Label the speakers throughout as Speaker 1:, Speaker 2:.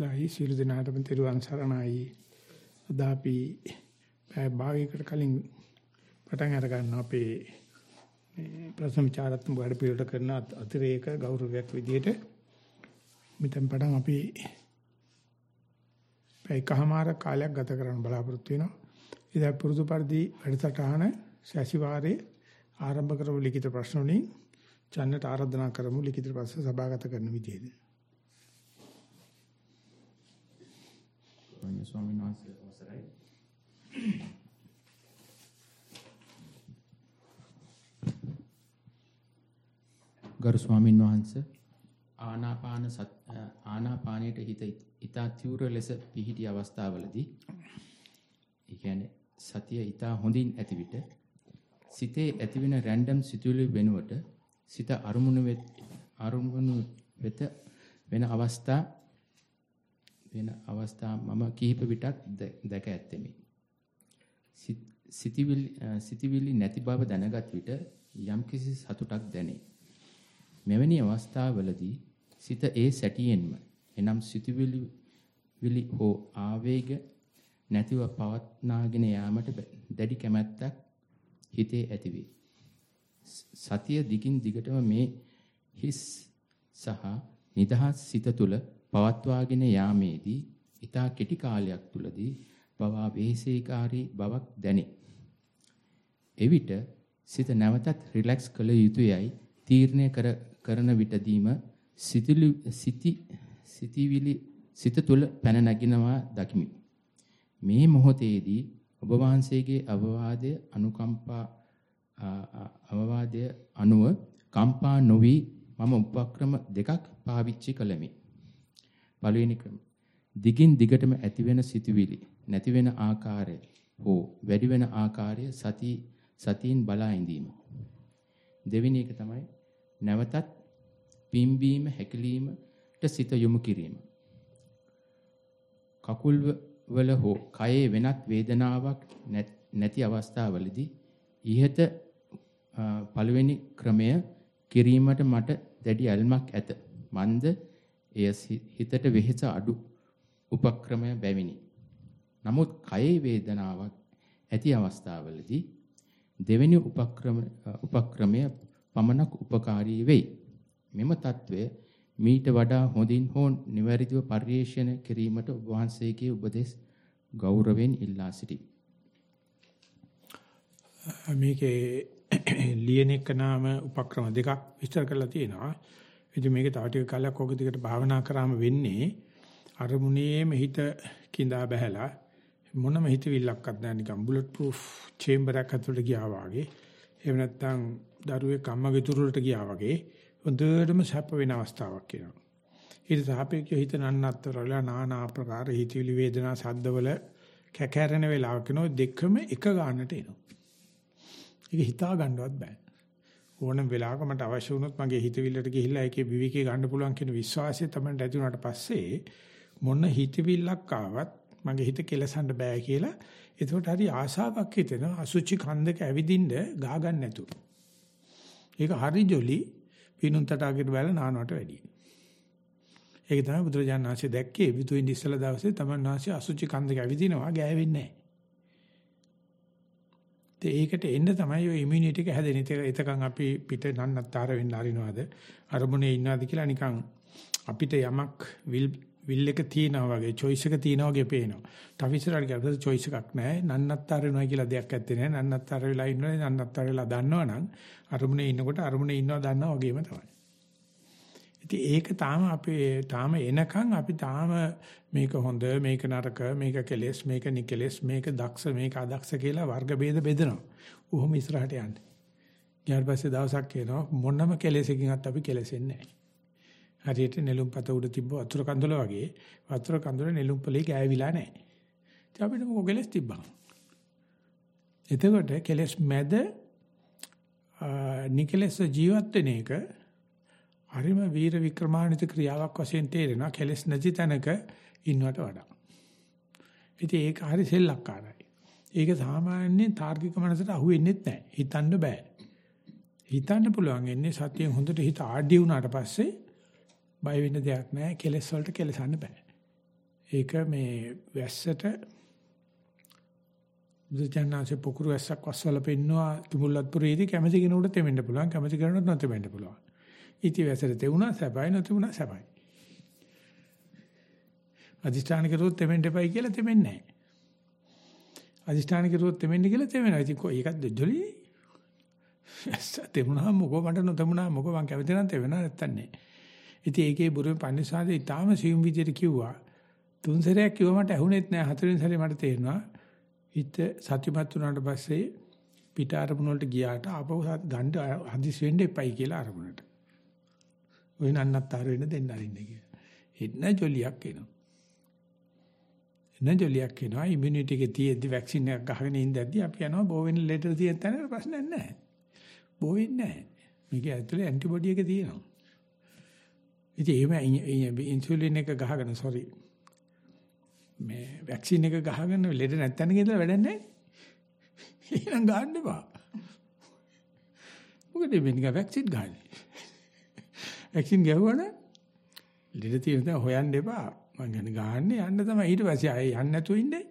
Speaker 1: දායි සියලු දෙනාටම තෙරුවන් සරණයි. අද අපි පැය භාගයකට කලින් පටන් අර ගන්න අපේ මේ ප්‍රථම චාරත්ම වැඩ පිළිවෙලට කරන අතිරේක ගෞරවයක් විදියට මෙතෙන් පටන් අපි පැයකමාර කාලයක් ගත කරන්න බලාපොරොත්තු වෙනවා. ඉතින් පුරුදු පරිදි වැඩසටහන සැසිවාරේ ආරම්භ කරමු ලිඛිත ප්‍රශ්න වලින් චන්නට ආරාධනා කරමු ලිඛිත ප්‍රශ්න සභාගත කරන විදියට.
Speaker 2: ගෞරවනීය ස්වාමීන් වහන්සේ අවසරයි. ගරු ස්වාමීන් වහන්සේ ආනාපාන ආනාපානයට හිත ඊතා තීව්‍ර ලෙස පිහිටි අවස්ථාවලදී ඒ කියන්නේ සතිය ඊතා හොඳින් ඇති විට සිතේ ඇතිවෙන රැන්ඩම් සිතුවිලි වෙනුවට සිත අරමුණු වෙත අරමුණු වෙත වෙන අවස්ථා වෙන අවස්ථා මම කිහිප විටක් දැක ඇත්තෙමි. සිතිවිලි සිතිවිලි නැති බව දැනගත් විට යම්කිසි සතුටක් දැනේ. මෙවැනි අවස්ථාවලදී සිත ඒ සැටියෙන්ම එනම් සිතිවිලි විලි හෝ ආවේග නැතිව පවත්නාගෙන යාමට දැඩි කැමැත්තක් හිතේ ඇතිවේ. සතිය දිගින් දිගටම මේ හිස් සහ නිදහස් සිත තුළ පවත්වාගෙන යාමේදී ඊතා කෙටි කාලයක් තුලදී පවා වෙහෙසේකාරී බවක් දැනේ. එවිට සිත නැවතත් රිලැක්ස් කළ යුතුයයි තීරණය කර කරන විටදීම සිතිලි සිටි සිටිවිලි සිත තුළ පැන නැගිනවා දකිමි. මේ මොහොතේදී ඔබ වහන්සේගේ අවවාදය අනුකම්පා අවවාදය අනුව කම්පා නොවි මම උපක්‍රම දෙකක් පාවිච්චි කළෙමි. පළවෙනි ක්‍රම. දිගින් දිගටම ඇති වෙන සිතුවිලි නැති වෙන ආකාරය හෝ වැඩි වෙන ආකාරය සති සතියින් බලා ඉඳීම. දෙවෙනි එක තමයි නැවතත් පිම්බීම හැකිලීමට සිත යොමු කිරීම. කකුල් වල හෝ කයේ වෙනත් වේදනාවක් නැති අවස්ථාවලදී ඉහත පළවෙනි ක්‍රමය කිරීමට මට දැඩි ඇල්මක් ඇත. මන්ද එය හිතට වෙහෙස අඩු උපක්‍රමය බැවිනි. නමුත් කයේ වේදනාවක් ඇති අවස්ථාවලදී දෙවෙනි උපක්‍රම උපක්‍රමය පමණක් උපකාරී වෙයි. මෙම తත්වය මීට වඩා හොඳින් හෝ නිවැරදිව පරිශීලනය කිරීමට ඔබ වහන්සේගේ උපදෙස් ගෞරවයෙන් ඉල්ලා සිටිමි.
Speaker 1: මේකේ ලියන එක නාම උපක්‍රම දෙකක් විස්තර කරලා තියෙනවා. ඉතින් මේක තව ටික කාලයක් ඔක දිගට භාවනා කරාම වෙන්නේ අරමුණේම හිත කිඳා බහැලා මොනම හිතවිල්ලක්වත් නැහැ නිකන් බුලට් ප්‍රූෆ් චේම්බර් එකක් ඇතුළට ගියා වගේ. එහෙම නැත්නම් දරුවෙක් අම්මගේ තුරුලට ගියා වගේ හොඳටම සැප වෙන අවස්ථාවක් කියනවා. ඊට සාපේක්ෂව හිත නන්නත්තරලා নানা ආකාර හිතවිලි වේදනා සද්දවල කැකැරෙන වෙලාවක නෝ දෙකම එක ගන්නට එනවා. ඒක හිතා ගන්නවත් බෑ. ඕනම වෙලාවක මට අවශ්‍ය වුණොත් මගේ හිතවිල්ලට ගිහිල්ලා ඒකේ විවිකේ ගන්න පුළුවන් කියන විශ්වාසය තමයි ඇති වුණාට පස්සේ මොන හිතවිල්ලක් ආවත් මගේ හිත කෙලසන්න බෑ කියලා එතකොට හරි ආසාවක් හිතෙන අසුචි කන්දක ඇවිදින්න ගා ගන්න නැතු. ඒක හරි ජොලි පිනුම් තටාකෙට බැල නානවට වැඩියි. ඒක තමයි බුදුරජාණන් වහන්සේ දැක්කේ විතුින් ඉස්සලා දවසේ තමන් වහන්සේ අසුචි කන්දක ඇවිදිනවා ගෑවෙන්නේ නැහැ. ඒකට එන්න තමයි ඔය ඉමුනිටි එක හැදෙන්නේ. එතකන් අපි පිට නන්නත්තර වෙන්න අරිනවද? අරමුණේ ඉන්නවද කියලා නිකන් අපිට යමක් විල් විල් එක තියනවා වගේ choice එක තියනවා වගේ පේනවා. තව ඉස්සරහට ගියොත් choice එකක් නැහැ. නන්නත්තර වෙනවා කියලා දෙයක් ඇත්තේ නැහැ. නන්නත්තර වෙලා ඉන්නවනේ නන්නත්තර වෙලා දන්නවනම් අරමුණේ ඉන්නකොට අරමුණේ ඉන්නවා දන්නවා වගේම තමයි. ඉතින් ඒක තාම අපේ තාම එනකන් අපි තාම මේක හොඳ මේක නරක මේක කෙලෙස් මේක නිකෙලෙස් මේක දක්ෂ මේක අදක්ෂ කියලා වර්ග ભેද බෙදනවා. උහුම ඉස්සරහට යන්නේ. ඊට පස්සේ දවසක් කියනවා මොනම කෙලෙසකින්වත් අපි කෙලෙසෙන්නේ නැහැ. හරියට නෙළුම්පත උඩ තිබ්බ වතුර කඳුල වගේ වතුර කඳුල නෙළුම්පලේ ගෑවිලා නැහැ. ඉතින් අපිට මොකෝ කෙලෙස් තිබ්බා. එතකොට කෙලෙස් මැද නිකලෙස් ජීවත් වෙන එක හරිම වීර වික්‍රමානිත ක්‍රියාවක් වශයෙන් තේරෙනවා කෙලස් නැති තැනක ඉන්නවට වඩා. ඉතින් ඒක හරි සෙල්ලක්කාරයි. ඒක සාමාන්‍යයෙන් තාර්කික මනසට අහු වෙන්නේ නැහැ. හිතන්න බෑ. හිතන්න පුළුවන් ඉන්නේ සතියෙන් හොඳට හිත ආඩ්‍ය වුණාට පස්සේ බය වෙන්න දෙයක් නැහැ. කෙලස් වලට කෙලසන්න බෑ. ඒක මේ වැස්සට බුදුචානන්සේ පොකුරු වැස්සක් වස්සවල පෙන්නවා කිමුල්ලත්පුරේදී කැමති කෙනෙකුට තෙමෙන්න පුළුවන් කැමති කෙනෙකුට නොතෙමෙන්න පුළුවන්. ඉති වැසට තෙවුණා සැපයි නොතෙවුණා සැපයි. අදිෂ්ඨාන කරුවොත් තෙමෙන්න එපයි කියලා තෙමෙන්නේ නැහැ. අදිෂ්ඨාන කරුවොත් තෙමෙන්න කියලා තෙමෙනවා. ඉතින් කො ඒකත් දෙජොලි. තෙමුණා මොකෝ මට නොතෙමුණා මොකෝ මං කැමති නම් තෙවෙනවා නැත්තන් නේ. ඉතින් ඒකේ බුරුමේ පන්සිවාදේ ඊටාම සියුම් විදියට කිව්වා. තුන් සැරයක් කිව්ව මට ඇහුනෙත් නෑ හතරවෙනි සැරේ මට තේරුණා. හිත සතිමත් වුණාට පස්සේ පිට අරමුණ වලට ගියාට ආපහු ගන්න හදිස් වෙන්න එපයි කියලා අරමුණට. ඔය නන්නත්තර වෙන්න දෙන්න අරින්න කියලා. එන්න ජොලියක් එනවා. එන්න ජොලියක් එනවා ඉමුනිටි එකේ තියෙද්දි වැක්සින් එකක් ගහගෙන ඉඳද්දි අපි යනවා බෝ වෙන ලෙටර් තියෙන තැන ප්‍රශ්නයක් නැහැ. බෝ වෙන්නේ නැහැ. මේක ඇතුලේ ඇන්ටිබොඩි එක තියෙනවා. ඉතින් එහෙම ඉන්සුලින් එක ගහගෙන sorry මේ වැක්සින් එක ගහගෙන ලෙඩ නැත්තන කියලා වැඩක් නැහැ. එහෙනම් ගන්න එපා. මොකද මේ වැක්සින් ගන්න. වැක්සින් ගහුවන ලෙඩ තියෙන තැන හොයන්න එපා. මං ගන්න ගන්න යන්න තමයි ඊට පස්සේ ආයේ යන්න නැතුව ඉන්නේ.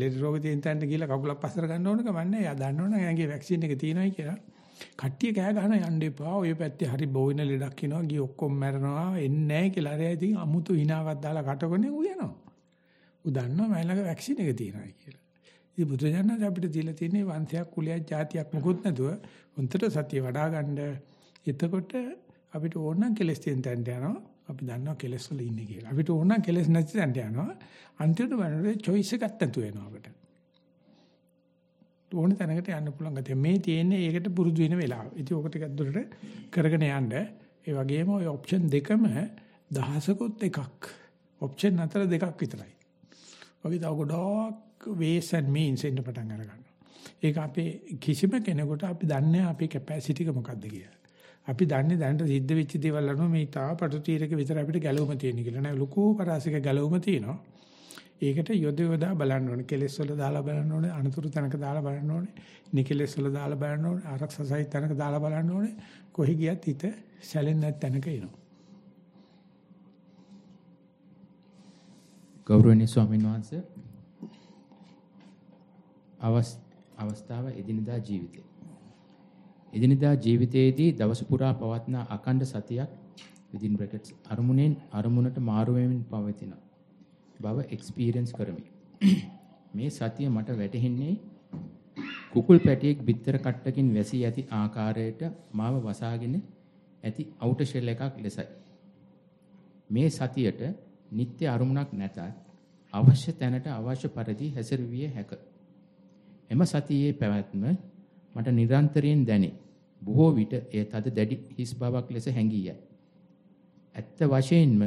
Speaker 1: ලෙඩ රෝග තියෙන තැනට ගිහලා කකුලක් පස්සට ගන්න ඕන කම නැහැ. එයා දන්නවනේ එයාගේ වැක්සින් එක තියෙනයි කියලා. කට්ටිය කෑ ගහන යන්න එපා. ඔය පැත්තේ හරි බෝවින ලෙඩක් එනවා. ගිය ඔක්කොම මැරෙනවා. එන්නේ නැහැ කියලා. අර ඉතින් අමුතු හිනාවක් දාලා කටකොනේ උයනවා. ඌ දන්නවා මම ළඟ වැක්සින් එක තියෙනවා කියලා. ඉතින් බුදුජානක අපිට දීලා තියෙන්නේ වංශයක් කුලයක් જાතියක් මොකුත් නැතුව උන්ට සතිය වඩා ගන්න. එතකොට අපිට ඕන නම් කෙලස් තියෙන තැනට යනවා. අපි දන්නවා කෙලස් වල ඉන්නේ කියලා. අපිට ඕන නම් කෙලස් නැති තැනට යනවා. අන්තිමට බලන්නේ choice එකක් නැතුව එනවා අපිට. ඕන තැනකට යන්න පුළුවන් ගැතිය. මේ තියෙන්නේ ඒකට පුරුදු වෙන වෙලාව. ඉතින් ඕක ටිකක් දුරට කරගෙන යන්න. ඒ වගේම ওই ඔප්ෂන් දෙකම දහසකුත් එකක්. ඔප්ෂන් අතර දෙකක් විතරයි. වගේ තව ගොඩක් ways and means එන්න පටන් අර ගන්නවා. ඒක අපේ කිසිම කෙනෙකුට අපි දන්නේ අපේ කැපැසිටි එක මොකක්ද කියලා. අපි දන්නේ දැනට සිද්ධ වෙච්ච දේවල් අනුව මේ තා පටු තීරක විතර අපිට ගැලවුම තියෙන කියලා. නෑ ලොකු පරාසික ගැලවුම තියෙනවා. ඒකට යොද යොදා බලන්න ඕනේ. කෙලෙස් වල දාලා බලන්න ඕනේ. අනතුරු තැනක දාලා බලන්න ඕනේ. නිකෙලෙස් වල දාලා බලන්න ඕනේ. ආරක්ෂා සහිත තැනක දාලා බලන්න ඕනේ. කොහි ගියත් හිත සැලෙන්නේ නැත් තැනක එනවා.
Speaker 2: ගෞරවනීය ස්වාමීන් වහන්සේ අවස්ථාව එදිනදා ජීවිතය. එදිනදා ජීවිතයේදී දවස පුරා පවත්නා අකණ්ඩ සතියක් within brackets අරමුණෙන් අරමුණට මාරු වෙමින් පවතිනවා. බව එක්ස්පීරියන්ස් කරමි. මේ සතිය මට වැටහෙන්නේ කුකුල් පැටියෙක් බිත්තර කට්ටකින් වැසී ඇති ආකාරයට මාව වසාගෙන ඇති අවුටර් ෂෙල් එකක් ලෙසයි. මේ සතියට නිත්‍ය අරුමුණක් නැතත් අවශ්‍ය තැනට අවශ්‍ය පරිදි හැසිරවිය හැක. එම සතියේ පැවැත්ම මට නිරන්තරයෙන් දැනේ. බොහෝ විට එය තද දැඩි හිස් බවක් ලෙස හැඟී යයි. ඇත්ත වශයෙන්ම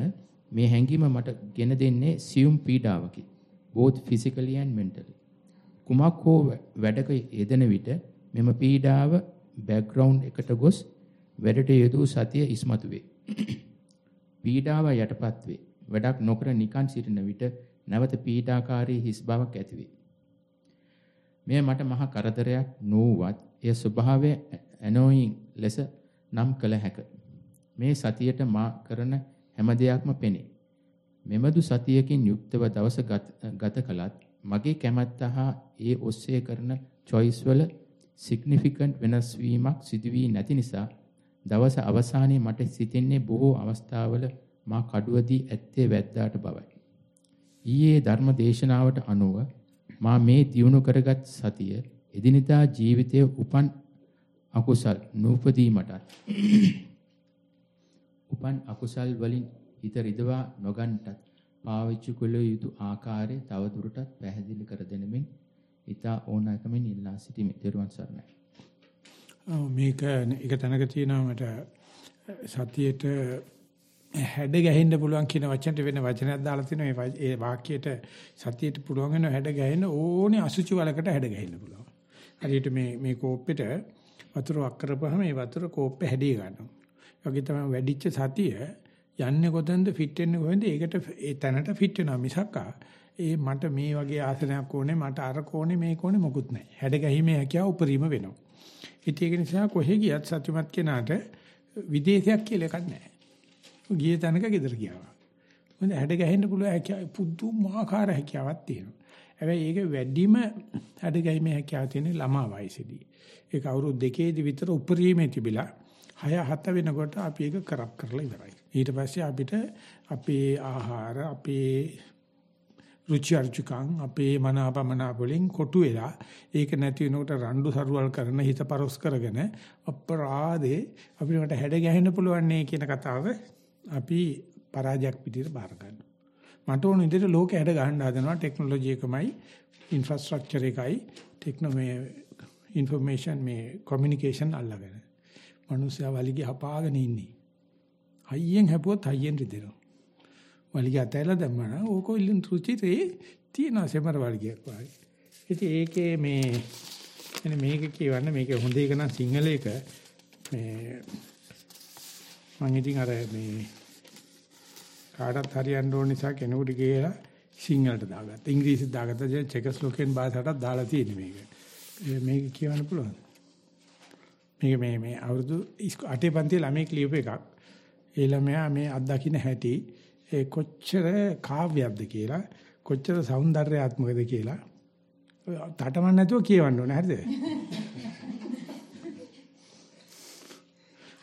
Speaker 2: මේ හැඟීම මට ගෙන දෙන්නේ සියුම් පීඩාවකි. both physically and mentally. කුමක් හෝ වැඩක යෙදෙන විට මෙම පීඩාව බෑග්ග්‍රවුන්ඩ් එකට ගොස් වැඩට යෙදූ සතිය ඉස්මතු වේ. පීඩාව යටපත් වේ. වැඩක් නොකර නිකන් සිටින විට නැවත පීඩාකාරී හිස් බවක් ඇති වේ. මෙය මට මහා කරදරයක් නොවුවත් එය ස්වභාවය ඇනෝයින් ලෙස නම් කළ හැක. මේ සතියට මා කරන හැම දෙයක්ම පෙනේ. මෙබඳු සතියකින් යුක්තව දවස ගත කළත් මගේ කැමැත්ත හා ඒ ඔස්සේ කරන choice වල significant වෙනස් වීමක් සිදු වී නැති නිසා දවස අවසානයේ මට සිතෙන්නේ බොහෝ අවස්ථාවල මා කඩුවදී ඇත්තේ වැද්දාට බවයි. ඊයේ ධර්ම දේශනාවට අනුව මා මේ දියුණු කරගත් සතිය එදිනදා ජීවිතයේ උපන් අකුසල් නූපදීමටත් උපන් අකුසල් වලින් හිත රිදවා නොගන්ටත් පාවිච්චි කළ යුතු ආකාරය තව දුරටත් පැහැදිලි කර දෙනෙමින් ඊතා ඕනෑකමින් ඉල්ලා සිටිමි. ත්වන් සරණයි.
Speaker 1: මේක එක තැනක තියෙනවා මට සතියේට හැඩ ගැහෙන්න පුළුවන් කියන වචනට වෙන වචනයක් දාලා තිනවා ඒ වාක්‍යයට සතියට පුළුවන් වෙන හැඩ ගැහෙන්න ඕනේ අසුචි වලකට හැඩ ගැහෙන්න පුළුවන්. හරියට මේ මේ කෝප්පෙට වතුර වක් කරපුවාම මේ වතුර කෝප්පේ හැඩිය ගන්නවා. වගේ තමයි වැඩිච්ච සතිය යන්නේ කොතනද ෆිට වෙන්නේ කොහෙන්ද ඒකට ඒ තැනට ෆිට වෙනවා මිසක් ඒ මට මේ වගේ ආසනයක් ඕනේ මට අර කෝනේ මේ කෝනේ මොකුත් නැහැ. හැඩ ගැහිමේ හැකියාව උපරිම වෙනවා. ඉතින් ඒක නිසා කොහෙ ගියත් සතුටුමත් කෙනාට විදේශයක් කියලා එකක් නැහැ. ගිය තැනක ගෙදර ගියා. මොකද හැඩ ගැහෙන්න පුළුවන් හැකියාව පුදුමාකාර හැකියාවක් තියෙනවා. හැබැයි ඒක වැඩිම හැඩ ගැහිමේ හැකියාව තියෙන ළමා වයසේදී. ඒක අවුරුදු දෙකේදී විතර උපරිමේ තිබිලා 6 7 වෙනකොට අපි ඒක කරක් කරලා ඉවරයි. ඊට පස්සේ අපිට අපේ ආහාර අපේ රුචි අරුචිකම් අපේ මනාපමනා වලින් කොටු වෙලා ඒක නැති වෙනකොට රණ්ඩු සරුවල් කරන හිත පරොස් කරගෙන අපරාදේ අපිට හැඩ ගැහෙන්න පුළුවන් නේ කියන කතාව අපි පරාජයක් පිටියට බාර ගන්නවා. මට ඕන විදිහට ලෝකෙ හැඩ ගහන්න හදනවා ටෙක්නොලොජි එකමයි ඉන්ෆ්‍රාස්ට්‍රක්චර් එකයි ටෙක්නෝ මේ ইনফরমේෂන් මේ කොමියුනිකේෂන් අල්ලගෙන. මිනිස්සයා වලිගය හපාගෙන ඉන්නේ. හයියෙන් හැපුවත් හයියෙන් රිදෙනවා. වලිගය අතහැරලා දැම්මම ඕකෝ ඉල්ලන රුචිතේ තියෙන සෙමර වලිගයක් වගේ. ඉතින් ඒකේ මේ එනේ මේක කියවන්න මේක හොඳ එක නම් සිංහල එක. මේ මම ඉතින් අර මේ කාටත් හරියන්න ඕන නිසා කෙනෙකුට ගිහලා සිංහලට දාගත්තා. ඉංග්‍රීසියට දාගත්තා. දැන් චෙකස්ලෝකෙන් භාෂාවට දාලා තියෙන මේක. මේක කියවන්න පුළුවන්. මේක මේ මේ අවුරුදු 8 පන්ති ළමයි ක්ලියප් එකක්. ඒ ළමයා මේ අත්දකින්න හැටි කොච්චර කාව්‍යයක්ද කියලා කොච්චර సౌందర్యාත්මකද කියලා තටමන් නැතුව කියවන්න ඕනේ හරිද?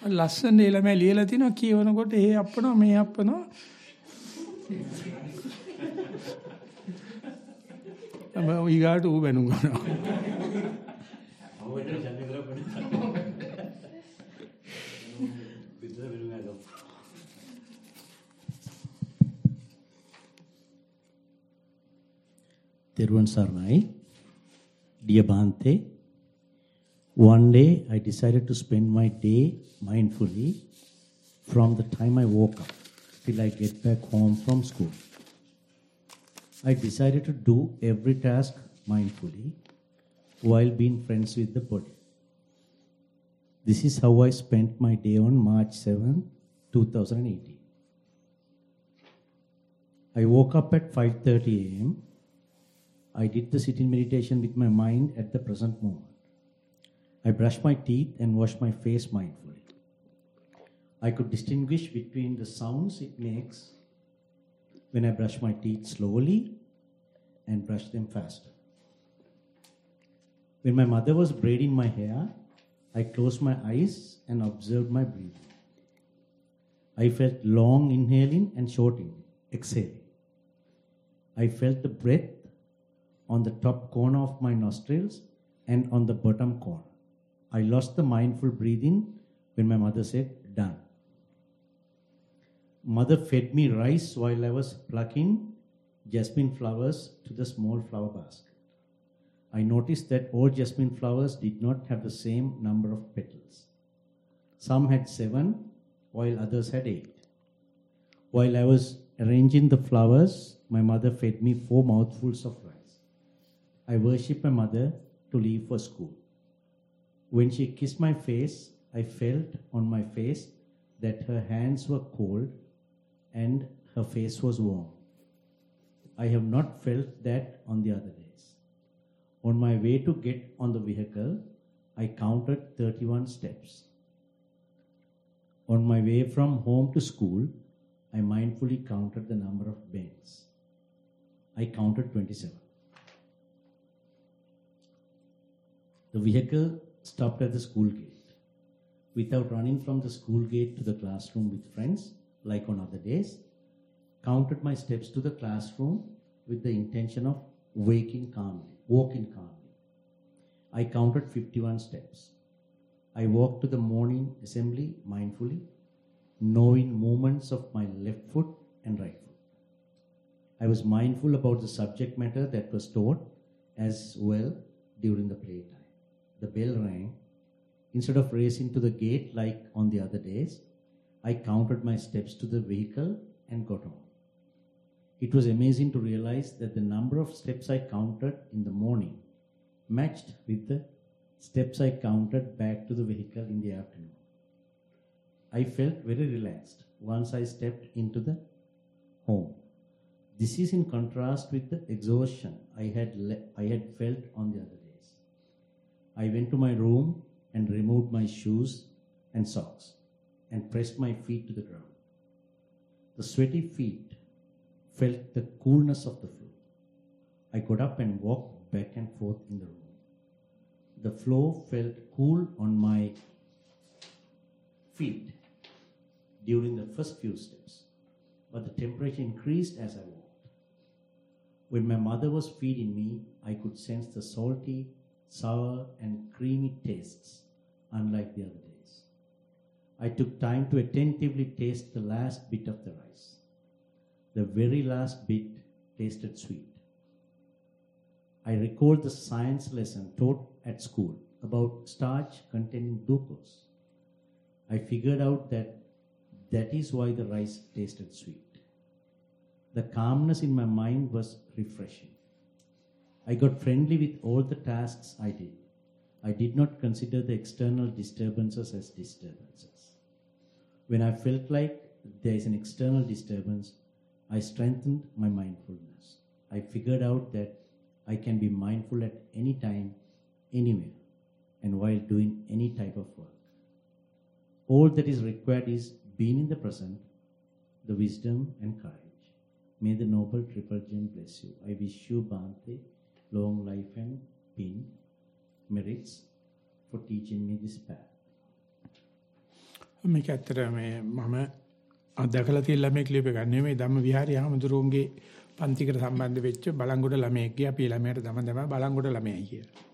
Speaker 1: ලස්සන ළමයි ලියලා තිනවා කියවනකොට ඒ අපනවා මේ අපනවා මම ඊගාට ඌ බැනුම් කරනවා.
Speaker 3: Teruvan Sarnai, dear Bhante, one day I decided to spend my day mindfully from the time I woke up till I get back home from school. I decided to do every task mindfully while being friends with the body. This is how I spent my day on March 7, 2018. I woke up at 5:30 a.m. I did the sitting meditation with my mind at the present moment. I brushed my teeth and washed my face mindfully. I could distinguish between the sounds it makes when I brush my teeth slowly and brush them faster. When my mother was braiding my hair, I closed my eyes and observed my breathing. I felt long inhaling and short exhaling. I felt the breath on the top corner of my nostrils and on the bottom corner. I lost the mindful breathing when my mother said, Done. Mother fed me rice while I was plucking jasmine flowers to the small flower basket. I noticed that all jasmine flowers did not have the same number of petals. Some had seven, while others had eight. While I was arranging the flowers, my mother fed me four mouthfuls of rice. I worshipped my mother to leave for school. When she kissed my face, I felt on my face that her hands were cold and her face was warm. I have not felt that on the other days. On my way to get on the vehicle, I counted 31 steps. On my way from home to school, I mindfully counted the number of bends. I counted 27. The vehicle stopped at the school gate. Without running from the school gate to the classroom with friends, like on other days, counted my steps to the classroom with the intention of waking calmly, walking calmly. I counted 51 steps. I walked to the morning assembly mindfully, knowing movements of my left foot and right foot. I was mindful about the subject matter that was taught as well during the playtime. The bell rang. Instead of racing to the gate like on the other days, I counted my steps to the vehicle and got home. It was amazing to realize that the number of steps I counted in the morning matched with the steps I counted back to the vehicle in the afternoon. I felt very relaxed once I stepped into the home. This is in contrast with the exhaustion I had, le- I had felt on the other days. I went to my room and removed my shoes and socks and pressed my feet to the ground. The sweaty feet felt the coolness of the floor. I got up and walked back and forth in the room. The floor felt cool on my feet during the first few steps, but the temperature increased as I walked. When my mother was feeding me, I could sense the salty, sour, and creamy tastes, unlike the other. I took time to attentively taste the last bit of the rice. The very last bit tasted sweet. I recalled the science lesson taught at school about starch containing glucose. I figured out that that is why the rice tasted sweet. The calmness in my mind was refreshing. I got friendly with all the tasks I did. I did not consider the external disturbances as disturbances. When I felt like there is an external disturbance, I strengthened my mindfulness. I figured out that I can be mindful at any time, anywhere, and while doing any type of work. All that is required is being in the present, the wisdom and courage. May the noble triple gem bless you. I wish you, Bhante, long life and pin merits for teaching me this path.
Speaker 1: මේක ඇත්තට මේ මම අත්දකලා තියෙන ළමයෙක් ලියප එක නෙමෙයි ධම්ම විහාරයේ ආමඳුරුන්ගේ පන්තිකට සම්බන්ධ වෙච්ච බලංගොඩ ළමයෙක්ගේ අපි ළමයට දම දම බලංගොඩ ළමයයි කියලා.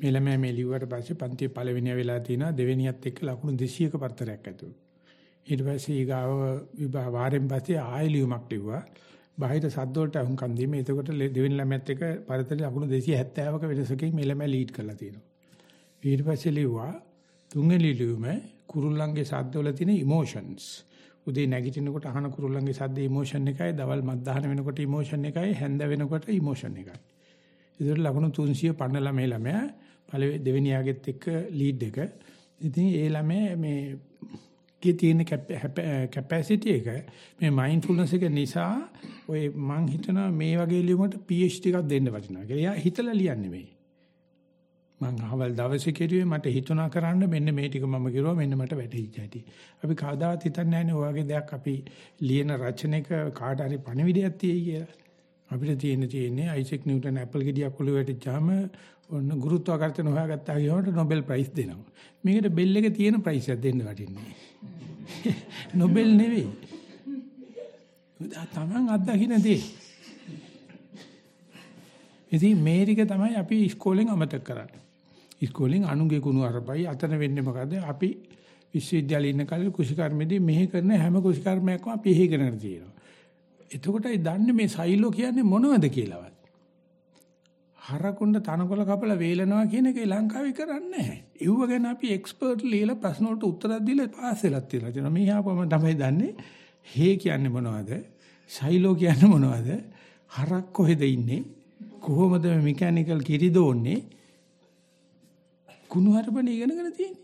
Speaker 1: මේ ළමයා මේ ලිව්වට පස්සේ පන්තියේ පළවෙනිය වෙලා තිනා දෙවෙනියත් එක්ක ලකුණු 200ක පත්තරයක් ඇතුළු. ඊට පස්සේ ඊගාව විභා වාරෙන් පස්සේ ආයෙ ලියුමක් ලිව්වා. බාහිර සද්ද වලට අහුම්කම් දීම. එතකොට දෙවෙනි ළමයාත් එක්ක පරතරේ ලකුණු 270ක වෙනසකින් මේ ළමයා ලීඩ් කරලා තියෙනවා. ඊට පස්සේ ලිව්වා තුන්වෙනි ලියුම කුරුල්ලන්ගේ සද්දවල තියෙන ඉමෝෂන්ස්. උදේ නැගිටිනකොට අහන කුරුල්ලන්ගේ සද්ද ඉමෝෂන් එකයි, දවල් මත්දහන වෙනකොට ඉමෝෂන් එකයි, හැන්ද වෙනකොට ඉමෝෂන් එකයි. ඒකට ලකුණු 300 පන්න ළමයි ළමයා පළවෙනි දෙවෙනි යාගෙත් එක්ක ලීඩ් එක. ඉතින් ඒ ළමයා මේ කේ තියෙන කැපැසිටි එක මේ මයින්ඩ්ෆුල්නස් එක නිසා ඔය මං හිතනවා මේ වගේ ලියුමකට PhD එකක් දෙන්න වටිනවා කියලා. එයා හිතලා ලියන්නේ මේ. මං අහවල් දවසේ කෙරුවේ මට හිතුණා කරන්න මෙන්න මේ ටික මම කිරුවා මෙන්න මට වැටහිච්ච හැටි. අපි කවදාවත් හිතන්නේ නැහැ ඔය වගේ දෙයක් අපි ලියන රචනයක කාට හරි පණිවිඩයක් තියෙයි කියලා. අපිට තියෙන තියෙන්නේ අයිසෙක් නිව්ටන් ඇපල් ගෙඩියක් ඔලුව වැටිච්චාම ඔන්න ගුරුත්වාකර්ෂණ හොයාගත්තා කියනකොට නොබෙල් ප්‍රයිස් දෙනවා. මේකට බෙල් එක තියෙන ප්‍රයිස් එකක් දෙන්න වටින්නේ. නොබෙල් නෙවෙයි. තමන් අත්දකින්න දේ. ඉතින් මේරික තමයි අපි ඉස්කෝලෙන් අමතක කරන්නේ. ඉස්කෝලෙන් අනුගේ කුණු අරපයි අතන වෙන්නේ මොකද? අපි විශ්වවිද්‍යාලේ ඉන්න කාලේ කුෂිකර්මයේදී මෙහි කරන හැම කුෂිකර්මයක්ම අපි එහෙ ඉගෙනගෙන තියෙනවා. එතකොටයි දන්නේ මේ සයිලෝ කියන්නේ මොනවද කියලාවත්. හරකුණ්ඩ තනකොළ කපලා වේලනවා කියන එක ලංකාවේ කරන්නේ නැහැ. ඒව ගැන අපි එක්ස්පර්ට් ලියලා ප්‍රශ්න වලට උත්තර දීලා පාස් වෙලක් තියෙනවා. එතන මේ ආපම තමයි දන්නේ හේ කියන්නේ මොනවද? සයිලෝ කියන්නේ මොනවද? හරක් කොහෙද ඉන්නේ? කොහොමද මෙකැනිකල් කිරි දෝන්නේ? කුණු හරපණ ඉගෙනගෙන තියෙන්නේ.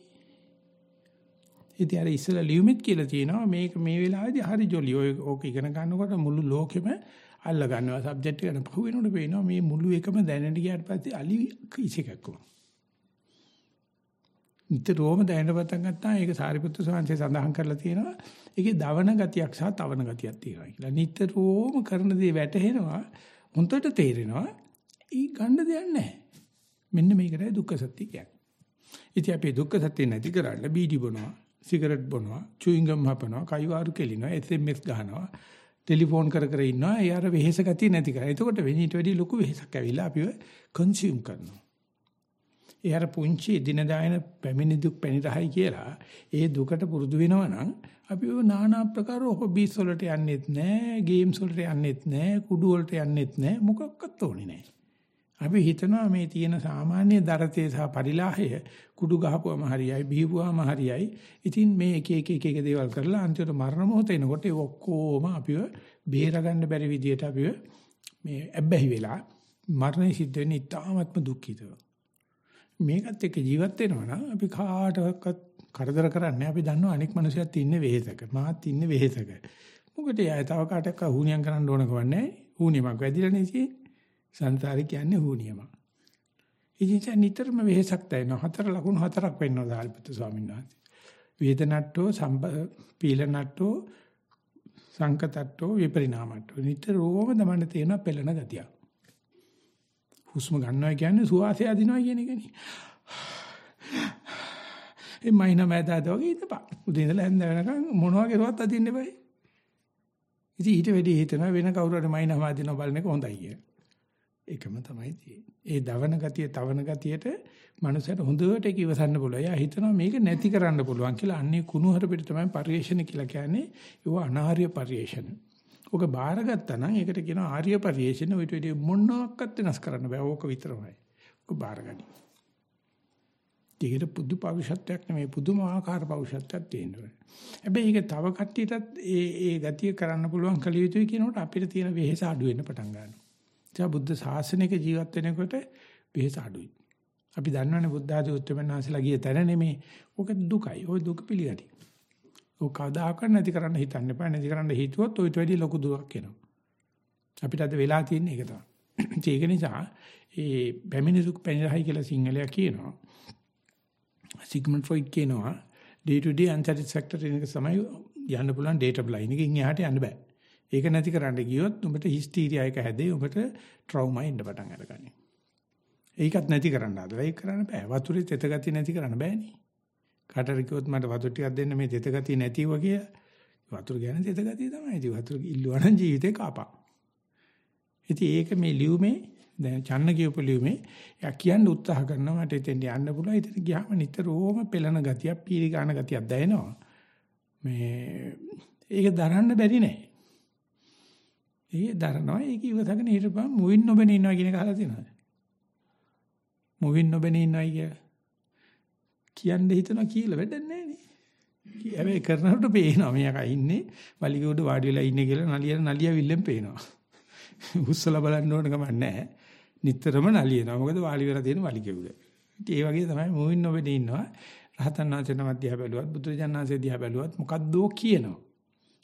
Speaker 1: ඉතින් අර ඉස්සලා ලියුමෙත් කියලා තියෙනවා මේක මේ වෙලාවේදී හරි ජොලි. ඔය ඕක ඉගෙන ගන්නකොට මුළු ලෝකෙම අල්ල ගන්නවා සබ්ජෙක්ට් එක පහු වෙනකොට පේනවා මේ මුළු එකම දැනට ගියාට පස්සේ අලි ඉසිකක්කම. නිතරම දැනට පටන් ගත්තා ඒක සාරිපුත්‍ර ස්වාමීන් සඳහන් කරලා තියෙනවා. ඒකේ දවන ගතියක් සහ තවන ගතියක් තියෙනවා කියලා. නිතරම කරන දේ වැටහෙනවා. හොන්දට තේරෙනවා. ඊ ගන්න දෙයක් නැහැ. මෙන්න මේකටයි දුක්ඛ සත්‍ය කියන්නේ. ඉතින් අපි දුක්ඛ සත්‍ය නැති කරන්න බීඩි බොනවා, සිගරට් බොනවා, චුයින් ගම් හපනවා, කයිවාරු කෙලිනවා, SMS ගහනවා, ටෙලිෆෝන් කර කර ඉන්නවා. ඒ අර වෙහෙස ගතිය නැති කරා. එතකොට වෙන ඊට වැඩි ලොකු වෙහෙසක් ඇවිල්ලා අපිව කන්සියුම් කරනවා. ඒ අර පුංචි දිනදායන පැමිණි දුක් පැනිරහයි කියලා ඒ දුකට පුරුදු වෙනවා නම් අපි ඔය নানা ආකාර හොබීස් වලට යන්නෙත් නැහැ, ගේම්ස් වලට යන්නෙත් නැහැ, කුඩු වලට යන්නෙත් නැහැ, මොකක්වත් ඕනේ නැහැ. අපි හිතනවා මේ තියෙන සාමාන්‍ය දරතේ සහ පරිලාහය කුඩු ගහපුවම හරියයි බීපුවාම හරියයි. ඉතින් මේ එක එක එක එක දේවල් කරලා අන්තිමට මරණ මොහොත එනකොට ඒ ඔක්කොම අපිව බේරගන්න බැරි විදියට අපිව මේ ඇබ්බැහි වෙලා මරණය සිද්ධ වෙන්නේ ඉතාමත්ම දුක්ඛිතව. මේකත් එක්ක ජීවත් වෙනවා නම් අපි කාටවත් කරදර කරන්නේ අපි දන්නවා අනෙක් මිනිස්සුත් ඉන්නේ වෙහෙසක. මාත් ඉන්නේ වෙහෙසක. මොකද එයා තව කාටක හුනියම් කරන්න ඕන කවන්නේ. හුනියමක් වැඩිලා නේ සංසාරේ කියන්නේ හුනියමක්. ඉතින් නිතරම වෙහෙසක් දැනෙනවා. හතර ලකුණු හතරක් වෙන්නවා සාරිපුත්තු ස්වාමීන් වහන්සේ. වේදනට්ටෝ පීලනට්ටෝ සංකතට්ටෝ විපරිණාමට්ටෝ නිතරම දමන්න තියෙන පෙළෙන ගතිය. හුස්ම ගන්නවා කියන්නේ සුවාසය අදිනවා කියන එකනේ. ඒ මයින් මෑදාද වගේ ඉඳපන්. උදේ ඉඳලා හැන්ද වෙනකන් මොනවා කරුවත් අදින්න එපා. ඉතින් ඊට වැඩි හිතනවා වෙන කවුරු හරි මයින් අදිනවා බලන එක හොඳයි කියලා. ඒකම තමයි තියෙන්නේ. ඒ දවන ගතිය, තවන ගතියට මනුස්සයට හොඳට ඒක ඉවසන්න පුළුවන්. එයා හිතනවා මේක නැති කරන්න පුළුවන් කියලා. අන්නේ කුණු හරපෙට තමයි පරිේශන කියලා කියන්නේ. ඒව අනාර්ය පරිේශන. ඔක බාරගත්තා නම් ඒකට කියනවා ආර්ය පරිේශන. ඔයිට වැඩි මොනවාක්වත් වෙනස් කරන්න බෑ. ඕක විතරමයි. ඔක බාරගන්න. ඒකට පුදු පෞරුෂත්වයක් නෙමෙයි පුදුමාකාර පෞරුෂත්වයක් තියෙනවා. හැබැයි ඒක තව කට්ටියටත් ඒ ඒ ගතිය කරන්න පුළුවන් කලිය යුතුයි කියනකොට අපිට තියෙන වෙහෙස අඩු වෙන්න පටන් ගන්නවා. ඒ බුද්ධ ශාසනයක ජීවත් වෙනකොට වෙහෙස අඩුයි. අපි දන්නවනේ බුද්ධ ආදී උත්තරමන්හන්සලා ගිය තැන නෙමේ. ඕක දුකයි. ওই දුක පිළිගනි. ඕක කවදාකවත් නැති කරන්න හිතන්න එපා. නැති කරන්න හිතුවොත් ඔයිට වැඩි ලොකු දුකක් එනවා. අපිට අද වෙලා තියෙන්නේ ඒක තමයි. ඒක නිසා ඒ පැමිණි දුක් පැනිරහයි කියලා සිංහලයා කියනවා. සිග්මන්ඩ් ෆ්‍රොයිඩ් කියනවා day to day unsatisfactory එක තමයි යන්න පුළුවන් data blind එකකින් එහාට යන්න බෑ. ඒක නැති කරන්න ගියොත් උඹට හිස්ටීරියා එක හැදේ උඹට ට්‍රෝමා එන්න පටන් අරගනි. ඒකත් නැති කරන්න හදලා ඒක කරන්න බෑ. වතුරේ තෙත ගතිය නැති කරන්න බෑනේ. කාටරි කිව්වොත් මට වතුර ටිකක් දෙන්න මේ තෙත ගතිය නැතිව කිය. වතුර ගැන තෙත ගතිය තමයි. ඉතින් වතුර ඉල්ලුවා නම් ජීවිතේ කාපා. ඉතින් ඒක මේ ලියුමේ දැන් චන්න කියපු ලියුමේ යා කියන්න උත්සාහ කරනවා මට එතෙන් යන්න පුළුවන්. ඉතින් ගියාම නිතරම පෙළන ගතියක්, පීරි ගන්න ගතියක් දැනෙනවා. මේ ඒක දරන්න බැරි නෑ. ඒ දරනවා ඒක ඉවසගෙන හිටපන් මුවින් නොබෙන ඉන්නවා කියන එක අහලා තියෙනවද? මුවින් නොබෙන ඉන්නවයි කිය. කියන්න හිතනවා කියලා වැඩක් නැහැ නේ. හැබැයි කරනකොට පේනවා මේක ඉන්නේ වලිගොඩ වාඩි වෙලා ඉන්නේ කියලා නලිය නලියවිල්ලෙන් පේනවා. උස්සලා බලන්න ඕන ගමන් නැහැ. නිතරම නලියනවා. මොකද වාඩි වෙලා තියෙන වලිගෙවුල. ඉතින් ඒ වගේ තමයි මුවින් නොබෙන ඉන්නවා. රහතන් වහන්සේ නමක් දිහා බැලුවත් බුදුරජාණන් වහන්සේ දිහා බැලුවත් මොකද්දෝ කියනවා.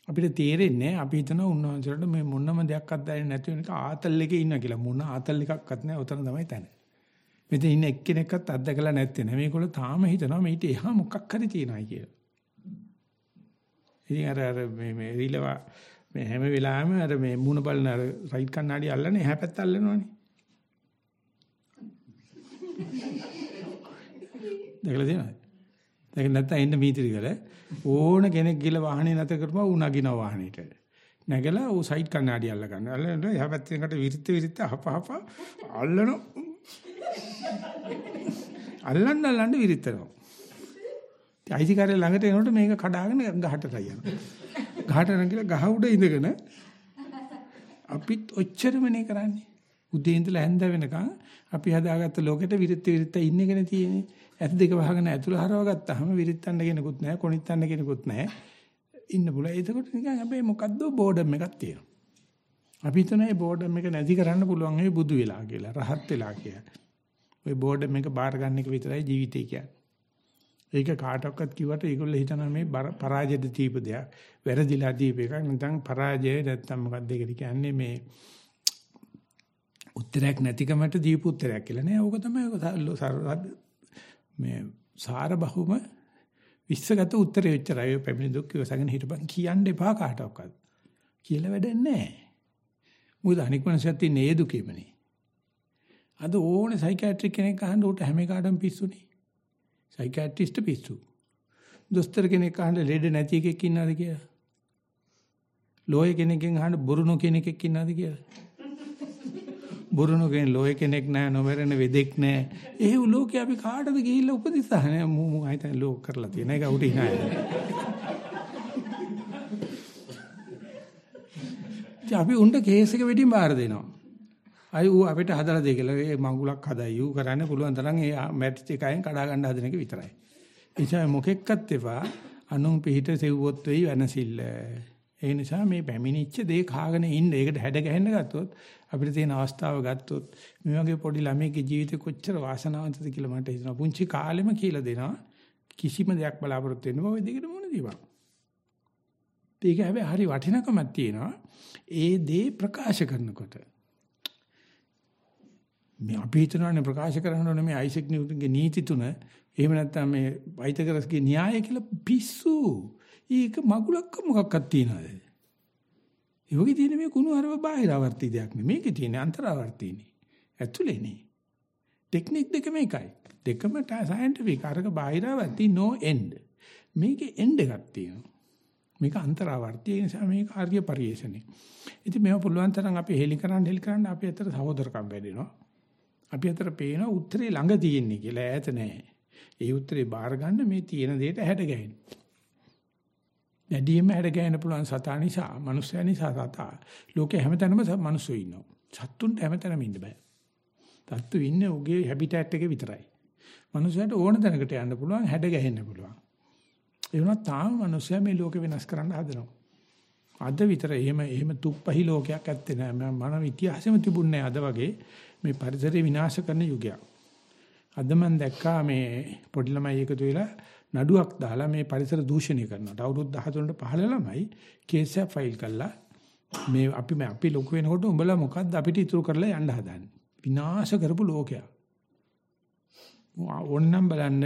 Speaker 1: අපිට තේරෙන්නේ අපි හිතනවා උන්වහන්සේට මේ මොනම දෙයක් අත්දැකෙන්නේ නැති වෙනක ආතල් එකේ ඉන්නවා කියලා. මොන ආතල් එකක්වත් නැහැ. උතන තමයි තැන. මෙතන ඉන්න එක්කෙනෙක්වත් අත්දැකලා නැත්තේ නේ. මේගොල්ලෝ තාම හිතනවා මේිට එහා මොකක් හරි තියෙනයි කියලා. ඉතින් අර අර මේ මේ රිලවා මේ හැම වෙලාවෙම අර මේ මූණ බලන අර රයිට් කන්නඩිය අල්ලන්නේ එහා පැත්ත අල්ලනවනේ. දැකලා තියෙනවද? දැක නැත්නම් එන්න මීතිරිගල ඕන කෙනෙක් ගිල වාහනේ නැත කරපුවා ඌ නගිනවා වාහනේට. නැගලා ඌ සයිඩ් කන්නඩිය අල්ල ගන්න. අල්ලන එහා පැත්තෙන්කට විරිත් විරිත් හප හප අල්ලන අල්ලන්න අල්ලන්න විරිත්තරනවා. අයිතිකාරය ළඟට එනකොට මේක කඩාගෙන ගහට යනවා. ගහට නැගිලා ගහ උඩ ඉඳගෙන අපිත් ඔච්චරමනේ කරන්නේ. උදේ ඉඳලා හැන්ද වෙනකන් අපි හදාගත්ත ලෝකෙට විරිත් විරිත් ඉන්න එකනේ තියෙන්නේ. ඇස් දෙක වහගෙන ඇතුළ හරව ගත්තාම විරිත්තන්න කෙනෙකුත් නැහැ, කොණිත්තන්න කෙනෙකුත් නැහැ. ඉන්න පුළුවන්. එතකොට නිකන් හැබැයි මොකද්ද බෝඩම් එකක් තියෙනවා. අපි හිතන මේ බෝඩම් එක නැති කරන්න පුළුවන් ඒ බුදු වෙලා කියලා, රහත් වෙලා කියලා. ওই බෝඩම් එක බාර ගන්න එක විතරයි ජීවිතය කියන්නේ. ඒක කාටවත් කිව්වට ඒගොල්ලෝ හිතනවා මේ පරාජයද තීප දෙයක්. වැරදිලා දීප එකක්. නැත්නම් පරාජය නැත්නම් මොකක්ද ඒකට කියන්නේ මේ උත්තරයක් නැතිකමට දීපු උත්තරයක් කියලා නෑ. ඕක තමයි මේ සාර බහුම විශ්සගත උත්තරේ එච්චරයි පැමිණි දුක් ඉවසගෙන හිටපන් කියන්න එපා කාටවත්. කියලා වැඩක් නැහැ. මොකද අනික් මනසත් ඉන්නේ ඒ දුකෙමනේ. අද ඕනේ සයිකියාට්‍රික් කෙනෙක් අහන්න උට හැම එකටම පිස්සුනේ. සයිකියාට්‍රිස්ට් පිස්සු. දොස්තර කෙනෙක් අහන්න ලෙඩ නැති එකෙක් ඉන්නවද කියලා. ලෝය කෙනෙක්ගෙන් අහන්න බොරුණු කෙනෙක් ඉන්නවද කියලා. බුරුණු කෙනෙක් ලෝය කෙනෙක් නැහැ නොමරන වෙදෙක් නැහැ. ඒ ලෝකේ අපි කාටද ගිහිල්ලා උපදිස්සා මු මු හිතන්නේ ලෝක කරලා තියෙන එක උටි නෑ. අපි උණ්ඩ කේස් එක වෙඩින් බාර දෙනවා. අය ඌ අපිට හදලා දෙයි කියලා ඒ මඟුලක් හදයි ඌ කරන්න පුළුවන් තරම් ඒ මැට් එකෙන් කඩා ගන්න හදන එක විතරයි. ඒ නිසා මොකෙක්වත් එපා අනුන් පිහිට සෙව්වොත් වෙයි වෙනසිල්ල. ඒ නිසා මේ පැමිණිච්ච දේ කාගෙන ඉන්න ඒකට හැඩ ගැහෙන්න ගත්තොත් අපිට තියෙන අවස්ථාව ගත්තොත් මේ වගේ පොඩි ළමයෙක්ගේ ජීවිතේ කොච්චර වාසනාවන්තද කියලා මට හිතෙනවා. පුංචි කාලෙම කියලා දෙනවා කිසිම දෙයක් බලාපොරොත්තු වෙන්න බෑ දෙකට මොන දීපන්. ඒක හැබැයි හරි වටිනකමක් තියෙනවා. ඒ දේ ප්‍රකාශ කරනකොට මේ අපි හිතනවානේ ප්‍රකාශ කරන්න ඕනේ මේ අයිසෙක් නිව්ටන්ගේ නීති තුන එහෙම නැත්නම් මේ වෛතකරස්ගේ න්‍යාය කියලා පිස්සු. ඒක මගුලක් මොකක්වත් තියනවාද? ඒ වගේ තියෙන මේ කුණු අරව බාහිරාවර්ති දෙයක් නෙමෙයි. මේකේ තියෙන අන්තරාවර්තිනේ. ඇතුලේනේ. ටෙක්නික් දෙකම එකයි. දෙකම සයන්ටිෆික් අරක බාහිරාවර්ති no end. මේකේ end එකක් තියෙනවා. මේක අන්තරාවර්ති ඒ නිසා මේක ආර්ය පරිේශණය. ඉතින් මේව පුළුවන් තරම් අපි හෙලි කරන්න හෙලි කරන්න අපි අතර සහෝදරකම් වැඩෙනවා. අපි අතර පේන උත්තරේ ළඟ තියෙන්නේ කියලා ඈත නෑ. ඒ උත්තරේ බාර ගන්න මේ තියෙන දෙයට හැඩ ගැහෙන්න. වැඩියෙන්ම හැඩ ගැහෙන්න පුළුවන් සතා නිසා, මනුස්සයා නිසා සතා. ලෝකේ හැමතැනම මිනිස්සු ඉන්නවා. සත්තුන්ට හැමතැනම ඉන්න බෑ. සත්තු ඉන්නේ උගේ හැබිටැට් එකේ විතරයි. මනුස්සයාට ඕන තැනකට යන්න පුළුවන්, හැඩ ගැහෙන්න පුළුවන්. ඒ වුණා තාම මනුස්සයා මේ ලෝකෙ වෙනස් කරන්න හදනවා. අද විතර එහෙම එහෙම තුප්පහි ලෝකයක් ඇත්තේ නෑ. මම මනෝ ඉතිහාසෙම තිබුණේ අද වගේ මේ පරිසරය විනාශ කරන යුගයක්. අද මම දැක්කා මේ පොඩි ළමයි එකතු වෙලා නඩුවක් දාලා මේ පරිසර දූෂණය කරනවා. අවුරුදු 13ට පහළ ළමයි කේස් එක ෆයිල් කළා. මේ අපි අපි ලොකු වෙනකොට උඹලා මොකද්ද අපිට ඉතුරු කරලා යන්න හදන්නේ? විනාශ කරපු ලෝකයක්. ඕන්නම් බලන්න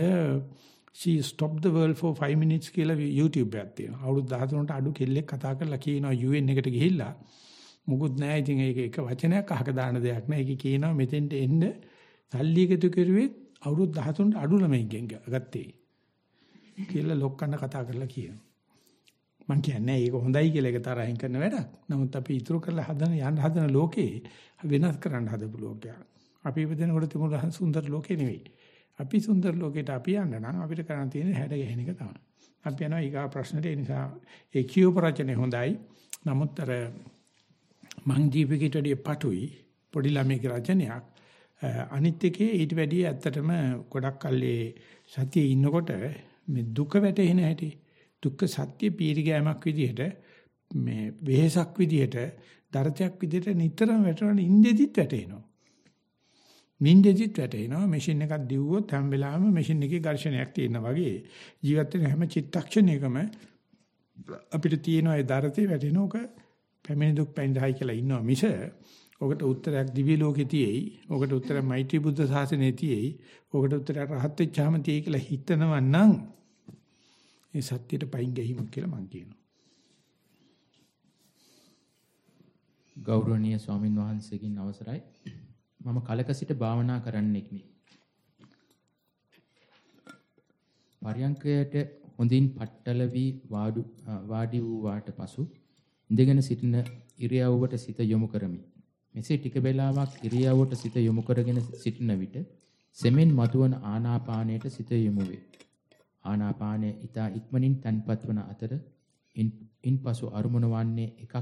Speaker 1: she stopped the world for 5 minutes කියලා YouTube එකක් තියෙනවා. අවුරුදු 13ට අඩු කෙල්ලෙක් කතා කරලා කියනවා UN එකට ගිහිල්ලා මුකුත් නැහැ ඉතින් ඒක එක වචනයක් අහක දාන දෙයක් නෑ. ඒක කියනවා මෙතෙන්ට එන්න සල්ලි එකතු කරුවෙත් අවුරුදු 13ට අඩු ළමයින්ගෙන් ගත්තේ. කියලා ලොක්කන්න කතා කරලා කියනවා. මං කියන්නේ ඒක හොඳයි කියලා ඒක තරහින් කරන වැඩක්. නමුත් අපි ඉතුරු කරලා හදන යන්න හදන ලෝකේ වෙනස් කරන්න හදපු ලෝකයක්. අපි ඉපදෙනකොට තිබුණ සුන්දර ලෝකේ නෙවෙයි. අපි සුන්දර ලෝකෙට අපි යන්න නම් අපිට කරන්න තියෙන්නේ හැඩ ගැහෙන එක තමයි. අපි යනවා ඊගා ප්‍රශ්නෙට ඒ නිසා ඒ කියූප රචනය හොඳයි. නමුත් අර මං ජීවිතේටදී පටුයි පොඩි ළමයිගේ රචනයක් අනිත් එකේ ඊට වැඩිය ඇත්තටම ගොඩක් කල්ලේ සතියේ ඉන්නකොට මේ දුක වැටෙන හැටි දුක්ඛ සත්‍ය පීරිගෑමක් විදිහට මේ වෙහසක් විදිහට දරතයක් විදිහට නිතරම වැටෙන ඉන්දෙදිත් වැටෙනවා නින්දෙදිත් වැටෙනවා මැෂින් එකක් දිව්වොත් හැම වෙලාවෙම මැෂින් එකේ ඝර්ෂණයක් තියෙනවා වගේ ජීවත් වෙන හැම චිත්තක්ෂණයකම අපිට තියෙන ඒ දරතේ වැටෙනෝක පැමිණි දුක් පැන්දහයි කියලා ඉන්නවා මිස ඔකට උත්තරයක් දිව්‍ය ලෝකේ තියෙයි. ඔකට උත්තරයක් මෛත්‍රී බුද්ධ ශාසනයේ තියෙයි. ඔකට උත්තරයක් රහත් වෙච්චාම තියෙයි කියලා හිතනවා නම් ඒ සත්‍යයට පයින් ගැහිමක් කියලා මම කියනවා.
Speaker 2: ගෞරවනීය ස්වාමින් වහන්සේගෙන් අවසරයි. මම කලක සිට භාවනා කරන්නෙක්මි. පරියංකයට හොඳින් පట్టල වී වාඩු වාඩි වූ වාට පසු ඉඳගෙන සිටින ඉරියව්වට සිත යොමු කරමි. මෙසේ ටික වේලාවක් ඉරියව්වට සිත යොමු කරගෙන සිටින විට සෙමෙන් මතුවන ආනාපානයට සිත යොමු වේ. ආනාපානය ඊතා ඉක්මනින් තන්පත් වන අතර ඉන්පසු අරුමුණ වන්නේ එකක්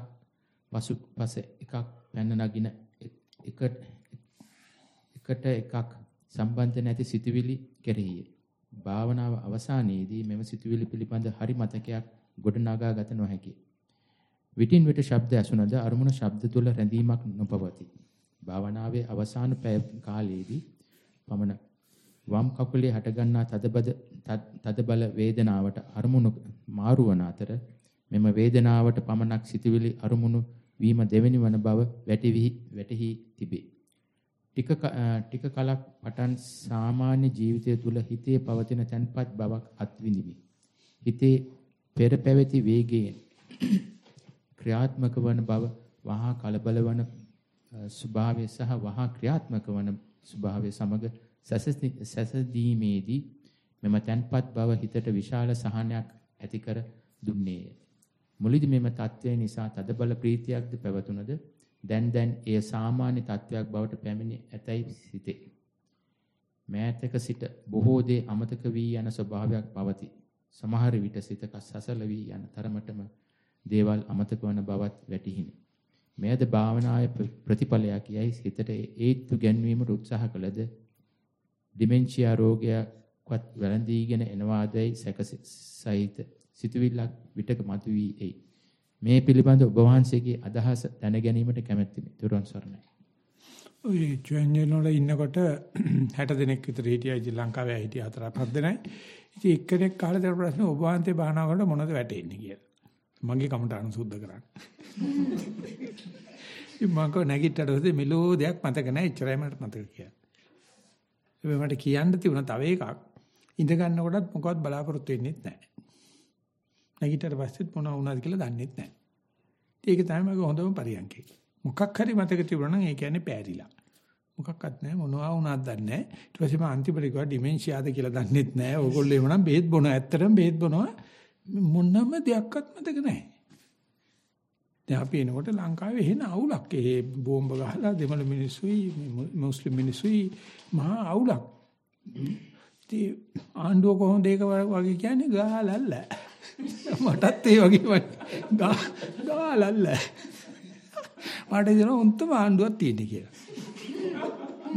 Speaker 2: පසු පස එකක් පැන නගින එක එකට එකක් සම්බන්ධ නැති සිතුවිලි කෙරෙහිය. භාවනාව අවසානයේදී මෙම සිතුවිලි පිළිබඳ හරි මතකයක් ගොඩනගා ගත නොහැකිය. විටින් විට ශබ්ද ඇසුනද අරමුණ ශබ්ද තුල රැඳීමක් නොපවතී. භාවනාවේ අවසාන පැය කාලයේදී පමණ වම් කකුලේ හටගන්නා තදබද තදබල වේදනාවට අරමුණු මාරු වන අතර මෙම වේදනාවට පමණක් සිතුවිලි අරමුණු වීම දෙවෙනි වන බව වැටහි වැටහි තිබේ. ටික ටික කලක් පටන් සාමාන්‍ය ජීවිතය තුළ හිතේ පවතින තන්පත් බවක් අත්විඳිමි. හිතේ පෙර පැවති වේගයෙන් ක්‍රියාත්මක වන බව වහා කලබල වන ස්වභාවය සහ වහා ක්‍රියාත්මක වන ස්වභාවය සමග සැසදීමේදී මෙම තන්පත් බව හිතට විශාල සහනයක් ඇති කර දුන්නේය. මුලදී මෙම தත්වය නිසා තදබල ප්‍රීතියක්ද පැවතුනද දැන් දැන් එය සාමාන්‍ය තත්වයක් බවට පැමිණි ඇතැයි සිතේ. මෑතක සිට බොහෝ දේ අමතක වී යන ස්වභාවයක් පවතී. සමහර විට සිතක සසල වී යන තරමටම දේවල් අමතක වන බවත් වැටහිනි. මෙයද භාවනාවේ ප්‍රතිඵලයක් යයි සිතට ඒත්තු ගැන්වීමට උත්සාහ කළද ඩිමෙන්ෂියා රෝගයක්වත් වැළඳීගෙන එනවාදයි සැකසහිත සිතුවිල්ලක් විටක මතුවී එයි. මේ පිළිබඳ ඔබ වහන්සේගේ අදහස දැන ගැනීමට කැමැත්තිමි. තුරුවන් සරණයි.
Speaker 1: ඔය ජොයින් වල ඉන්නකොට 60 දෙනෙක් විතර හිටියා ඉතින් ලංකාවේ හිටියා හතර පහ දෙනයි. ඉතින් එක්කෙනෙක් අහලා දෙන ප්‍රශ්න ඔබ වහන්සේ බාහනා කරනකොට මොනවද වැටෙන්නේ කියලා. මගේ කමටහන සුද්ධ කරන්න. ඉතින් මම කව නැගිට්ටට පස්සේ මෙලෝ දෙයක් මතක නැහැ. එච්චරයි මට මතක කියලා. ඒ මට කියන්න තිබුණා තව එකක්. ඉඳ ගන්නකොටත් මොකවත් බලාපොරොත්තු වෙන්නේ නැහැ. නැගිටට පස්සෙත් මොනවා වුණාද කියලා දන්නෙත් නැහැ. ඒක තමයි මගේ හොඳම පරියන්කේ. මොකක් හරි මතක තිබුණා නම් ඒ කියන්නේ පෑරිලා. මොකක්වත් නැහැ මොනවා වුණාද දන්නේ නැහැ. ඊට පස්සේ මම අන්තිමට කිව්වා ඩිමෙන්ෂියාද කියලා දන්නෙත් නැහැ. ඕගොල්ලෝ එමනම් බෙහෙත් බොනවා. ඇත්තටම බෙහෙත් බොනවා. මොනම දෙයක්වත් මතක නැහැ. දැන් අපි එනකොට ලංකාවේ එහෙන අවුලක්. ඒ බෝම්බ ගහලා දෙමළ මිනිස්සුයි මුස්ලිම් මිනිස්සුයි මහා අවුලක්. ඉතින් ආණ්ඩුව කොහොමද ඒක වගේ කියන්නේ ගහලල්ල. මටත් ඒ වගේ ගහලල්ල. මට දෙන උන්තම ආණ්ඩුවක් තියෙන්නේ කියලා.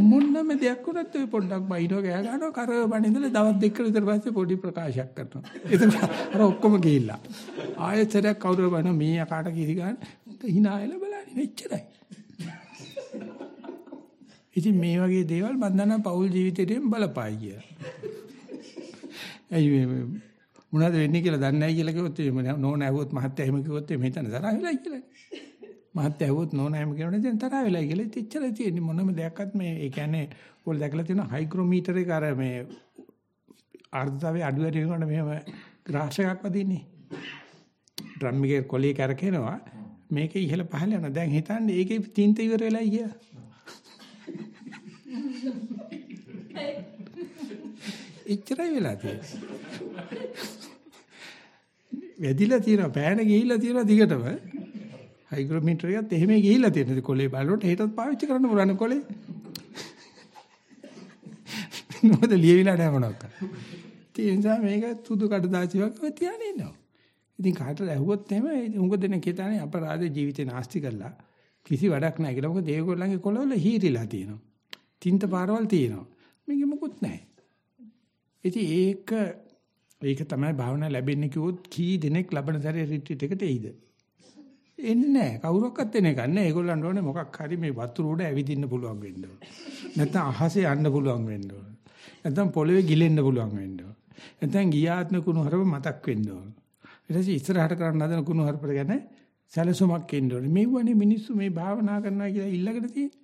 Speaker 1: මොන්නම දෙයක් වුණත් ඔය පොඩ්ඩක් බයිනෝ ගෑ ගන්නවා කරව බණින්දලා දවස් දෙකක විතර පස්සේ පොඩි ප්‍රකාශයක් කරනවා. ඒක අර ඔක්කොම ගිහිල්ලා. ආයෙත් කවුරු බණ මේ යකාට කිසි ගන්න hina එලා බලන්නේ මෙච්චරයි. ඉතින් මේ වගේ දේවල් මම දන්නා පෞල් ජීවිතේටම බලපායි කියලා. ඇයි මේ මොනවද වෙන්නේ කියලා දන්නේ නැහැ කියලා කිව්වොත් නෝන ඇහුවොත් මහත්තයා එහෙම කිව්වොත් මේ හිතන තරහ වෙලා කියලා. මහත්තයා ඇහුවොත් නෝන එහෙම කියනොත් දැන් තරහ වෙලා කියලා ඉතිච්චර තියෙන්නේ මොනම දෙයක්වත් මේ ඒ කියන්නේ ඕල් දැකලා තියෙන හයිග්‍රෝමීටර් එක අර මේ ආර්ද්‍රතාවයේ අඩු වැඩි වෙනකොට මෙහෙම ග්‍රාෆ් එකක් වදින්නේ. ඩ්‍රම් එකේ කොලේ කරකිනවා මේක ඉහළ පහළ යනවා. දැන් හිතන්නේ ඒකේ තීන්ත ඉවර වෙලායි කියලා. එච්චරයි වෙලා තියෙන්නේ. වැදිලා තියෙනවා පෑන ගිහිල්ලා තියෙනවා දිගටම. හයිග්‍රෝමීටර් එකත් එහෙම ගිහිල්ලා තියෙනවා. කොලේ බලනකොට හෙටත් පාවිච්චි කරන්න පුළුවන් කොලේ. මොකද ලියවිලා නැහැ මොනවාක්. ඒ නිසා මේක සුදු කඩදාසි වගේ තියාගෙන ඉන්නවා. ඉතින් කාටද ඇහුවොත් එහෙම උඟ දෙන කෙතානේ අපරාධ ජීවිතේ නාස්ති කරලා කිසි වැඩක් නැහැ කියලා. මොකද ඒගොල්ලන්ගේ කොළවල හීරිලා තියෙනවා. තින්ත පාරවල් තියෙනවා. මේක මොකුත් නැහැ. ඉතින් ඒක ඒක තමයි භාවනා ලැබෙන්නේ කිව්වොත් කී දෙනෙක් ලබන සැරේ රිට්‍රීට් එකට එයිද? එන්නේ නැහැ. කවුරක්වත් එන්නේ නැහැ. ඒගොල්ලන්ට ඕනේ මොකක් හරි මේ වතුර උඩ ඇවිදින්න පුළුවන් වෙන්න ඕනේ. නැත්නම් අහසේ යන්න පුළුවන් වෙන්න ඕනේ. නැත්නම් පොළවේ ගිලෙන්න පුළුවන් වෙන්න ඕනේ. නැත්නම් ගියාත්ම කුණු හරව මතක් වෙන්න ඕනේ. ඊට පස්සේ ඉස්සරහට කරන්න හදන කුණු හරපර ගැන සැලසුමක් එන්න ඕනේ. මේවනේ මිනිස්සු මේ භාවනා කරනවා කියලා ඉල්ලගෙන තියෙන්නේ.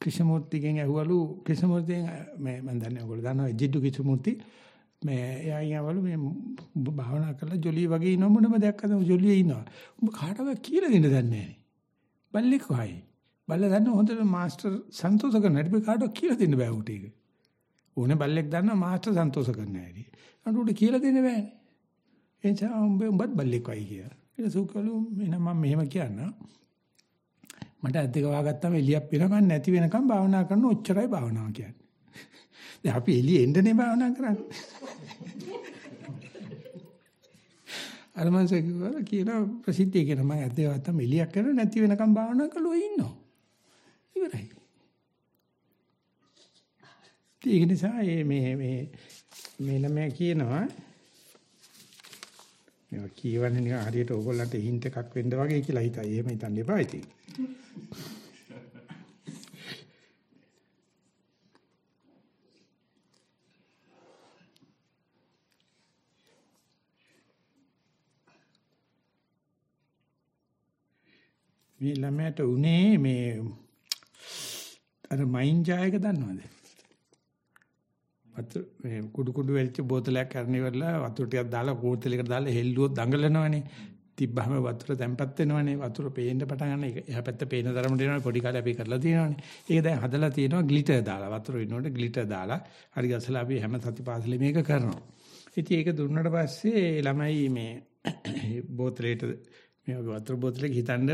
Speaker 1: ක්‍රිෂ්ණමූර්තිගෙන් ඇහුවලු ක්‍රිෂ්ණමූර්තියෙන් මේ මම දන්නේ ඔයගොල්ලෝ දන්නවා ජිඩ්ඩු ක්‍රිෂ්ණමූර්ති මේ එයා කියවලු මේ භාවනා කරලා ජොලිය වගේ ඉන්න මොනම දෙයක් අද ජොලිය ඉන්නවා. උඹ කාටවත් කියලා දෙන්න දන්නේ නැහැ. බල්ලෙක් වහයි. බල්ලා දන්න හොඳට මාස්ටර් සන්තෝෂ කරන හැටි කාටවත් කියලා දෙන්න බෑ උට ඒක. ඕනේ බල්ලෙක් දන්නවා මාස්ටර් සන්තෝෂ කරන හැටි. අන්න උට කියලා දෙන්න බෑනේ. එනිසා උඹ උඹත් බල්ලෙක් වයි කියලා. ඊට සුකලු එනම් මම මෙහෙම කියන්නම්. මට ඇද්දක වහගත්තම එළියක් පිරමන් නැති වෙනකම් භාවනා කරන ඔච්චරයි භාවනාව කියන්නේ. දැන් අපි එළිය එන්නනේ භාවනා කරන්නේ. අරමංශ කිව්වා කියන ප්‍රසිද්ධිය කියන මම ඇද්දක වහත්තම එළියක් කරන නැති වෙනකම් භාවනා කළෝ ඉන්නවා. ඉවරයි. ඒක නිසා මේ මේ මේ ළමයා කියනවා මේවා කියවන්නේ නිකන් හරියට ඕගොල්ලන්ට හින්ට් එකක් වෙන්න වගේ කියලා හිතයි. එහෙම හිතන්න එපා ඉතින්. මේ ළමයට උනේ මේ අර මයින් ජායක දන්නවද? වතුර මේ කුඩු කුඩු වෙච්ච බෝතලයක් කරන ඉවරලා වතුර ටිකක් දාලා බෝතලයකට දාලා හෙල්ලුවොත් දඟලනවනේ. තිබ්බහම වතුර තැම්පත් වෙනවනේ. වතුර පේන්න පටන් ගන්න එක. එහා පැත්ත පේන තරමට එනවනේ පොඩි කාලේ අපි කරලා තියෙනවනේ. ඒක දැන් හදලා තියෙනවා ග්ලිටර් දාලා. වතුර ඉන්නකොට ග්ලිටර් දාලා හරි ගසලා අපි හැම සතිපාසලේ මේක කරනවා. ඉතින් ඒක දුන්නට පස්සේ ළමයි මේ බෝතලේට මේ වතුර බෝතලේ හිතන්න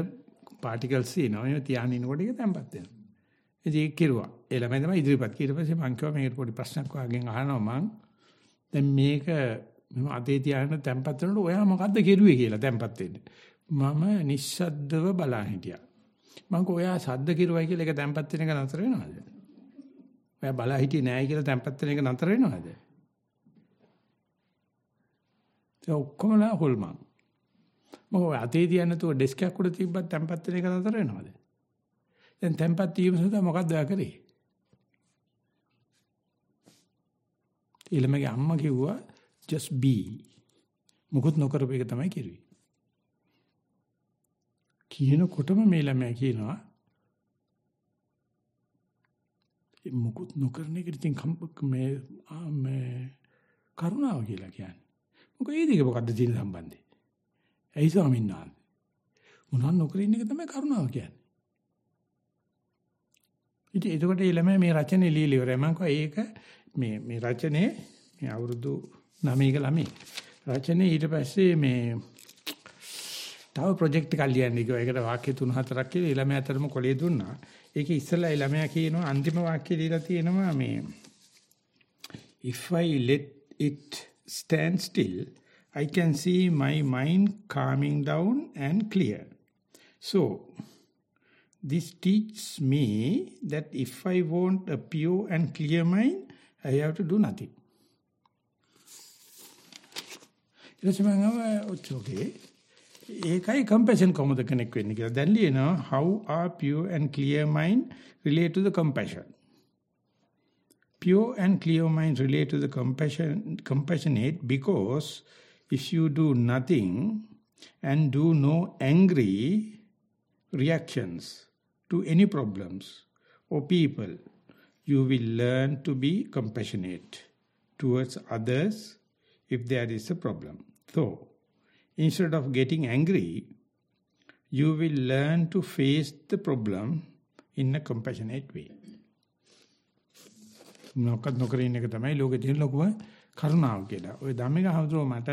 Speaker 1: පාටිකල්ස් තියෙනවා. මේ තියාගෙන ඉනකොට ඒක තැම්පත් වෙනවා. ඉතින් ඒක කිරුවා. ඒ ළමයි තමයි ඉදිරිපත්. ඊට පස්සේ මං කිව්වා මේකට පොඩි ප්‍රශ්නක් වාගෙන් අහනවා මං. දැන් මේක මම අතේ තියාගෙන තැම්පත් වෙනකොට ඔයා මොකද්ද කෙරුවේ කියලා තැම්පත් වෙන්න. මම නිස්සද්දව බලන් හිටියා. මං ඔයා සද්ද කිරුවයි කියලා ඒක තැම්පත් වෙන එක නතර වෙනවද? ඔයා බලා හිටියේ නෑ කියලා තැම්පත් වෙන එක නතර වෙනවද? ඒ ඔක්කොමලා හොල්මන්. මොකද අතේ තියන්න තෝ ඩෙස්ක් එකක් උඩ තිබ්බත් තැම්පත් වෙන එක නතර වෙනවද? දැන් tempat වීම සඳහා මොකක්ද ඔයා කරේ? ඊළමගේ අම්මා කිව්වා just be. මොකුත් නොකරපු එක තමයි කිරුවේ. කියනකොටම මේ ළමයා කියනවා මොකුත් නොකරන එක ඉතින් මේ මේ කරුණාව කියලා කියන්නේ. මොකද ඒ දෙක මොකද්ද තියෙන සම්බන්ධය? ඇයි ස්වාමීන් වහන්සේ? මොනවා නොකර ඉන්න එක තමයි කරුණාව කියන්නේ. ඉතින් එතකොට ළමයි මේ රචනය ලියලා ඉවරයි. මම කිව්වා ඒක මේ මේ රචනයේ මේ අවුරුදු 9ක ළමයි. රචනයේ ඊට පස්සේ මේ තව ප්‍රොජෙක්ට් එකක් ලියන්න කිව්වා. ඒකට වාක්‍ය 3-4ක් කියලා ළමයා අතරම කොලේ දුන්නා. ඒකේ ඉස්සෙල්ලා ළමයා කියනවා අන්තිම වාක්‍යය දීලා තියෙනවා මේ if i let it stand still i can see my mind calming down and clear so this teaches me that if i want a pure and clear mind i have to do nothing ඊට පස්සේ මම ඔච්චෝකේ ඒකයි compassion කොහොමද කනෙක් වෙන්නේ කියලා. දැන් ලියනවා how are pure and clear mind relate to the compassion. Pure and clear mind relate to the compassion compassionate because if you do nothing and do no angry reactions to any problems or people, you will learn to be compassionate towards others if there is a problem. So, instead of getting angry, you will learn to face the problem in a compassionate way. මොකක්ද නොකර ඉන්න එක තමයි ලෝකේ තියෙන ලොකුම කරුණාව කියලා. ওই ධම්මික හඳුරෝ මට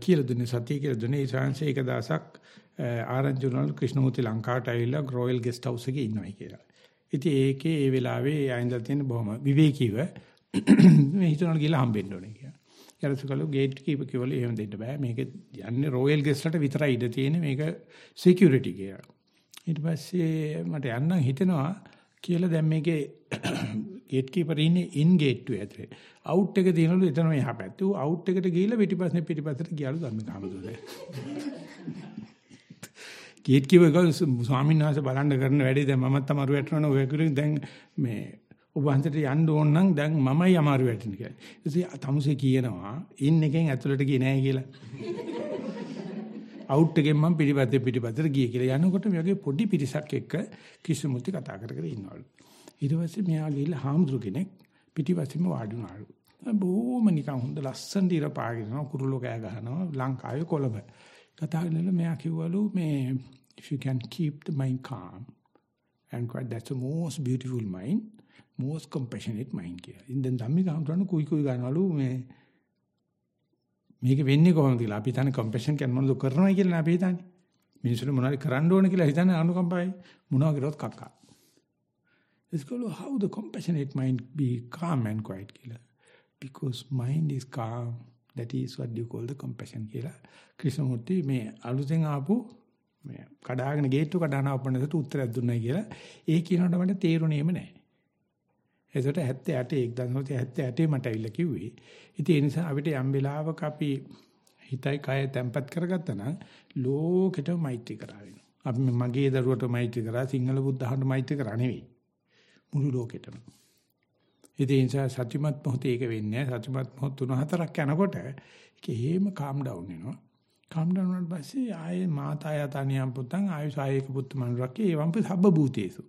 Speaker 1: කියලා දුන්නේ සතිය කියලා දුන්නේ ඒ ශාංශේ එක දවසක් ආරංචි වුණාලු ක්‍රිෂ්ණමූර්ති ලංකාවට ඇවිල්ලා රොයල් ගෙස්ට් හවුස් එකේ ඉන්නවයි කියලා. ඉතින් ඒකේ ඒ වෙලාවේ ආයෙන්දලා තියෙන බොහොම විවේකීව මේ හිතනවල ගිහලා හම්බෙන්න ඕනේ කියලා. යරසකලු ගේට් කීපර් කිව්වලු එහෙම දෙන්න බෑ. මේක යන්නේ රොයල් ගෙස්ට්ලට විතරයි ඉඩ තියෙන්නේ. මේක සිකියුරිටි කියලා. ඊට පස්සේ මට යන්න හිතෙනවා කියලා දැන් මේකේ ගේට් කීපර් ඉන්නේ ඉන් ගේට්ටුවේ ඇතුලේ. අවුට් එක දිනනලු එතන මෙහා පැත්තේ. ඌ අවුට් එකට ගිහිල්ලා පිටිපස්සේ පිටිපස්සට ගියලු ධම්මික හමුදුනේ. ගේට් කීපර් ගාව ස්වාමීන් වහන්සේ බලන්න කරන වැඩේ දැන් මමත් අමාරු වැටෙනවා ඔය කිරින් දැන් මේ ඔබ හන්දට යන්න ඕන නම් දැන් මමයි අමාරු වැටෙන්නේ කියලා. ඊටසේ තමුසේ කියනවා ඉන් එකෙන් ඇතුළට ගියේ නෑ කියලා. අවුට් එකෙන් මම පිටිපස්සේ පිටිපස්සට ගියේ කියලා. යනකොට මේ වගේ පොඩි පිරිසක් එක්ක කිසිමුත්‍ති කතා කර කර ඉන්නවලු. ඊට පස්සේ මෙයා ගිහිල්ලා හාමුදුරු කෙනෙක් පිටිපස්සෙම වාඩි වුණාලු. බොහොම නිකන් හොඳ ලස්සන දිර පාගෙන කුරුල්ලෝ කෑ ගහනවා ලංකාවේ කොළඹ. කතා කරනකොට මෙයා කිව්වලු මේ if you can keep the mind calm and quite that's the most beautiful mind most compassionate mind කියලා. ඉතින් දැන් ධම්මික හඳුනන කුයි කුයි ගන්නවලු මේ මේක වෙන්නේ කොහොමද කියලා. අපි හිතන්නේ compassion කියන්නේ මොනවද කරනවා කියලා අපි හිතන්නේ. මිනිස්සුන්ට මොනවද කරන්න ඕන කියලා හිතන්නේ අනුකම්පාවයි. මොනවා කරොත් කක්කා. It's called how the compassionate mind be calm and quiet කියලා. Because mind is calm. That is what you call the compassion කියලා. ක්‍රිෂ්ණමූර්ති මේ අලුතෙන් ආපු මේ කඩාගෙන ගේට්ටු කඩන අපන්නට උත්තරයක් දුන්නා කියලා ඒ කියනකොට මට තේරුණේම නැහැ. ඒකට 78 1978 මට ඇවිල්ලා කිව්වේ. ඉතින් ඒ නිසා අපිට යම් වෙලාවක අපි හිතයි කය තැම්පත් කරගත්තා නම් ලෝකෙට මෛත්‍රී කරා වෙනවා. අපි මගේ දරුවට මෛත්‍රී කරා සිංහල බුද්ධහමට මෛත්‍රී කරා නෙවෙයි. මුළු ලෝකෙටම. ඉතින් ඒ නිසා සත්‍යමත් මොහොතේ ඒක වෙන්නේ නැහැ. සත්‍යමත් මොහොත තුන හතරක් යනකොට ඒක හේම කාම් ඩවුන් වෙනවා. කාම් ඩවුන් වුණාට පස්සේ ආයේ මාතා යතනියම් පුතං ආයුසායක පුත්තු මනුරක්කේ එවම්ප සබ්බ භූතේසු.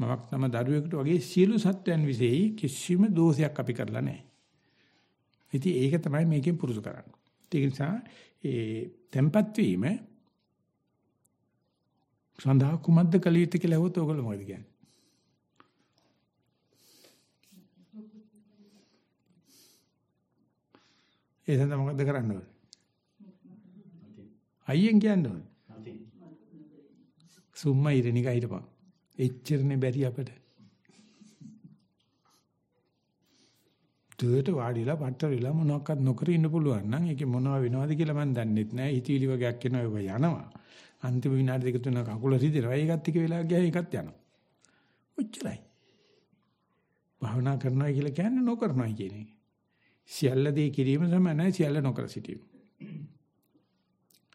Speaker 1: මමක් තම දරුවෙකුට වගේ සියලු සත්වයන් විසෙයි කිසිම දෝෂයක් අපි කරලා නැහැ. ඉතින් ඒක තමයි මේකෙන් පුරුදු කරන්නේ. ඒ නිසා ඒ tempat වීම සඳහා කුමද්ද කළ යුත්තේ කියලා හොත් ඔයගොල්ලෝ මොකද කියන්නේ? ඒ සඳහා මොකද්ද කරන්න ඕනේ? අයියෙන් කියන්න ඕනේ. සුම්මා ඉරණික හිටපන්. එච්චරනේ බැරි අපිට. දුවට වාඩිලා පට්ටර වෙලා මොනවාක්වත් නොකර ඉන්න පුළුවන් නම් ඒකේ මොනව වෙනවද කියලා මම දන්නෙත් නෑ. හිතවිලි වගේක් එනවා ඒක යනවා. අන්තිම විනාඩි දෙක තුන කකුල රිදෙනවා. ඒකත් ටික වෙලා ගියා ඒකත් යනවා. ඔච්චරයි. භාවනා කරනවා කියලා කියන්නේ නොකරනවා කියන එක. සියල්ල දේ කිරීම තමයි නෑ සියල්ල නොකර සිටීම.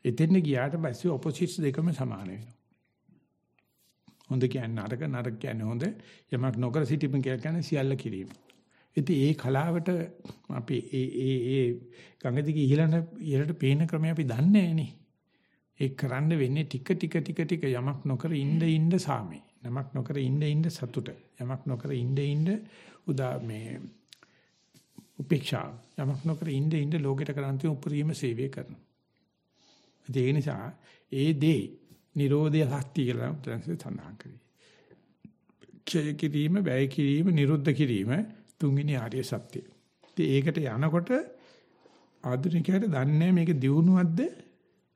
Speaker 1: එතෙන් ගියාට පස්සේ ඔපොසිට්ස් දෙකම සමාන වෙනවා. හොඳ කියන්නේ නරක නරක කියන්නේ හොඳ යමක් නොකර සිටීම කියලා කියන්නේ සියල්ල කිරීම. ඉතින් ඒ කලාවට අපි ඒ ඒ ඒ ගඟ දිගේ ඉහළට ඉහළට පේන ක්‍රමය අපි දන්නේ නැහනේ. ඒ කරන්න වෙන්නේ ටික ටික ටික ටික යමක් නොකර ඉන්න ඉන්න සාමේ. යමක් නොකර ඉන්න ඉන්න සතුට. යමක් නොකර ඉන්න ඉන්න උදා මේ උපේක්ෂා. යමක් නොකර ඉන්න ඉන්න ලෝකෙට කරන් තියෙන උපරිම සේවය කරනවා. ඒ නිසා ඒ දේ Nirodha Shakti කියලා උත්තරන්සේ සඳහන් කරේ. ක්ෂය කිරීම, වැය කිරීම, නිරුද්ධ කිරීම තුන්වෙනි ආර්ය සත්‍යය. ඉතින් ඒකට යනකොට ආධුනිකයට දන්නේ මේක දියුණුවක්ද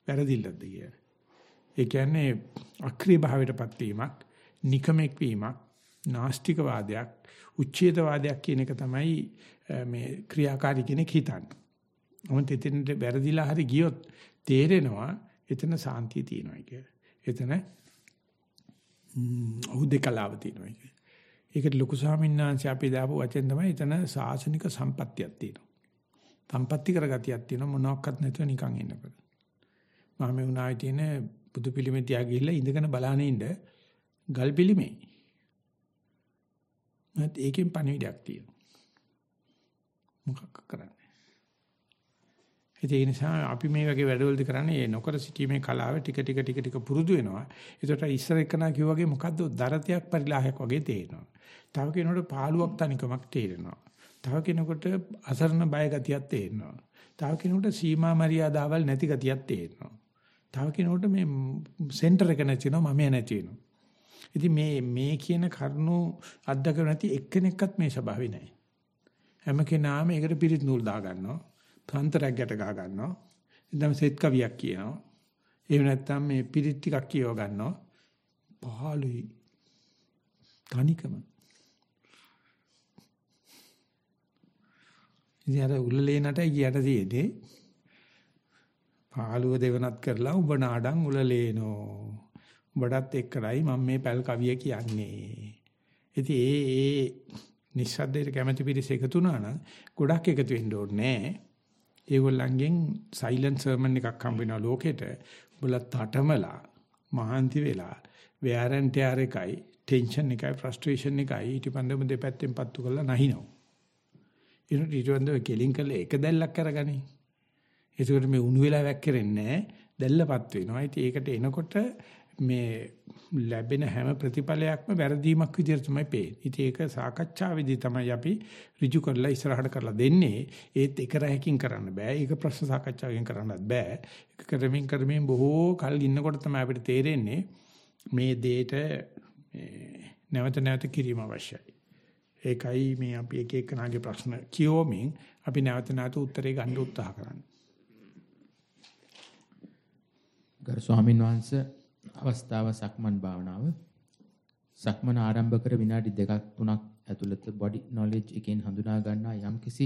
Speaker 1: වැරදිල්ලක්ද කියලා. ඒ කියන්නේ අක්‍රීය භාවයටපත් වීමක්, නිකමෙක් වීමක්, නාස්තික වාදයක්, උච්ඡේද වාදයක් කියන එක තමයි මේ ක්‍රියාකාරී කෙනෙක් හිතන්නේ. මොකද එතනට වැරදිලා හරි ගියොත් තේරෙනවා එතන සාන්තිය තියෙනවා කියලා. එතන උදේකලාව තියෙනවා කියලා. ඒකට ලොකු ස්වාමීන් වහන්සේ අපි දාපු වචෙන් තමයි එතන සාසනික සම්පත්තියක් තියෙනවා. සම්පත්‍ති කරගතියක් තියෙනවා මොනවත් නැතුව නිකන් ඉන්නකොට. මම මේ උනාවේ තියෙන බුදු පිළිමේ තියා ගිහිල්ලා ඉඳගෙන බලාගෙන ඉන්න ගල් පිළිමේ. මත් ඒකෙන් පණිවිඩයක් තියෙනවා. මොකක් කරන්නේ? ඒ නිසා අපි මේ වගේ වැඩවලදී කරන්නේ නොකර සිටීමේ කලාව ටික ටික ටික ටික පුරුදු වෙනවා. ඒකට ඉස්සර එක්කනා කිව්වා වගේ මොකද්ද දරතයක් පරිලාහයක් වගේ තේරෙනවා. තව කෙනෙකුට පාළුවක් තනිකමක් තේරෙනවා. තව කෙනෙකුට අසරණ බය ගතියක් තේරෙනවා. තව කෙනෙකුට සීමා මරියාදාවල් නැති ගතියක් තේරෙනවා. තව කෙනෙකුට මේ සෙන්ටර් එක නැති වෙනවා මම නැති වෙනවා. ඉතින් මේ මේ කියන කරුණු අත්දක නැති එක්කෙනෙක්වත් මේ ස්වභාවේ නැහැ. හැම කෙනාම ඒකට පිරිත් නූල් දා ගන්නවා. තන්තරයක් ගැට ගහ ගන්නවා. ඉතින් සෙත් කවියක් කියනවා. එහෙම නැත්නම් මේ පිරිත් ටිකක් කියව ගන්නවා. පහළුයි. තනිකම. ඉතින් අර උලලේනට ගියට තියෙන්නේ පාළුව දෙවනත් කරලා උඹ නාඩන් උලලේනෝ. උඹටත් එක්කලයි මම මේ පැල් කවිය කියන්නේ. ඉතින් ඒ ඒ නිස්සද්දයට කැමැති පිරිස එකතු වුණා නම් ගොඩක් එකතු වෙන්න ඕනේ නෑ. ඒගොල්ලන්ගෙන් සයිලන්ට් සර්මන් එකක් හම්බ වෙනවා ලෝකෙට. උඹලා තටමලා මහන්ති වෙලා wear and tear එකයි ටෙන්ෂන් එකයි ෆ්‍රස්ට්‍රේෂන් එකයි ඊටපන්දම දෙපැත්තෙන් පත්තු කරලා නැහිනව. ඊට ඊටවන්ද කෙලින් කළා එක දැල්ලක් කරගනි. ඒකට මේ උණු වෙලා වැක්කෙරෙන්නේ දැල්ලපත් වෙනවා. ඉතින් ඒකට එනකොට මේ ලැබෙන හැම ප්‍රතිඵලයක්ම වැරදීමක් විදිහට තමයි පේන්නේ. ඉතින් ඒක සාකච්ඡාවේදී තමයි අපි ඍජු කරලා ඉස්සරහට කරලා දෙන්නේ. ඒත් එක රැයකින් කරන්න බෑ. ඒක ප්‍රශ්න සාකච්ඡාවකින් කරන්නත් බෑ. ඒක කරමින් කරමින් බොහෝ කල් ඉන්නකොට තමයි අපිට තේරෙන්නේ මේ දෙයට නැවත නැවත කිරීම අවශ්‍යයි. ඒකයි මේ අපි එක එකනාගේ ප්‍රශ්න කියවමින් අපි නැවත නැවත උත්තරේ ගන්න උත්සාහ කරන්නේ.
Speaker 2: ගරු ස්වාමීන් වහන්සේ අවස්ථාව සක්මන් භාවනාව සක්මන ආරම්භ කර විනාඩි දෙකක් තුනක් ඇතුළත බොඩි නොලෙජ් එකෙන් හඳුනා ගන්නා යම්කිසි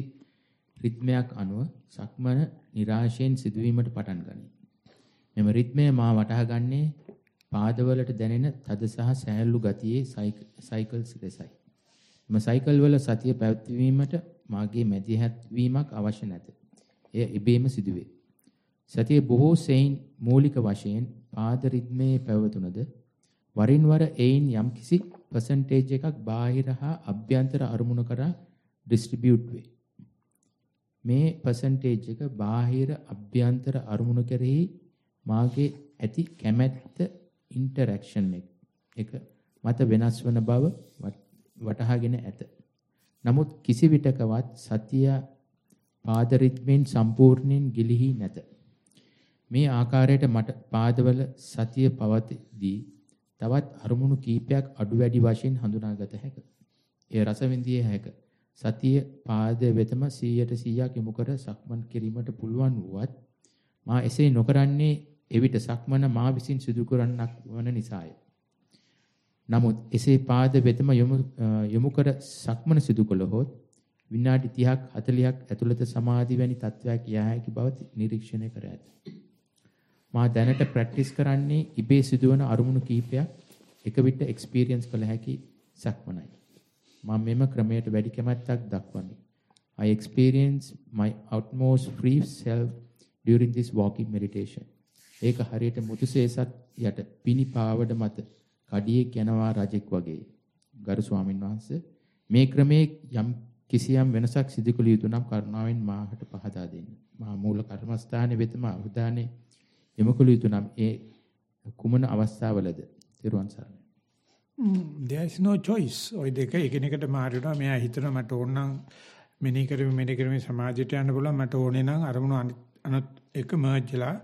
Speaker 2: රිද්මයක් අනුව සක්මන નિરાශයෙන් සිදුවීමට පටන් ගනී. මෙම රිද්මය මා වටහා ගන්නේ පාදවලට දැනෙන තද සහ සෑහළු ගතියේ සයිකල්ස් ලෙසයි. මෙම සයිකල් වල සතිය පැවැත්වීමට මාගේ මැදිහත් වීමක් අවශ්‍ය නැත. එය ඉබේම සිදුවේ. සතිය බොහෝ සෙයින් මූලික වශයෙන් පාද රිද්මේ පැවතුනද වරින් වර එයින් යම්කිසි පර්සන්ටේජ් එකක් බාහිර හා අභ්‍යන්තර අරමුණු කරා ඩිස්ට්‍රිබියුට් වේ. මේ පර්සන්ටේජ් එක බාහිර අභ්‍යන්තර අරමුණු කෙරෙහි මාගේ ඇති කැමැත්ත ඉන්ටරැක්ෂන් එක මත වෙනස් වන බව වටහාගෙන ඇත. නමුත් කිසි විටකවත් සතිය පාද රිද්මෙන් සම්පූර්ණයෙන් ගිලිහි නැත. මේ ආකාරයට මට පාදවල සතිය පවතිදී තවත් අරමුණු කීපයක් අඩු වැඩි වශයෙන් හඳුනාගත හැක. එය රස විඳිය හැක. සතිය පාද වෙතම 100ට 100ක් යොමු කර සක්මන් කිරීමට පුළුවන් වුවත් මා එසේ නොකරන්නේ එවිට සක්මන මා විසින් සිදු කරන්නක් වන නිසාය. නමුත් එසේ පාද වෙතම යොමු යොමු කර සක්මන සිදු කළහොත් විනාඩි 30ක් 40ක් ඇතුළත සමාධි වැනි තත්වයක් යා හැකි බව නිරීක්ෂණය කර ඇත. මා දැනට ප්‍රැක්ටිස් කරන්නේ ඉබේ සිදුවන අරමුණු කීපයක් එක විට එක්ස්පීරියන්ස් කළ හැකි සක්මනයි. මම මෙම ක්‍රමයට වැඩි කැමැත්තක් දක්වමි. I experience my utmost free self during this walking meditation. ඒක හරියට මුතුසේසත් යට පිනි පාවඩ මත කඩියෙක් යනවා රජෙක් වගේ. ගරු ස්වාමින් වහන්සේ මේ ක්‍රමයේ යම් කිසියම් වෙනසක් සිදු කළ යුතු නම් කරුණාවෙන් මාහට පහදා දෙන්න. මා මූල කර්මස්ථානයේ වෙතම අවධානය යොමු කළ යුතු නම් ඒ කුමන අවස්ථාවලද? තිරුවන් සරණයි.
Speaker 1: Mm, there is no choice. ඔය දෙක එකිනෙකට මාරුනවා. මෙයා හිතනවා මට ඕන නම් මෙනෙහි කරමින් මෙනෙහි කරමින් සමාජයට යන්න පුළුවන්. මට ඕනේ නම් අරමුණු අනිත් එක මර්ජ්ලා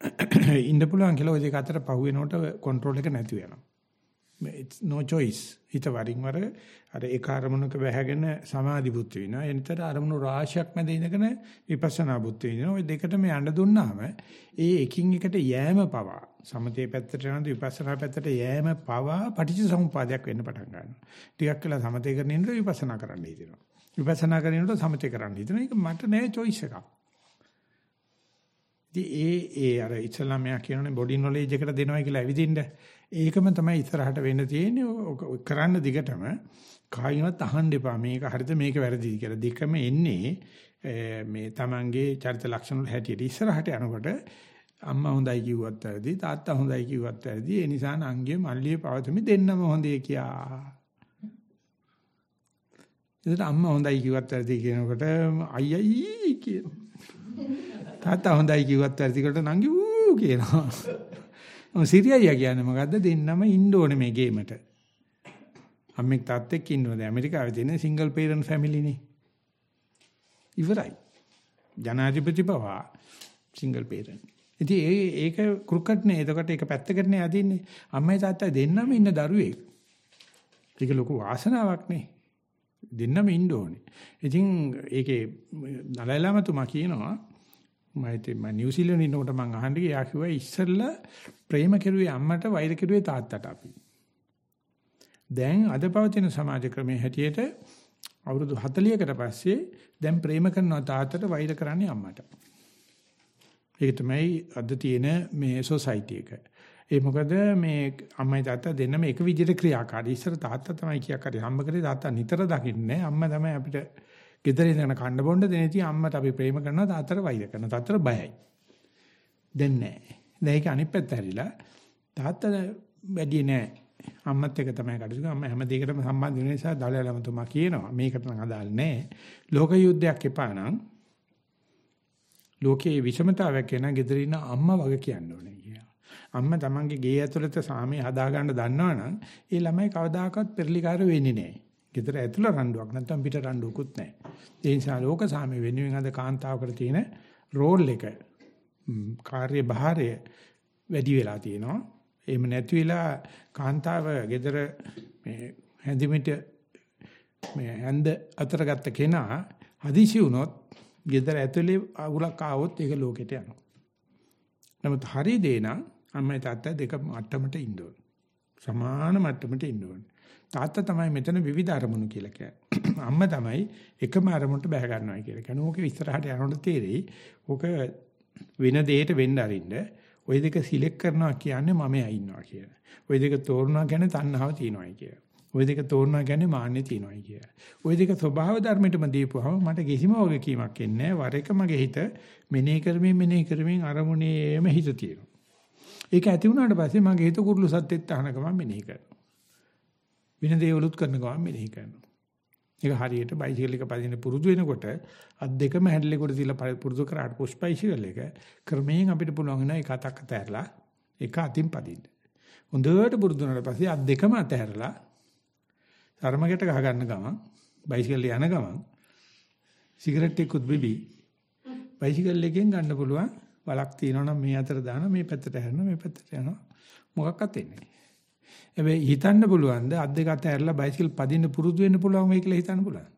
Speaker 1: ඉන්න පුළුවන් කියලා ওই දෙක අතර පහු වෙනකොට කන්ට්‍රෝල් එක නැති වෙනවා. It's no choice. හිත වරින් වර අර ඒක අරමුණක වැහැගෙන සමාධි බුද්ධ වෙනවා. එනිතර අරමුණු රාශියක් මැද ඉඳගෙන විපස්සනා බුද්ධ වෙනවා. ওই දෙකටම යන්න දුන්නාම ඒ එකින් එකට යෑම පවා සමතේ පැත්තට යනද විපස්සනා පැත්තට යෑම පවා පටිච්ච සමුපාදයක් වෙන්න පටන් ගන්නවා. ටිකක් වෙලා සමතේ කරන ඉන්න විපස්සනා කරන්න හිතෙනවා. විපස්සනා කරනකොට සමතේ කරන්න හිතෙනවා. ඒක මට නෑ choice එකක්. ඒ ඒ අර ඉස්ලාමයා කියනනේ බොඩි නොලෙජ් එකට දෙනවා කියලා ඇවිදින්න ඒකම තමයි ඉස්සරහට වෙන්න තියෙන්නේ. කරන්න දිගටම කායිනවත් අහන්න එපා. මේක හරිද මේක වැරදිද කියලා. දෙකම එන්නේ මේ Tamange චරිත ලක්ෂණ වල හැටියට. ඉස්සරහට යනකොට අම්මා හොඳයි කිව්වත් වැරදි තාත්තා හොඳයි කිව්වත් වැරදි. ඒ නිසා නංගිය මල්ලිය පවතුමි දෙන්නම හොඳේ කියා. එතකොට අම්මා හොඳයි කිව්වත් වැරදි කියනකොට අයියයි කියන තාත්තා හොඳයි කිව්වත් වැරදි කොට නංගි ඌ කියනවා. ඔය සිරියයියා කියන්නේ මොකද්ද දෙන්නම ඉන්න ඕනේ මේ ගේමට. අම්මෙක් තාත්තෙක් ඉන්න ඕනේ. ඇමරිකාවේ තියෙන සිංගල් පේරන්ට් ෆැමිලිනේ. ඉවරයි. ජනාධිපති පවා සිංගල් පේරන්ට්. ඉතින් ඒ ඒක ක්‍රිකට් නේ. එතකොට ඒක පැත්තකට නේ අදින්නේ. අම්මයි තාත්තයි දෙන්නම ඉන්න දරුවෙක්. ඒක ලොකු වාසනාවක් නේ. දෙන්නම ඉන්න ඕනේ. ඉතින් ඒකේ නලයිලාමතුමා කියනවා මම ඉතින් මම නිව්සීලන්තේ ඉන්නකොට මම අහන්න ගියා කිව්වා ඉස්සෙල්ලා ප්‍රේම කෙරුවේ අම්මට වෛර කෙරුවේ තාත්තට අපි. දැන් අද පවතින සමාජ ක්‍රමයේ හැටියට අවුරුදු 40කට පස්සේ දැන් ප්‍රේම කරනවා තාත්තට වෛර කරන්නේ අම්මට. ඒක තමයි අද තියෙන මේ සොසයිටි එක. ඒ මොකද මේ අම්මයි තාත්තා දෙන්නම එක විදිහට ක්‍රියාකාරී. ඉස්සර තාත්තා තමයි කියා කරේ. අම්ම කරේ තාත්තා නිතර දකින්නේ. අම්මා තමයි අපිට ගෙදර ඉඳගෙන කන්න බොන්න දෙනේදී අම්මට අපි ප්‍රේම කරනවා තාත්තට වෛර කරනවා තාත්තට බයයි. දැන් නැහැ. දැන් ඒක අනිත් පැත්ත හැරිලා තාත්තා වැඩි නෑ. අම්මත් එක තමයි කටයුතු කරන්නේ. අම්මා හැම දෙයකටම සම්බන්ධ වෙන නිසා දලලමතුමා කියනවා මේකට නම් අදාළ නෑ. ලෝක යුද්ධයක් එපා නම් ලෝකයේ විෂමතාවයක් වෙන ගෙදර ඉන්න අම්මා වගේ කියන්න ඕනේ කියලා. අම්මා තමන්ගේ ගේ ඇතුළත සාමයේ හදාගන්න දන්නවනම් ඒ ළමයි කවදාකවත් පෙරලිකාර වෙන්නේ නෑ. ගෙදර ඇතුළ රණ්ඩුවක් නැත්නම් පිට රණ්ඩුවකුත් නැහැ. ඒ නිසා ලෝක සාමය වෙනුවෙන් අද කාන්තාවකට තියෙන රෝල් එක කාර්ය භාරය වැඩි වෙලා තියෙනවා. එහෙම නැති වෙලා කාන්තාව ගෙදර මේ හැඳිමිට මේ හැඳ අතර ගත්ත කෙනා හදිසි වුණොත් ගෙදර ඇතුලේ අගුලක් ආවොත් ඒක ලෝකෙට යනවා. නමුත් හරි දේ නම් අම්මයි තාත්තා දෙක මට්ටමට ඉන්න ඕන. සමාන මට්ටමට ඉන්න ඕන. තාත්තා තමයි මෙතන විවිධ අරමුණු කියලා කියන්නේ. අම්මා තමයි එකම අරමුණට බැහැ ගන්නවා කියලා කියන්නේ. ඕක ඉස්සරහට යනකොට තේරෙයි. ඕක වෙන දෙයකට වෙන්න අරින්න. ওই දෙක සිලෙක්ට් කරනවා කියන්නේ මමයා ඉන්නවා කියලා. ওই දෙක තෝරනවා කියන්නේ තණ්හාව තියෙනවායි කියලා. ওই දෙක තෝරනවා කියන්නේ මාන්නේ තියෙනවායි කියලා. ওই දෙක ස්වභාව ධර්මයටම දීපුවම මට කිසිම වගකීමක් එන්නේ නැහැ. වර එක මගේ හිත මෙනෙහි කරමින් මෙනෙහි කරමින් අරමුණේම හිත තියෙනවා. ඒක ඇති වුණාට පස්සේ මගේ හිත කුරුළු සත්‍යෙත් අහන ගමන් මෙනෙහි කරනවා. වෙන දේවලුත් කරන ගමන් මෙනෙහි කරනවා. ඒක හරියට බයිසිකල් එක පදින්න පුරුදු වෙනකොට අත් දෙකම හැන්ඩලෙකට තියලා පුරුදු කරාට පුෂ් බයිසිකල් එක ක්‍රමයෙන් අපිට පුළුවන් වෙනවා එක අතක් අතහැරලා එක අතින් පදින්න. හොඳට පුරුදු වුණාට පස්සේ අත් දෙකම අතහැරලා ධර්මකට ගහ ගන්න ගමන් බයිසිකල් යන ගමන් සිගරට් එකකුත් බිබි බයිසිකල් එකෙන් ගන්න පුළුවන් වලක් තියෙනවා නම් මේ අතට දානවා මේ පැත්තට හැරෙනවා මේ පැත්තට යනවා මොකක්වත් වෙන්නේ නැහැ. හැබැයි හිතන්න පුළුවන්ද අත් දෙක අත ඇරලා බයිසිකල් පදින්න පුරුදු වෙන්න පුළුවන් වෙයි කියලා හිතන්න පුළුවන්.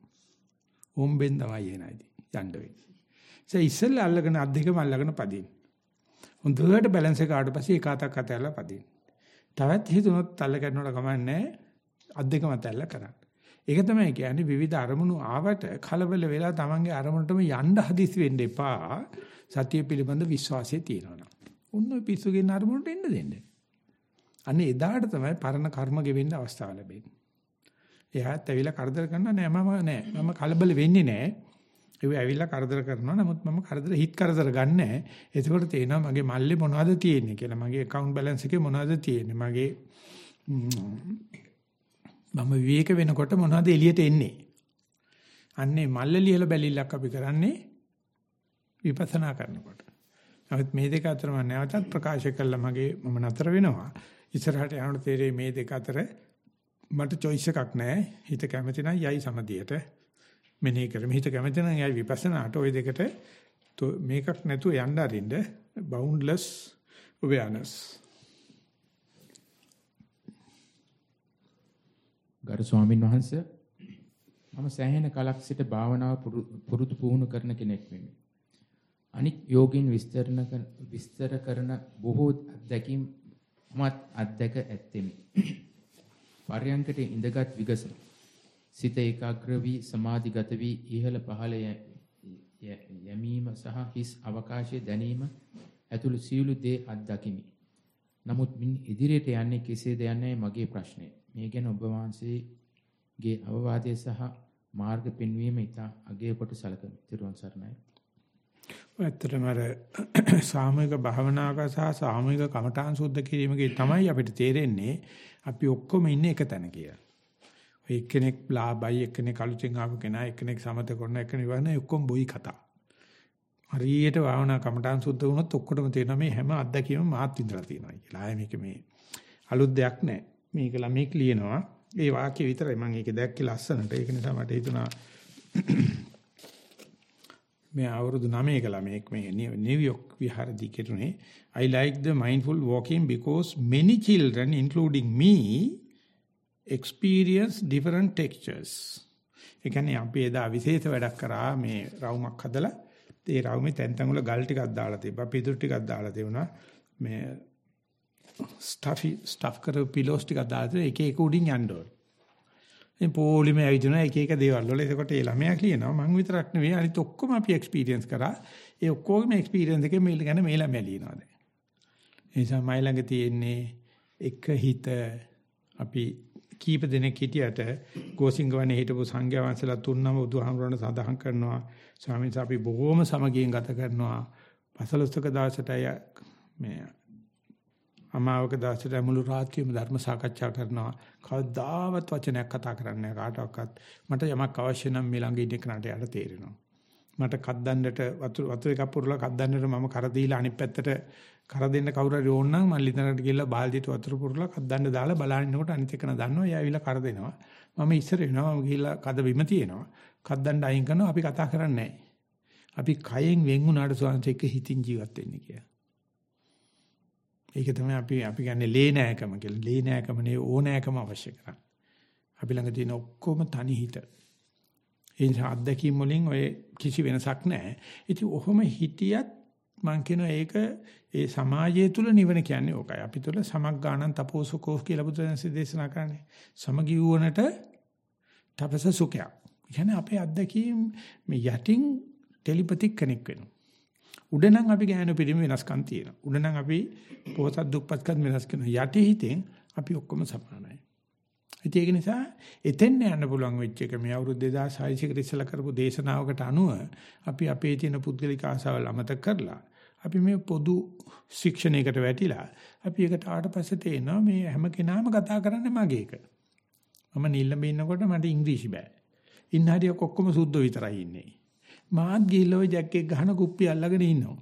Speaker 1: හොම්බෙන් තමයි එනයිදී යන්න වෙන්නේ. ඒ ඉස්සෙල්ලා අල්ලගෙන අත් දෙකම අල්ලගෙන පදින්න. හොඳට බැලන්ස් එක ආවට පස්සේ එක අතක් අත ඇරලා පදින්න. තවත් හිතුනොත් තල්ල කරනවට කමන්නේ අත් දෙකම අත ඇරලා කරන්න. ඒක තමයි කියන්නේ විවිධ අරමුණු ආවට කලබල වෙලා තමන්ගේ අරමුණටම යන්න හදිසි වෙන්න එපා. සතිය පිළිබඳ විශ්වාසය තියෙනවා. ඔන්න ඔය පිස්සුගෙන් අරමුණට එන්න දෙන්නේ. අනේ එදාට තමයි පරණ කර්ම ගෙවෙන්න අවස්ථාව ලැබෙන්නේ. එයාත් ඇවිල්ලා කරදර කරනවා නෑ මම නෑ මම කලබල වෙන්නේ නෑ. ඒ ඇවිල්ලා කරදර කරනවා නමුත් මම කරදර හිට කරදර ගන්නෑ. එතකොට තේනවා මගේ මල්ලේ මොනවද තියෙන්නේ කියලා. මගේ account balance එකේ මොනවද තියෙන්නේ. මගේ මම විවේක වෙනකොට මොනවද එළියට එන්නේ. අන්නේ මල්ල ලියලා බැලිල්ලක් අපි කරන්නේ විපස්සනා කරනකොට. නමුත් මේ දෙක අතර මම නැවතත් ප්‍රකාශ කළා මගේ මම නතර වෙනවා. ඉස්සරහට යනකොට තේරෙයි මේ දෙක අතර මට choice එකක් නැහැ. හිත කැමති නම් යයි සමදියට මෙනෙහි කරමු. හිත කැමති නම් යයි විපස්සනාට ওই දෙකට මේකක් නැතුව යන්න අරින්න boundless awareness
Speaker 2: ගරු ස්වාමින් වහන්සේ මම සෑහෙන කලක් සිට භාවනාව පුරුදු පුහුණු කරන කෙනෙක් වෙමි. අනික් යෝගින් විස්තරන විස්තර කරන බොහෝ අත්දැකීම් මත් අත්දැක ඇත්තෙමි. පර්යංකට ඉඳගත් විගස සිත ඒකාග්‍ර වී සමාධිගත වී ඉහළ පහළ යැමීම සහ හිස් අවකාශයේ දැනීම ඇතුළු සියලු දේ අත්දකිමි. නමුත් මින් ඉදිරියට යන්නේ කෙසේද යන්නේ මගේ ප්‍රශ්නය. මේ ගැන ඔබ වහන්සේගේ අවවාදය සහ මාර්ග පෙන්වීම ඉතා අගය කොට සැලකමි. ත්‍රිවන් සරණයි.
Speaker 1: ඇත්තටම අර සාමූහික භාවනාවක සහ සාමූහික කමඨාන් සුද්ධ කිරීමකේ තමයි අපිට තේරෙන්නේ අපි ඔක්කොම ඉන්නේ එක තැන කියලා. ඔය එක්කෙනෙක් ලාභයි එක්කෙනෙක් අලුතෙන් ආපු කෙනා එක්කෙනෙක් සමත කරන එක්කෙනෙක් වගේ ඔක්කොම බොයි කතා. හරියට භාවනා කමඨාන් සුද්ධ වුණොත් ඔක්කොටම තේරෙනවා මේ හැම අත්දැකීමම මාත් විඳලා තියෙනවා කියලා. ආයේ මේක මේ අලුත් දෙයක් නෑ. මේක ළමෙක් ලියනවා. ඒ වාක්‍ය විතරයි මම ඒක දැක්කේ ලස්සනට. ඒක නිසා මට හිතුණා මේ අවුරුදු 9ක ළමෙක් මේ නිව්යෝක් විහාරදී කෙරුණේ I like the mindful walking because many children including me experience different textures. ඒ කියන්නේ අපි එදා විශේෂ වැඩක් කරා මේ රවුමක් හදලා. ඒ රවුමේ තැන් තැන් වල ගල් ටිකක් දාලා තිබ්බා පිටුරු ටිකක් දාලා තිබුණා. මේ ස්ටෆි ස්ටෆ් කරපු පිලෝස් ටිකක් දාලා එක එක උඩින් යන්න ඕන. ඉතින් පොලිම ඇවිදින එක එක දේවල් වල එතකොට ඒ ළමයා කියනවා මං විතරක් නෙවෙයි අනිත් ඔක්කොම අපි එක්ස්පීරියන්ස් කරා. ඒ ඔක්කොගේම එක්ස්පීරියන්ස් එකේ මේල ගැන මේ ළමයා ලියනවා දැන්. ඒ නිසා මයි ළඟ තියෙන්නේ එක හිත අපි කීප දෙනෙක් හිටියට ගෝසිංගවනේ හිටපු සංඝයා වහන්සේලා තුන්නම බුදුහාමුදුරණ සඳහන් කරනවා ස්වාමීන් වහන්සේ අපි බොහෝම සමගියෙන් ගත කරනවා. පසළොස්වක දවසට මේ අමාවක දාසට මුළු රාත්‍රියම ධර්ම සාකච්ඡා කරනවා. කවදාවත් වචනයක් කතා කරන්නේ කාටවත්. මට යමක් අවශ්‍ය නම් මේ ළඟ ඉන්න කෙනාට යට තේරෙනවා. මට කද්දන්නට වතුර වතුර එකක් පුරලා කද්දන්නට මම කර දීලා අනිත් පැත්තට කර දෙන්න කවුරු හරි ඕන නම් මම ලිතනකට ගිහලා බාල්දියට වතුර පුරලා කද්දන්න දාලා බලන්නකොට අනිත් එකන දන්නවා එයා ඇවිල්ලා කර දෙනවා. මම ඉස්සර වෙනවා මම ගිහලා කද බිම තියෙනවා. කද්දන්න අයින් කරනවා අපි කතා කරන්නේ අපි කයෙන් වෙන් වුණාට සෝන්ස එක හිතින් ජීවත් වෙන්නේ කියලා. ඒක තමයි අපි අපි කියන්නේ ලේ නෑකම කියලා. ලේ නෑකම නේ ඕනෑකම අවශ්‍ය කරන්නේ. අපි ළඟ තියෙන ඔක්කොම තනි හිත. ඒ නිසා අත්දැකීම් වලින් ඔය කිසි වෙනසක් නැහැ. ඉතින් ඔහොම හිටියත් මම කියනවා ඒක ඒ සමාජය තුල නිවන කියන්නේ ඕකයි. අපි තුල සමග්ගාණන් තපෝසුකෝ කියලා බුදුන්සේ දේශනා කරන්නේ. සමගි වුණට තපස සුඛයක්. කියන්නේ අපේ අත්දැකීම් මේ යටින් ටෙලිපතික් කෙනෙක් වෙනවා. උඩ නම් අපි ගෑනු පිළිම වෙනස්කම් තියෙනවා. උඩ නම් අපි පොහොසත් දුප්පත්කම් වෙනස් කරනවා. යටි හිතෙන් අපි ඔක්කොම සමානයි. ඒක නිසා එතෙන් යන්න පුළුවන් වෙච්ච එක මේ අවුරුදු 2600 කට ඉස්සලා කරපු දේශනාවකට අනුව අපි අපේ තියෙන පුද්ගලික ආසාවල් අමතක කරලා අපි මේ පොදු ශික්ෂණයකට වැටිලා අපි ඒකට ආවට පස්සේ තේනවා මේ හැම කෙනාම කතා කරන්නේ මගේ එක. මම නිල්ලඹ ඉන්නකොට මට ඉංග්‍රීසි බෑ. ඉන්න හරියක් ඔක්කොම සුද්ධ විතරයි ඉන්නේ. මාත් ගිහිල්ලා ওই ජැක්කේ ගහන කුප්පිය අල්ලගෙන ඉන්නවා.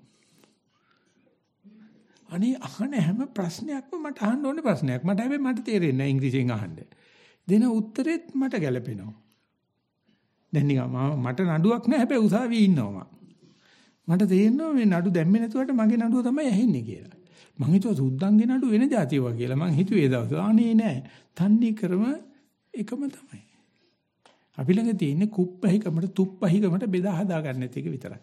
Speaker 1: අනේ අහන හැම ප්‍රශ්නයක්ම මට අහන්න ඕනේ ප්‍රශ්නයක්. මට හැබැයි මට තේරෙන්නේ නැහැ ඉංග්‍රීසියෙන් අහන්න. දෙන උත්තරෙත් මට ගැළපෙනවා. දැන් නිකන් මට නඩුවක් නැහැ හැබැයි උසාවියේ ඉන්නවා මට තේරෙනවා මේ නඩු දැම්මේ නැතුවට මගේ නඩුව තමයි ඇහෙන්නේ කියලා. මං හිතුවා සුද්දන්ගේ නඩු වෙන જાතියවා කියලා. මං හිතුවේ ඒ දවස්. අනේ නෑ. තන්නේ ක්‍රම එකම තමයි. අපි ළඟ තියෙන්නේ කුප්පහිකමට තුප්පහිකමට බෙදා හදා ගන්න එක විතරයි.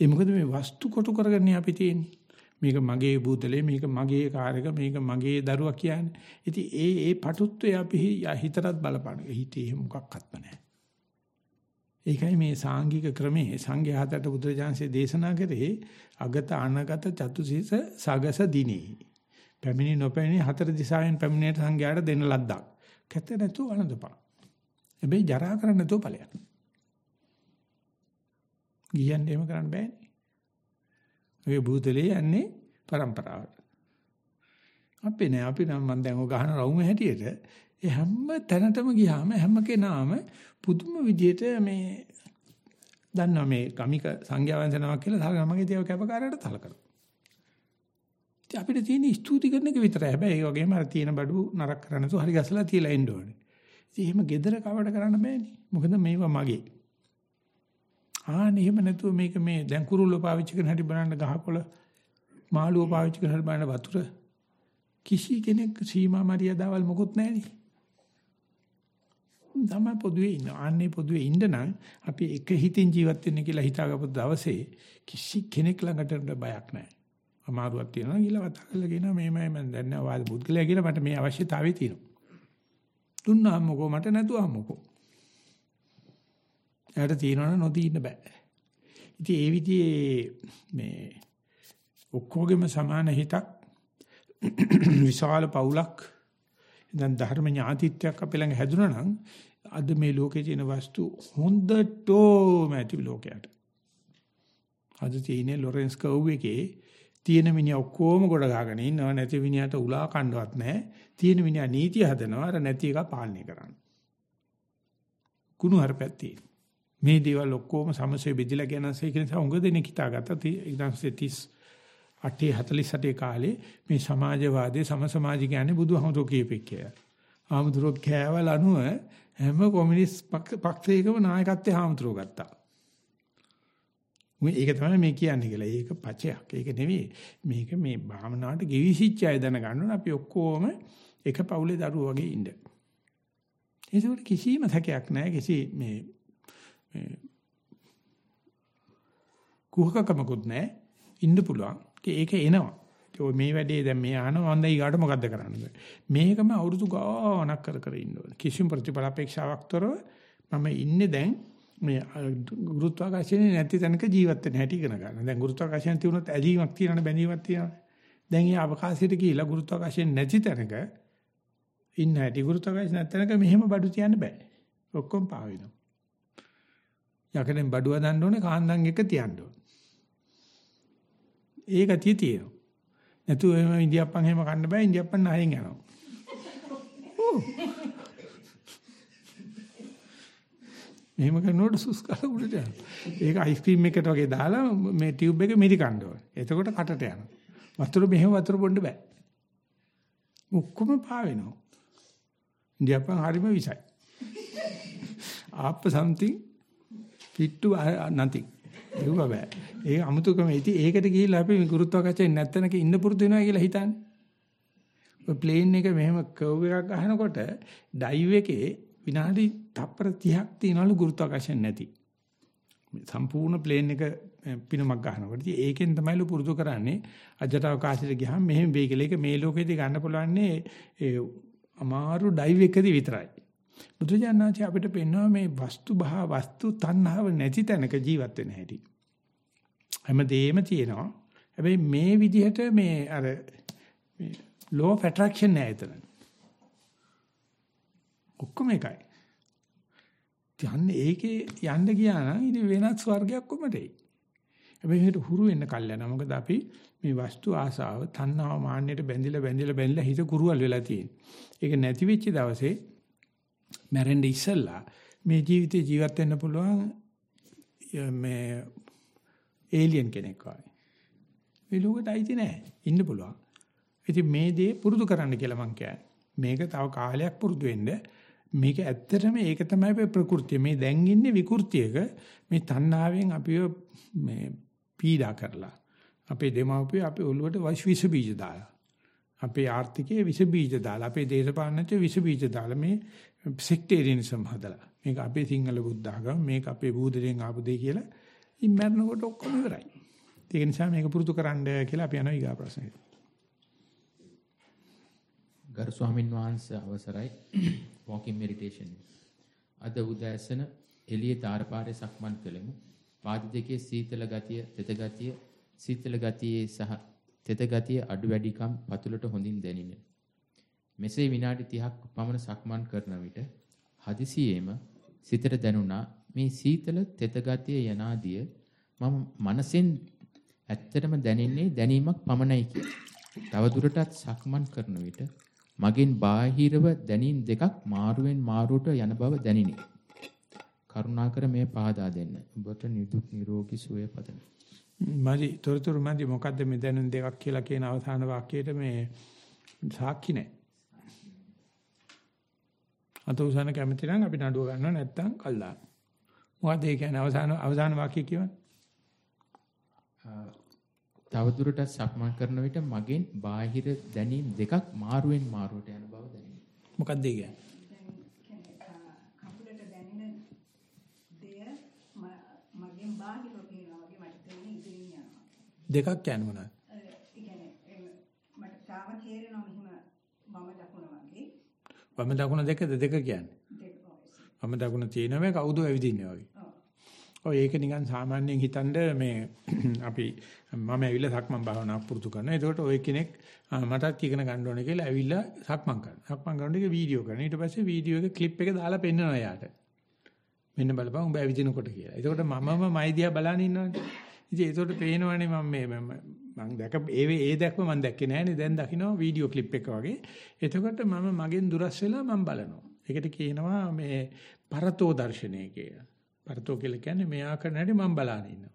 Speaker 1: ඒ මොකද මේ වස්තු කොටු කරගන්නේ අපි තියෙන්නේ. මේක මගේ බුදලේ මේක මගේ කාර් එක මේක මගේ දරුවා කියන්නේ. ඉතින් ඒ ඒ පටුත්වය අපි හිතරත් බලපාන. හිතේ මොකක්වත්ම නැහැ. ඒකයි මේ සාංගික ක්‍රමේ සංඝයා හතට බුදුරජාන්සේ දේශනා කරේ අගත අනගත චතුසීස සගස දිනේ. පැමිණි නොපැමිණි හතර දිසාවෙන් පැමිණෙන සංඝයාට දෙන ලද්දක්. කැත නැතුව වළඳපන්. හැබැයි ජරා කරන්න නැතුව ඵලයක්. ගියන්නේ එහෙම කරන්න බෑනේ. ඔය භූතලේ යන්නේ પરම්පරාවට. අපි නෑ අපි නම් මම දැන් ඔය ගහන රවුම හැටියට ඒ හැම තැනටම ගියාම හැම කෙනාම පුදුම විදියට මේ දන්නවා මේ ගමික සංඥා වන්දනාවක් කියලා සල්ගම මගේ දේව කැපකාරයට තලකනවා. ඉතින් අපිට තියෙන ස්තුති කරන එක විතරයි. හැබැයි ඒ වගේම අර තියෙන බඩු නරක කරන්න තු හරි ගසලා තියලා එන්න ඕනේ. ඉතින් එහෙම gedara කවට කරන්න බෑනේ. මොකද මේවා මගේ. ආන්න එහෙම නැතුව මේක මේ දැන් කුරුල්ලෝ පාවිච්චි කරන හැටි බලන්න ගහකොළ මාළුවෝ පාවිච්චි කරන හැටි බලන්න වතුර කිසි කෙනෙක් සීමා මරියදාවල් මොකුත් නැහෙනි. තමයි පොදුවේ ඉන්න. ආන්නේ පොදුවේ ඉන්න නම් අපි එක හිතින් ජීවත් වෙන්න කියලා හිතාගපු දවසේ කිසි කෙනෙක් ළඟට බයක් නැහැ. අමාරුවක් තියෙනවා කියලා වතා කරලා කියනවා මේමයි මම දන්නේ වාද පුද්ගලයා කියලා මට මේ අවශ්‍යතාවය තියෙනවා. දුන්නාම මොකෝ මට නැතුවම මොකෝ. එයාට තියෙනවනේ නොදී ඉන්න බෑ. ඉතින් ඒ විදිහේ මේ ඔක්කොගෙම සමාන හිතක් විශාල පවුලක් දැන් ධර්ම ඥාතිත්වයක් අපේ ළඟ හැදුනා නම් අද මේ ලෝකේ තියෙන වස්තු හොඳටම ඇති ලෝකයට. අද තියෙන්නේ ලොරෙන්ස් කර්ව් එකේ තියෙන මිනිහා ඔක්කොම ගොඩ ගාගෙන ඉන්නවා නැති මිනිහට උලා කණ්ඩවත් නැහැ. තියෙන මිනිහා නීතිය හදනවා අර නැති එක පාලනය කරන්න. කුණු හරපැක් තියෙන. මේ දේවල් ඔක්කොම සමසේ බෙදලා කියනසේ ඒක නිසා උඟ දෙනෙක් හිතාගත්තා 1930 අටේ 48 කාලේ මේ සමාජවාදී සම සමාජ කියන්නේ බුදුහමරෝ කියපෙක් කියලා. ආමුදුරෝ කෑවල අනුව හැම කොමියුනිස්ට් පක්ෂයකම නායකත්වයේ ආමුදුරෝ ගත්තා. මේක තමයි මේ කියන්නේ කියලා. ඒක පචයක්. ඒක නෙවෙයි. මේක මේ භාවනාවට ගෙවිසිච්ච අය දැනගන්න අපි ඔක්කොම එක පවුලේ දරුවෝ වගේ ඉන්න. ඒකට කිසිම තකයක් නැහැ. කිසි මේ මේ කුහකකමකුත් නැහැ. ඉන්න පුළුවන්. ඒක එනවා. ඔය මේ වැඩේ දැන් මේ අහනවා මම දැන් ඊගාට මොකද්ද කරන්නේ මේකම අවුරුදු ගාණක් කර කර ඉන්න ඕනේ කිසිම ප්‍රතිඵල අපේක්ෂාවක් තොරව මම ඉන්නේ දැන් මේ ගුරුත්වාකර්ෂණේ නැති තැනක ජීවත් වෙන්න හැටි ඉගෙන ගන්න. දැන් ගුරුත්වාකර්ෂණ තියුණොත් ඇලීමක් තියෙනවනේ බැඳීමක් තියෙනවනේ. දැන් ඒ අවකාශයට ගිහිලා ගුරුත්වාකර්ෂණ නැති තැනක ඉන්න හැටි ගුරුත්වාකර්ෂණ නැති තැනක මෙහෙම බඩු තියන්න බෑ. ඔක්කොම පා වෙනවා. යකඩෙන් බඩුව දාන්න ඕනේ කාන්දන් එක තියන්න ඕනේ. ඒ ගතිය තියෙනවා. නැතු එහෙම ඉන්දියාප්පන් එහෙම කන්න බෑ ඉන්දියාප්පන් නහයෙන් යනවා. මෙහෙම කරනකොට සුස් කාලා උඩට යනවා. ඒක අයිස්ක්‍රීම් එකකට වගේ දාලා මේ ටියුබ් එක මිරි කන්න ඕනේ. එතකොට කටට යනවා. වතුර මෙහෙම වතුර බොන්න බෑ. ඔක්කොම පා වෙනවා. ඉන්දියාප්පන් හරිම විසයි. ආප්ප something fit to nothing. ඒක බෑ. ඒ අමුතුකම ඉතින් ඒකට ගිහිල්ලා අපි ගුරුත්වාකර්ෂණය නැත්තනක ඉන්න පුරුදු වෙනවා කියලා හිතන්නේ. ඔය ප්ලේන් එක මෙහෙම කර්ව් එකක් ගහනකොට ඩයිව් එකේ විනාඩි තප්පර 30ක් තියනවලු ගුරුත්වාකර්ෂණ නැති. සම්පූර්ණ ප්ලේන් එක පිනමක් ගන්නකොට. ඉතින් ඒකෙන් තමයිලු පුරුදු කරන්නේ අජට අවකාශයට ගියාම මෙහෙම වෙයි කියලා. ඒක මේ ලෝකෙදී ගන්න පුළුවන්නේ ඒ අමාරු ඩයිව් එකදී විතරයි. බුදුජානනාචි අපිට පෙන්වනවා මේ වස්තු භා වස්තු තණ්හාව නැති තැනක ජීවත් වෙන හැටි. හැමදේම තියෙනවා. හැබැයි මේ විදිහට මේ අර මේ law of attraction නෑ එතන. ඔක්කොම එකයි. යන්නේ ඒකේ යන්න ගියා නම් ඉතින් වෙනත් ස්වර්ගයක් කොමද එයි. හැබැයි මේකට හුරු වෙන්න කල් යනවා. මොකද අපි මේ වස්තු ආසාව, තණ්හාව, මාන්නයට බැඳිලා බැඳිලා බැඳිලා හිත කුරුවල් වෙලා තියෙන්නේ. ඒක නැති වෙච්ච දවසේ මැරෙන්න ඉස්සෙල්ලා මේ ජීවිතේ ජීවත් වෙන්න පුළුවන් මේ ඒලියන් කෙනෙක් වගේ. මේ ලෝකෙට අයිති නෑ. ඉන්න පුළුවන්. ඉතින් මේ දේ පුරුදු කරන්න කියලා මං කියන්නේ. මේක තව කාලයක් පුරුදු වෙන්න මේක ඇත්තටම ඒක තමයි ප්‍රകൃතිය. මේ දැන් ඉන්නේ විකෘතියක මේ තණ්හාවෙන් අපිව මේ පීඩා කරලා. අපේ දෙමාපිය අපේ ඔළුවට විස බීජ දාලා. අපේ ආර්ථිකයේ විස බීජ දාලා. අපේ දේශපාලනයේ විස බීජ දාලා මේ සෙක්ටේරියනිසම් හදලා. මේක අපේ සිංහල බුද්ධ ආගම මේක අපේ බූදලෙන් ආපු දෙය කියලා ඉන් මරනකොට ඔක්කොම ඉවරයි. ඒක නිසා මේක පුරුදු කරන්න කියලා අපි යනවා ඊගා ප්‍රශ්නෙට.
Speaker 2: ගරු ස්වාමින් වහන්සේ අවසරයි walking meditation අද උදෑසන එළියේ තාරපාරේ සක්මන් කළෙමු පාද දෙකේ සීතල ගතිය තෙත ගතිය සීතල ගතියේ සහ තෙත ගතිය අඩු වැඩිකම් පතුලට හොඳින් දැනින මෙසේ විනාඩි 30ක් පමණ සක්මන් කරන විට හදිසියෙම සිතට දැනුණා මේ සීතල තෙත ගතිය යනාදිය මම මනසෙන් ඇත්තටම දැනෙන්නේ දැනීමක් පමණයි කියලා. තව දුරටත් සක්මන් කරන විට මගෙන් බාහිරව දැනීම් දෙකක් මාරුවෙන් මාරුවට යන බව දැනිනි. කරුණාකර මේ පහදා දෙන්න. ඔබට නිදුක් නිරෝගී සුවය පතමි.
Speaker 1: මදි තොරතුරු මදි මොකද්ද මේ දැනුම් දෙකක් කියලා කියන අවසාන වාක්‍යයට මේ සාක්ෂි නැහැ. අත උසන කැමති නම් අපි නඩුව ගන්නවා නැත්තම් කල් දාන්න. මොකද ඒ කියන්නේ අවසාන අවසාන වාක්‍ය කියවන්නේ?
Speaker 2: තවදුරටත් සක්මන් කරන විට මගෙන් බාහිර දැනීම් දෙකක් මාරුවෙන් මාරුවට යන බව දැනේ.
Speaker 1: මොකක්ද ඒ කියන්නේ?
Speaker 4: කකුලට දැනෙන දෙය මගෙන් බාහිර පේනවා වගේ මට තේරෙන ඉදිරින් යනවා.
Speaker 1: දෙකක් කියන්නේ මොනවද?
Speaker 4: ඒ කියන්නේ මට තාම තේරෙනවා මෙහිම මම දකුණ වගේ
Speaker 1: වම දකුණ දෙකද දෙක කියන්නේ.
Speaker 4: දෙක වගේ.
Speaker 1: වම දකුණ තියෙනම කවුද ඇවිදින්නේ වගේ.
Speaker 4: ඔව්.
Speaker 1: ඔය ඒක නිකන් සාමාන්‍යයෙන් හිතනද මේ අපි මම ඇවිල්ලා සක්මන් භාවනාවක් පුරුදු කරනවා. එතකොට ඔය කෙනෙක් "ආ, මටත් ඉගෙන ගන්න ඕනේ කියලා ඇවිල්ලා සක්මන් කරනවා. සක්මන් කරනකොට ඒක වීඩියෝ කරනවා. ඊට පස්සේ වීඩියෝ එක ක්ලිප් එක දාලා පෙන්නනවා යාට. මෙන්න බලපන් උඹ ඇවිදිනකොට කියලා. එතකොට මමම මයි දිහා බලන් ඉන්නවනේ. ඉතින් ඒතකොට පේනවනේ මම මේ මම මං දැක ඒ ඒ දැක්ම මං දැක්කේ නෑනේ. දැන් දකින්නවා වීඩියෝ ක්ලිප් එක වගේ. එතකොට මම මගෙන් දුරස් වෙලා මම බලනවා. ඒකට කියනවා මේ පරතෝ දර්ශනය කියලා. පරතෝ කියලා කියන්නේ මෙයා කරන හැටි මම බලන ඉන්නවා.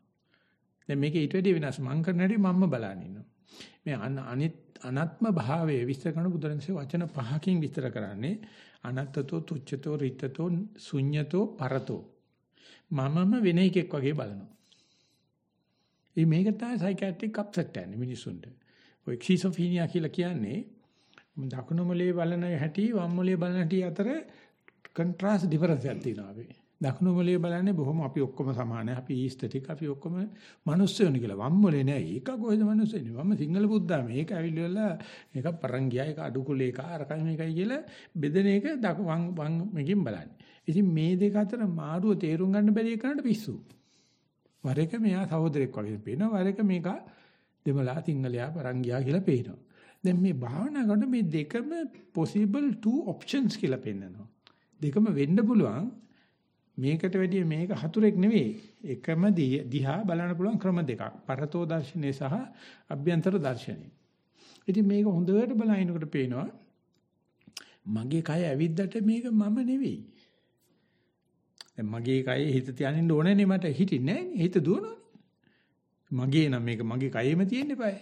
Speaker 1: දැන් මේක ඊට වැඩි වෙනස් මං කරන හැටි මම්ම බලන ඉන්නවා. මේ අනිත් අනත්ම භාවයේ විස්තර කරන බුදුරජාණන්සේ වචන පහකින් විස්තර කරන්නේ අනත්තතෝ තුච්ඡතෝ රිත්තතෝ ශුඤ්ඤතෝ පරතෝ. මමම වෙන එකෙක් වගේ බලනවා. මේ මේක තමයි සයිකියාට්‍රික් අප්සෙට් යන්නේ මිනිසුන්ට. ඔය ක්සිසොෆීනියා කියලා කියන්නේ දකුණු මොලේ බලන හැටි වම් මොලේ බලන හැටි අතර කන්ට්‍රාස්ට් ඩිෆරන්ස් එකක් තියෙනවා අපි. දකුණු මොලේ බලන්නේ බොහොම අපි ඔක්කොම සමානයි. අපි ඊස්තටික් අපි ඔක්කොම මිනිස්සුනේ කියලා. වම් මොලේ නෑ. ඒක කොහෙද මිනිස්සුනේ? වම් සිංහල බුද්ධා මේක ඇවිල්ලා මේක පරංගියා ඒක අඩුකුලේ එක අරකයි මේකයි කියලා බෙදෙන එක වම් වම් මේකෙන් බලන්නේ. ඉතින් මේ දෙක අතර මාරුව තේරුම් ගන්න බැරි එකනට පිස්සු. වර එක මෙයා සහෝදරෙක් වගේ පේනවා. වර එක මේක දෙමළා සිංහලයා පරංගියා කියලා පේනවා. දැන් මේ භාවනා කරන මේ දෙකම possible two options කියලා පෙන්නනවා. දෙකම වෙන්න පුළුවන්. මේකට වැඩිය මේක හතුරෙක් නෙවෙයි. එකම දිහා බලන්න පුළුවන් ක්‍රම දෙකක්. පරතෝ දර්ශනය සහ අභ්‍යන්තර දර්ශනය. ඉතින් මේක හොඳට බලනකොට පේනවා මගේ කය ඇවිද්දට මේක මම නෙවෙයි. දැන් මගේ කයේ හිත තියානින්න ඕනේ මට හිටින්නේ නැහැ හිත දුවනවානේ. මගේ නම් මේක මගේ කයෙම තියෙන්න eBay.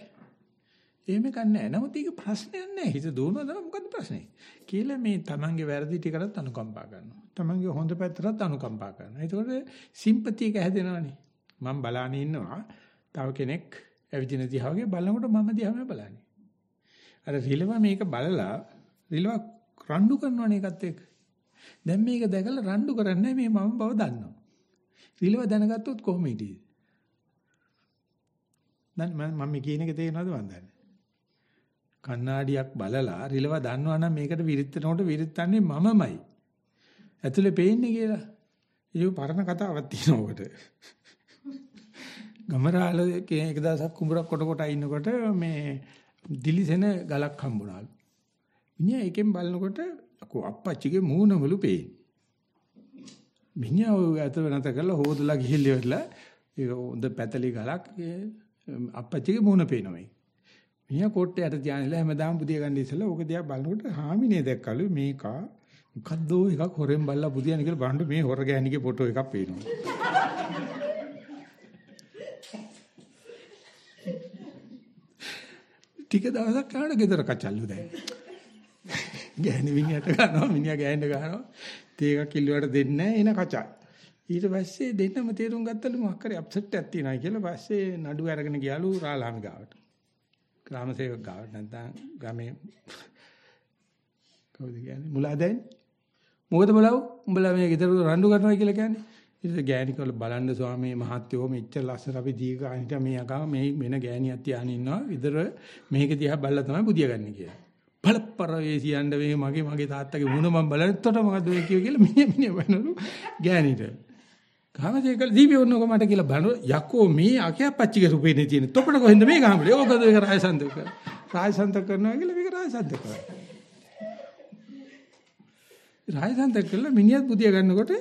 Speaker 1: එහෙම කන්නේ නැහැ. නමුත් ඒක ප්‍රශ්නයක් නැහැ. හිත දුවනවා තමයි මොකද්ද ප්‍රශ්නේ? කියලා මේ තමන්ගේ වැරදි ටිකටත් අනුකම්පා කරනවා. තමන්ගේ හොඳ පැත්තටත් අනුකම්පා කරනවා. ඒකෝට සිම්පති එක හැදෙනවනේ. මම බලාගෙන ඉන්නවා. තව කෙනෙක් ඇවිදින දිහා වගේ බලනකොට මම දිහාම බලන්නේ. අර රිලව මේක බලලා රිලව රණ්ඩු කරනවනේ ඒකත් එක්ක. දැන් මේක දැකලා රණ්ඩු කරන්නේ මේ මම බව දන්නවා. රිලව දැනගත්තොත් කොහොම හිටියේ? දැන් මම මේ කියන එක තේරෙනවද මන් දන්නේ? කණ්ණාඩියක් බලලා රිලව දන්නවා නම් මේකට විරිත්තනකොට විරිත්තන්නේ මමමයි. ඇතුලේ පේන්නේ කියලා. ඒක පරණ කතාවක් තියෙනවා ඔකට. ගමරාල එක දවසක් කුඹරක් කොට කොට ඉන්නකොට මේ දිලිසෙන ගලක් හම්බුණාලු. මිනිහා එකෙන් බලනකොට අකෝ අප්පච්චිගේ මූණමලු පේන්නේ. මිනිහා ඔය ඇත වෙනත කරලා හොදලා ගිහිල්ලා ඉවරලා ඒක හොඳ පැතලි ගලක් අප්පච්චිගේ මූණ පේනවා. මිනිහා කොට්ටයට තියානිලා හැමදාම පුදිය ගන්න ඉස්සලා ඕක දිහා බලනකොට හාමිනේ දැක්කලු මේකා මොකද්ද එකක් හොරෙන් බල්ලා පුදියන කියලා බලන්න මේ හොර ගෑණිගේ ෆොටෝ එකක් පේනවා. ටික දවසක් යනකොට ගෙදර කචල්ලු දැන්. ගෑණි මිනිහට ගන්නවා මිනිහා ගෑණිට ගන්නවා. තේ එකක් කිල්ලුවට දෙන්නේ නැහැ එන කචල්. ඊට පස්සේ දෙන්නම තේරුම් ගත්තලු මොකක් හරි අප්සෙට් එකක් තියෙනවා කියලා. පස්සේ නඩු අරගෙන ගියාලු රාලාමි ගාවට. ග්‍රාම සේවක ගාවට නැත්නම් ගමේ කවුද කියන්නේ? මුලාදෙන් මොකද බලව? උඹලා මේ ගෙදර රණ්ඩු කරනවා කියලා කියන්නේ. ඊට ගෑණිකවල බලන්න ස්වාමී මහත්තයෝ මෙච්චර ලස්සන අපි දීගානිට මේ අකා මේ වෙන ගෑණියක් තියාගෙන ඉන්නවා. විතර මේක දිහා බලලා තමයි බුදිය ගන්න කියලා. බලපර වේ සියන්න මේ මගේ මගේ තාත්තගේ මුණ මම බලනකොට මොකද්ද මේ කියෝ කියලා මිනිහ මිනිහ බලනලු ගෑණිට. කාමදේ කළ. දීපේ වුණොක මට කියලා බලන යකෝ මේ අකයා පච්චිගේ රූපේනේ තියෙන තොපට කොහෙන්ද මේ ගහමලේ ඕකද ඒක රායසන්ත කර රායසන්ත කරනවා කියලා මේක රායසන්ත කරා රායසන්ත කළා මිනිහත් බුදිය ගන්නකොට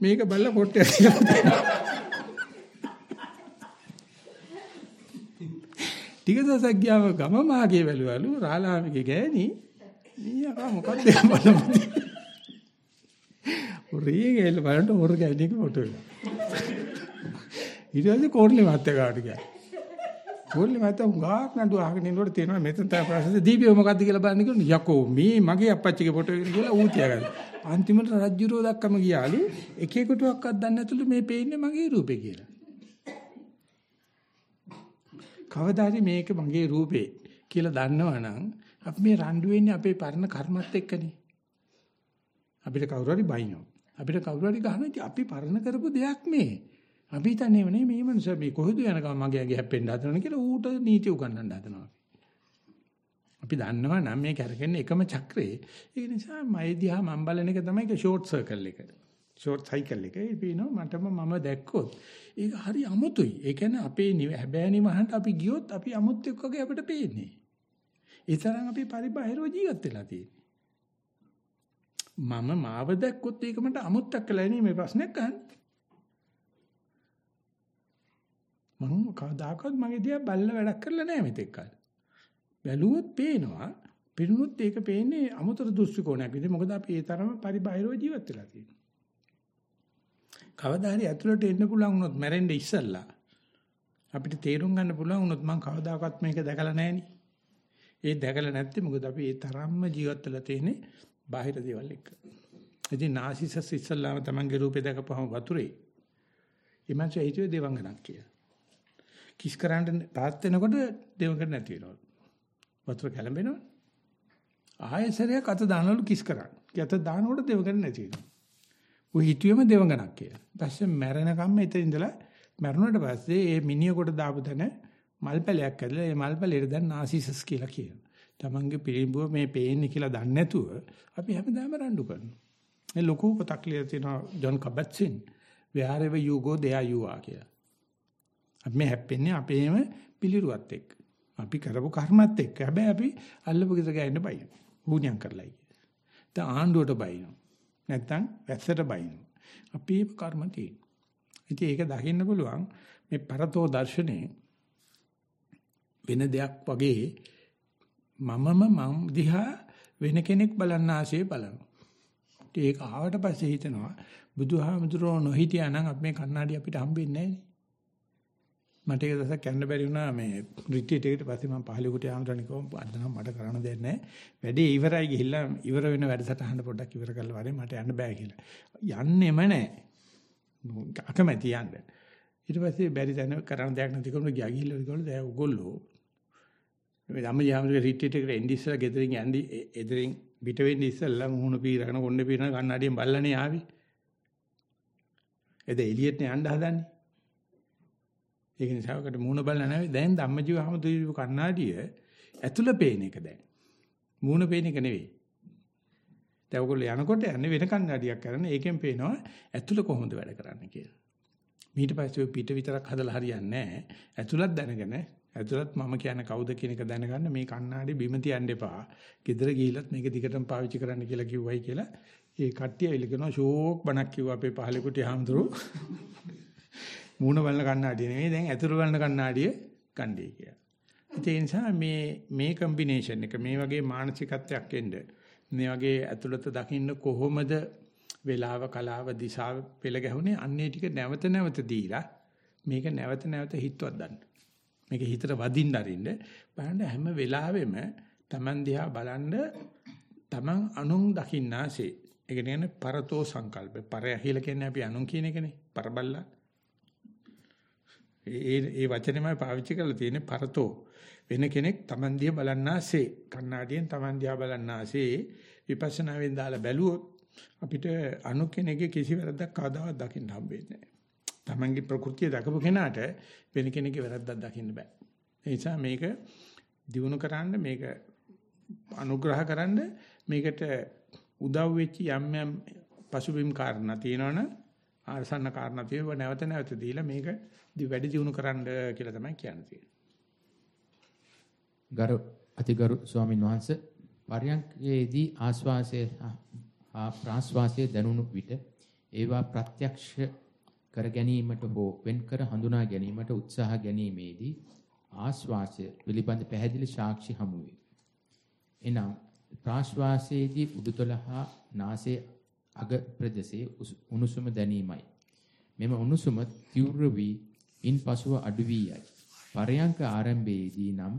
Speaker 1: මේක බල්ල පොට්ටය ටික දවසක් ගියාම ගම මාගේ වැළුවලු රාලාමිගේ ගෑණි. මීයා මොකක්ද බලමුද ගෑල්ල බලන්න හොර ගෑණික ෆොටෝ එක ඊට පස්සේ කෝර්ලේ මාත්‍ය ගාවට ගියා? ගෝල්ලේ මත උගාක් නඩු අහගෙන ඉන්නකොට තේරෙනවා මෙතන තමයි ප්‍රශ්නේ. දීපිය මොකද්ද කියලා බලන්න කිව්වොත් යකෝ මේ මගේ අප්පච්චිගේ ෆොටෝ එක කියලා ඌ තියාගත්තා. අන්තිමට රජ්ජුරෝ දක්කම ගියාලු එක එකටුවක්වත් දන්නේ නැතුළු මේ පේන්නේ මගේ රූපේ කියලා. කවදාද මේක මගේ රූපේ කියලා දන්නවනම් අපි මේ රණ්ඩු වෙන්නේ අපේ පරණ කර්මත් එක්කනේ. අපිට කවුරු හරි බයිනෝ. අපිට කවුරු හරි ගහනවා ඉතින් අපි පරණ කරපු දෙයක් මේ. අපි හිතන්නේ නේ මේ මනුස්සයා මේ කොහෙද යනකම් මගේ ඇඟ හැප්පෙන්න හදනවනේ කියලා ඌට නීති උගන්වන්න හදනවා. අපි දන්නවා නම් මේ කරකෙන්නේ එකම චක්‍රේ. ඒ නිසා මයි දිහා මම බලන එක තමයි ෂෝට් සර්කල් එක. ෂෝට් සයිකල් එක. ඒ පිනෝ මටම මම දැක්කොත් ඒක හරි අමුතුයි. ඒ කියන්නේ අපේ හැබෑනි මහන්ට අපි ගියොත් අපි අමුත්‍යක් වගේ අපිට පේන්නේ. ඒ තරම් අපි පරිබාහිරව ජීවත් වෙලා තියෙන්නේ. මම මාව දැක්කොත් ඒක මට අමුත්තක් කියලා නේ මේ ප්‍රශ්නයක් අහන්නේ. මම කවදාකවත් මගේ දිහා බල්ල වැඩක් කරලා නැහැ මෙතෙක් කල්. බැලුවොත් පේනවා. පිරුණොත් ඒක පේන්නේ අමුතර දෘෂ්ටි කෝණයක් විදිහට. මොකද අපි ඒ තරම පරිබාහිරව ජීවත් වෙලා තියෙනවා. කවදා හරි ඇතුළට එන්න පුළුවන් වුණොත් මැරෙන්න ඉස්සල්ලා අපිට තේරුම් ගන්න පුළුවන් වුණොත් මම කවදාකවත් මේක දැකලා නැහෙනි. ඒ දැකලා නැත්තේ මොකද අපි ඒ තරම්ම ජීවත් වෙලා තියෙන්නේ බාහිර දේවල් එක්ක. ඉතින් නාසිසස් ඉස්සල්ලාම තමන්ගේ රූපේ දැකපුවම වතුරේ. ඊමණට හිතුවේ දෙවංගනක් කියලා. කිස් කරන්න පාත් වෙනකොට දෙවඟට නැති වෙනවා. වතුර කැළඹෙනවා. ආයෙසරයක් අත දානවලු කිස් කරන්න. අත දානකොට දෙවඟට නැති වෙනවා. උ හිතුවේම දෙවඟනක් කියලා. ඊපස්සේ මැරෙනකම්ම එතන ඉඳලා මැරුණට පස්සේ ඒ මිනිහ කොට දාපු තැන මල්පැලයක් ඇදලා ඒ මල්පැලේට දැන් නාසිසස් කියලා කියනවා. තමන්ගේ පිළිඹුව මේ පේන්නේ කියලා දන්නේ නැතුව අපි හැමදාම රණ්ඩු කරනවා. ඒ ලොකු පොතක් ලියලා තියෙනවා John Kabat Zinn wherever you go there you are කියලා. අපි මේ හැප්පෙන්නේ අපේම පිළිරුවත් එක්ක. අපි කරපු කර්මත් එක්ක. හැබැයි අපි අල්ලපු ගෙදර ගෑන්න බයි. වුණියම් කරලයි. දැන් ආණ්ඩුවට බයිනවා. නැත්තම් වැස්සට බයිනවා. අපි කර්ම තියෙනවා. ඉතින් ඒක දකින්න පුළුවන් මේ පරතෝ දර්ශනේ වෙන දෙයක් වගේ මමම මම දිහා වෙන කෙනෙක් බලන්න ආශේ බලනවා. ඒක ආවට පස්සේ හිතනවා බුදුහාමුදුරුවෝ නොහිටියා නම් අපි මේ කණ්ණාඩි අපිට හම්බෙන්නේ නැහැ මට ඒක දවසක් යන්න බැරි වුණා මේ රිට්‍රීට් එකට පස්සේ මම පහලෙකුට ආමරණ කිව්වම අද නම් මට කරන්න දෙයක් නැහැ. වැඩේ ඉවරයි ගිහිල්ලා ඉවර වෙන වැඩසටහන පොඩ්ඩක් ඉවර කරලා වරේ මට යන්න බෑ කියලා. යන්නෙම නැහැ. අකමැති යන්න. ඊට පස්සේ බැරි තැන කරන්න දෙයක් නැති කොහොමද ගියා ගිහිල්ලා ඒගොල්ලෝ දැන් ඔයගොල්ලෝ මේ ධම්මජ ආමරණ රිට්‍රීට් එකට එන්නේ ඉස්සලා ගෙදරින් යන්නේ එදරින් පිට වෙන්නේ ඉස්සලා මුහුණ පීරගෙන කොණ්ඩේ පීරන කන්නඩියෙන් බල්ලනේ ආවේ. එද එළියට යන්න හදන්නේ. ඒක නිසා ඔකට මූණ බලන්න නැවෙයි. දැන් ධම්මජීව හැමදේම කන්නාඩිය ඇතුළ පේන එක දැන්. මූණ පේන එක නෙවෙයි. දැන් ඔයගොල්ලෝ යනකොට යන්නේ වෙන කන්නාඩියක් කරන. ඒකෙන් පේනවා ඇතුළ කොහොමද වැඩ කරන්නේ කියලා. ඊට පස්සේ ඔය පිට විතරක් හදලා හරියන්නේ නැහැ. ඇතුළත් දැනගෙන ඇතුළත් මම කියන්නේ කවුද කියන එක දැනගන්න මේ කන්නාඩි බිම තියන්න එපා. ගෙදර ගිහිල්ලත් මේක දිගටම පාවිච්චි කරන්න කියලා කිව්වයි කියලා ඒ කට්ටිය ඉලකනවා ෂෝක් බණක් කිව්වා අපේ පහලේ කුටි හාමුදුරුවෝ. මූණ බලන කණ්ණාඩිය නෙවෙයි දැන් ඇතුළු බලන කණ්ණාඩිය ගන්නයි කියලා. ඒ නිසා මේ මේ කම්බිනේෂන් එක මේ වගේ මානසිකත්වයක් එන්න මේ වගේ ඇතුළත දකින්න කොහොමද වේලාව කලාව දිශාව පෙළ ගැහුනේ අන්නේ ටික නැවත නැවත දීලා මේක නැවත නැවත හිතවත් ගන්න. මේක හිතට වදින්න අරින්න බලන්න හැම වෙලාවෙම Taman දිහා බලන්න Taman අනුන් දකින්නාසේ. ඒක කියන්නේ පරතෝ සංකල්ප. පරය කියලා කියන්නේ අපි අනුන් කියන එකනේ. පරබල්ලා ඒ ඒ වචනේමයි පාවිච්චි කරලා තියෙන්නේ පරතෝ වෙන කෙනෙක් Taman දිහා බලන්නාසේ කණ්ණාඩියෙන් Taman දිහා බලන්නාසේ විපස්සනාවෙන් දාලා බැලුවොත් අපිට අනු කෙනෙක්ගේ කිසි වැරද්දක් කවදාවත් දකින්න හම්බෙන්නේ නැහැ. Tamanගේ ප්‍රകൃතිය දකපු කෙනාට වෙන කෙනෙක්ගේ වැරද්දක් දකින්න බෑ. ඒ නිසා මේක දිනු කරන්න මේක අනුග්‍රහ කරන්න මේකට උදව් වෙච්ච යම් යම් පසුබිම් කාරණා තියෙනවනේ ආසන්න කාරණා තියෙනවා නැවත නැවත දීලා මේක වැඩි දියුණු කරන්න කියලා තමයි කියන්නේ.
Speaker 2: ගරු අතිගරු ස්වාමින් වහන්සේ පරයන්කේදී ආස්වාසය හා ප්‍රාස්වාසය දැනුණු විට ඒවා ප්‍රත්‍යක්ෂ කර ගැනීමට හෝ වෙන්කර හඳුනා ගැනීමට උත්සාහ ගැනීමේදී ආස්වාසය පිළිබඳ පැහැදිලි සාක්ෂි හමු වේ. එනම් ප්‍රාශ්වාසයේදී උඩුතල හා නාසයේ අග ප්‍රදේශයේ උණුසුම දැනීමයි. මෙම උණුසුම තීව්‍ර වී ඉන්පසුව අඩු වී යයි. පරයන්ක ආරම්භයේදී නම්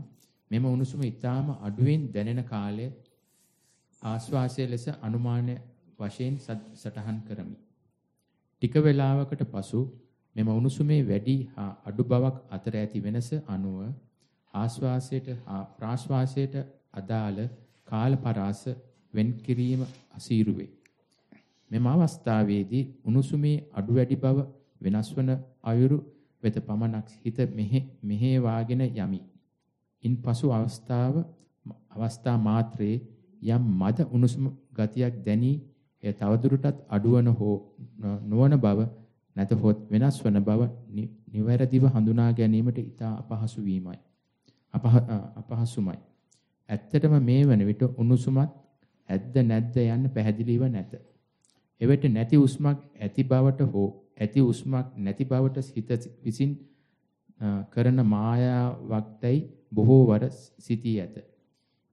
Speaker 2: මෙම උණුසුම ඊටාම අඩුවෙන් දැනෙන කාලය ආශ්වාසය ලෙස අනුමාන වශයෙන් සටහන් කරමි. ටික වේලාවකට පසු මෙම උණුසුමේ වැඩි හා අඩු බවක් අතර ඇති වෙනස අනුව ආශ්වාසයට හා ප්‍රාශ්වාසයට අදාළ කාල පරාස වෙන් කිරීම අසීරු වේ. මෙම අවස්ථාවේදී උණුසුමේ අඩු වැඩි බව වෙනස් වන අයුරු වෙත පමණක් හිත මෙහෙ මෙහෙවාගෙන යමි. ඉන්පසු අවස්ථාව අවස්ථා මාත්‍රේ යම් මද උණුසුම ගතියක් දැනී එය තවදුරටත් අඩුවන හෝ නොවන බව නැතහොත් වෙනස් වන බව නිවැරදිව හඳුනා ගැනීමට ඉතා අපහසු වීමයි. අපහසුමයි. ඇත්තටම මේ වන විට උණුසුමත් ඇද්ද නැද්ද යන්න පැහැදිලිව නැත. එවිට නැති උස්මක් ඇති බවට හෝ ඇති උස්මක් නැති බවට හිත විසින් කරන මායාවක්තයි බොහෝ වර සිටී ඇත.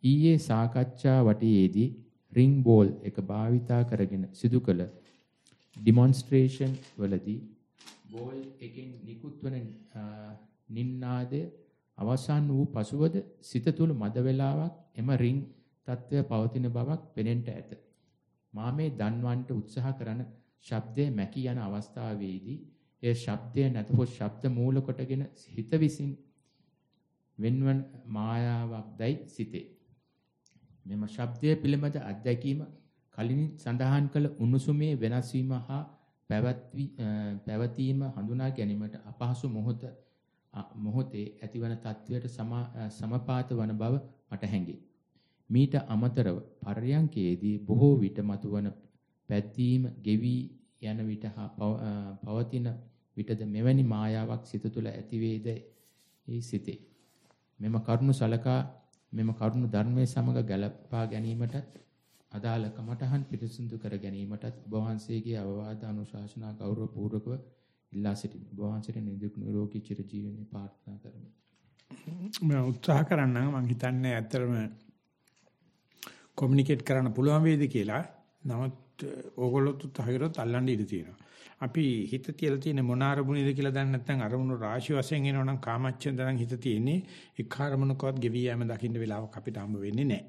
Speaker 2: ඊයේ සාකච්ඡා වටයේදී රින් බෝල් එක භාවිතා කරගෙන සිදු කළ ඩිමොන්ස්ට්‍රේෂන් වලදී බෝල් එකෙන් නිකුත් වන නින්නාදය අවසන් වූ පසුවද සිත තුළ මද වේලාවක් එම රින් තත්ත්වය පවතින බවක් පෙනෙන්නට ඇත. මා මේ දන්වන්නට උත්සාහ කරන ශබ්දයේ මැකී යන අවස්ථාවේදී ඒ ශබ්දය නැතහොත් ශබ්ද මූල කොටගෙන හිත විසින් වෙන්වන මායාවක්දයි සිතේ. මෙම ශබ්දය පිළිබඳ අත්දැකීම කලින් සඳහන් කළ උණුසුමේ වෙනස් වීම හා පැවතීම හඳුනා ගැනීමට අපහසු මොහොත මොහොතේ ඇතිවන තත්වයට සමපාත වන බව මට හැඟේ. මීට අමතරව පර්යංකයේදී බොහෝ විට මතුවන පැද්දීම ගෙවි යන විට හා පවතින විටද මෙවැනි මායාවක් සිත තුළ ඇතිවේද ඒ සිතේ. මෙම කරුණු සලකා මෙම කරුණු ධර්මයේ සමග ගැලපා ගැනීමටත් අදාළ කමඨහන් පිරිසිදු කර ගැනීමටත් ඔබ වහන්සේගේ අවවාද අනුශාසනා ගෞරව පූර්වකව ඉල්ලා සිටිමි. ඔබ වහන්සේට නිදුක් නිරෝගී චිර ජීවනයේ ප්‍රාර්ථනා කරමි.
Speaker 1: මම උත්සාහ කරන්නම් මම හිතන්නේ ඇත්තටම කොමියුනිකේට් කරන්න පුළුවන් වේද කියලා. නමුත් ඕගොල්ලොත් උත්සාහ කරොත් අල්ලන්න ඉඩ තියෙනවා. අපි හිත තියලා තියෙන මොන අරමුණේද කියලා දන්නේ නැත්නම් අරමුණු රාශි වශයෙන් එනවනම් කාමච්ඡන්දනම් හිත තියෙන්නේ එක් අරමුණකවත් ගෙවි යෑම දකින්න වෙලාවක් අපිට හම්බ වෙන්නේ නැහැ.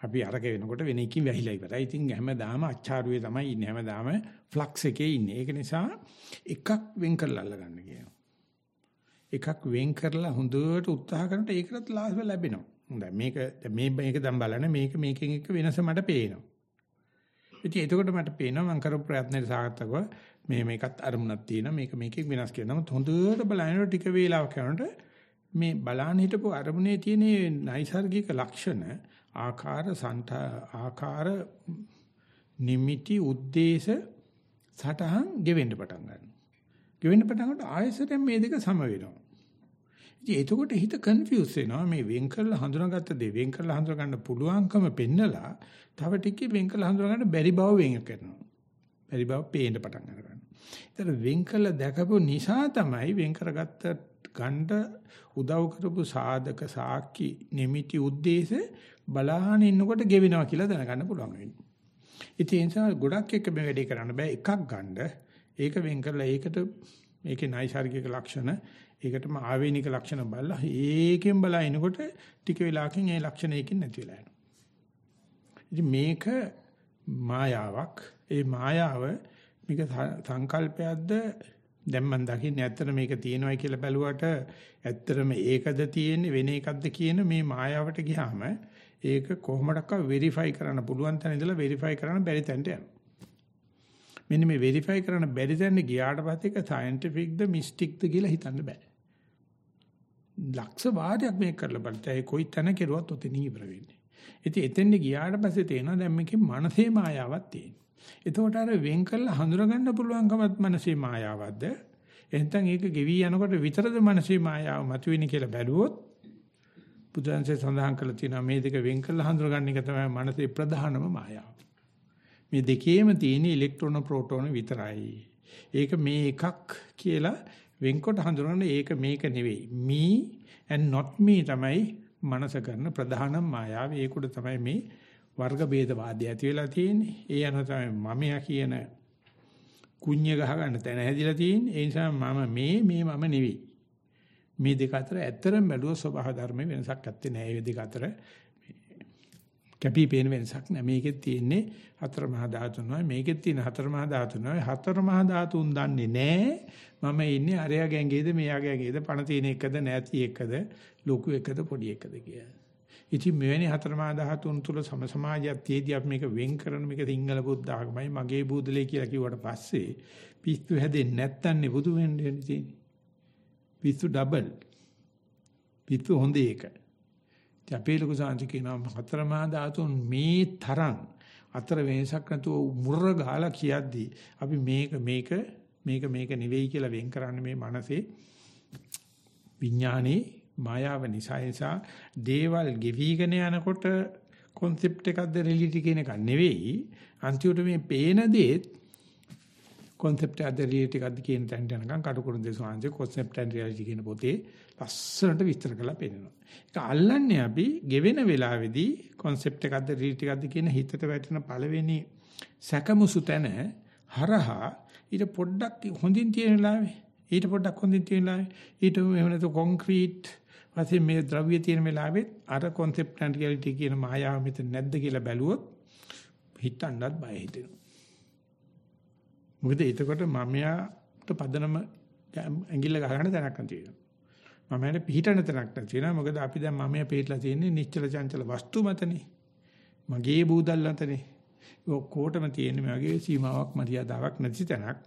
Speaker 1: අපි අරක වෙනකොට වෙන එකකින් වැහිලා ඉවරයි. ඉතින් හැමදාම අච්චාරුවේ තමයි ඉන්නේ. හැමදාම ෆ්ලක්ස් එකේ ඉන්නේ. ඒක නිසා එකක් වෙන් කරලා අල්ලගන්න කියනවා. එකක් වෙන් කරලා හොඳට උත්සාහ කරනකොට ඒකටත් ලාභ ලැබෙනවා. හොඳයි මේක මේ මේක දැන් බලන්න මේක මේකෙන් එක වෙනස මට පේනවා. ඉතින් එතකොට මට පේනවා මම කරපු ප්‍රයත්නයේ සාර්ථකව මේ මේකත් අරමුණක් තියෙනවා මේක මේකෙන් වෙනස් කියලා. නමුත් හොඳට බලනකොට ටික වේලාවක් යනකොට මේ බලන්න හිටපු අරමුණේ තියෙන නයිසර්ගික ලක්ෂණ ආකාර ආකාර නිමිති උද්දේශ සටහන් ගෙවෙන්න පටන් ගන්නවා. ගෙවෙන්න පටන් ගන්නකොට ආයසරයෙන් මේ දෙක සම වෙනවා. ඉතින් එතකොට හිත කන්ෆියුස් වෙනවා මේ වෙන් කරලා හඳුනාගත්ත දේ වෙන් කරලා හඳුනා ගන්න පුළුවන්කම පෙන්නලා තව ටිකේ වෙන් කරලා හඳුනා ගන්න බැරි බව වෙන් කරනවා. බැරි බව පේන්න පටන් ගන්නවා. ඒතර වෙන් කරලා දැකපු නිසා තමයි වෙන් කරගත්ත ගණ්ඩ උදව් කරපු සාධක සාක්කි නිමිති ಉದ್ದೇಶ බලාහන ඉන්නකොට ගෙවෙනවා කියලා දැනගන්න පුළුවන් වෙන්නේ. ඉතින් ඒ නිසා ගොඩක් එක මේ වැඩේ කරන්න බෑ එකක් ගන්න. ඒක වෙන් කරලා ඒකට මේකේ නයිසાર્ගික ලක්ෂණ ඒකටම ආවේනික ලක්ෂණ බලලා ඒකෙන් බලනකොට ටික වෙලාවකින් ඒ ලක්ෂණ ඒකෙන් නැති වෙලා යනවා. ඉතින් මේක මායාවක්. ඒ මායාව මේක සංකල්පයක්ද දැන් මම දකින්නේ ඇත්තට මේක තියෙනවයි කියලා බැලුවට ඇත්තටම ඒකද තියෙන්නේ වෙන එකක්ද කියන මේ මායාවට ගියාම ඒක කොහොමඩක්ක වෙරිෆයි කරන්න පුළුවන් තැන ඉඳලා වෙරිෆයි කරන්න බැරි තැනට යනවා. මෙන්න මේ වෙරිෆයි කරන්න බැරි තැනට ගියාට පස්සේ ඒක සයන්ටිෆික්ද මිස්ටික්ද කියලා හිතන්න බෑ. ලක්ෂ වාරයක් මේක කරලා බලන්න. ඒ කොයි තැන කෙරුවත් ඔතන ඉවර වෙන්නේ. ඉතින් එතෙන්ට ගියාට පස්සේ තේනවා දැන් මේකේ මනසේ මායාවක් තියෙනවා. එතකොට අර වෙන් කළා හඳුනගන්න පුළුවන්කමත් මනසේ මායාවක්ද? එහෙනම් ඒක ගෙවි යනකොට විතරද මනසේ මායාව මතුවෙන්නේ කියලා බැලුවොත් බුදුන්සේ සඳහන් කළ තියෙනවා මේ දෙක වෙන් කළා හඳුනගන්න එක තමයි මනසේ ප්‍රධානම මායාව. මේ දෙකේම තියෙන ඉලෙක්ට්‍රෝන ප්‍රෝටෝන විතරයි. ඒක මේ එකක් කියලා වෙන්කොට හඳුනන ඒක මේක නෙවෙයි. me and not me තමයි මනස කරන ප්‍රධානම මායාව. ඒකට තමයි මේ වර්ග ભેදවාදය ඇති වෙලා තියෙන්නේ. ඒ අනුව තමයි මමයා කියන කුඤ්ඤ ගහ ගන්න තැන හැදිලා තියෙන්නේ. ඒ නිසා මම මේ මේ මම නෙවෙයි. මේ දෙක අතර ඇත්තරම බැලුවොත් ස්වභාව ධර්මයේ වෙනසක් නැත්තේ නෑ. මේ දෙක අතර කැපී පේන වෙනසක් නෑ. මේකෙත් තියෙන්නේ හතර මහා ධාතුන්වයි මේකෙත් තියෙන හතර මහා ධාතුන්වයි හතර මහා ධාතුන් දන්නේ නෑ. මම ඉන්නේ අරයා ගැංගේද මෙයා ගැංගේද පණ තියෙන එකද නැති එකද ලොකු එකද පොඩි එකද කියලා. ඉතින් මෙවැනි හතර මහා ධාතුන් තුල සම සමාජයක් තියේදී අපි මේක වෙන් කරන මේක සිංහල බුද්ධ ආගමයි මගේ බුදුලේ කියලා කිව්වට පස්සේ පිස්සු හැදෙන්නේ නැත්තන්නේ බුදු වෙන්නේ තියෙන්නේ. පිස්සු ඩබල්. පිස්සු හොඳ එක. ඉතින් අපේ ලොකු සාංශ කියනවා හතර මහා ධාතුන් මේ තරම් අතර වෙනසක් නැතුව මුර්ර ගහලා කියද්දී අපි මේක මේක මේක මේක නෙවෙයි කියලා වෙන් කරන්න මේ මනසේ. විඥානේ මායාව නිසා නිසා දේවල් ගෙවිගෙන යනකොට concept එකක්ද reality කියන එක නෙවෙයි. අන්තිමට මේ පේන දේත් concept එකක්ද reality එකක්ද කියන තැනට යනකම් කටුකුරුන් දේශවාංශේ concept and reality කියන පොතේ ලස්සනට විස්තර කරලා පෙන්නනවා. ඒක අල්ලන්නේ අපි ගෙවෙන වෙලාවේදී concept එකක්ද reality එකක්ද කියන හිතට වැටෙන පළවෙනි සැකමුසු තැන හරහා ඊට පොඩ්ඩක් හොඳින් තියෙන වෙලාවේ ඊට පොඩ්ඩක් හොඳින් තියෙන වෙලාවේ ඊට එහෙම නැතු කොන්ක්‍රීට් වශයෙන් මේ ද්‍රව්‍ය තියෙන වෙලාවෙත් අර concept and reality කියන මායාව මෙතන නැද්ද කියලා බැලුවොත් හිතන්නත් බය හිතෙනවා. මොකද එතකොට මමයාට පදනම ඇඟිල්ල ගහගන්න තැනක් නැතිවෙනවා. මමයට පිහිටන තැනක් නැතිවෙනවා. මොකද අපි දැන් මමයා පිටලා තියෙන්නේ නිශ්චල චංචල වස්තු මතනේ. මගේ බූදල් මතනේ. ඔක්කොටම තියෙන මේ වගේ සීමාවක් මරියාදාවක් නැති තැනක්.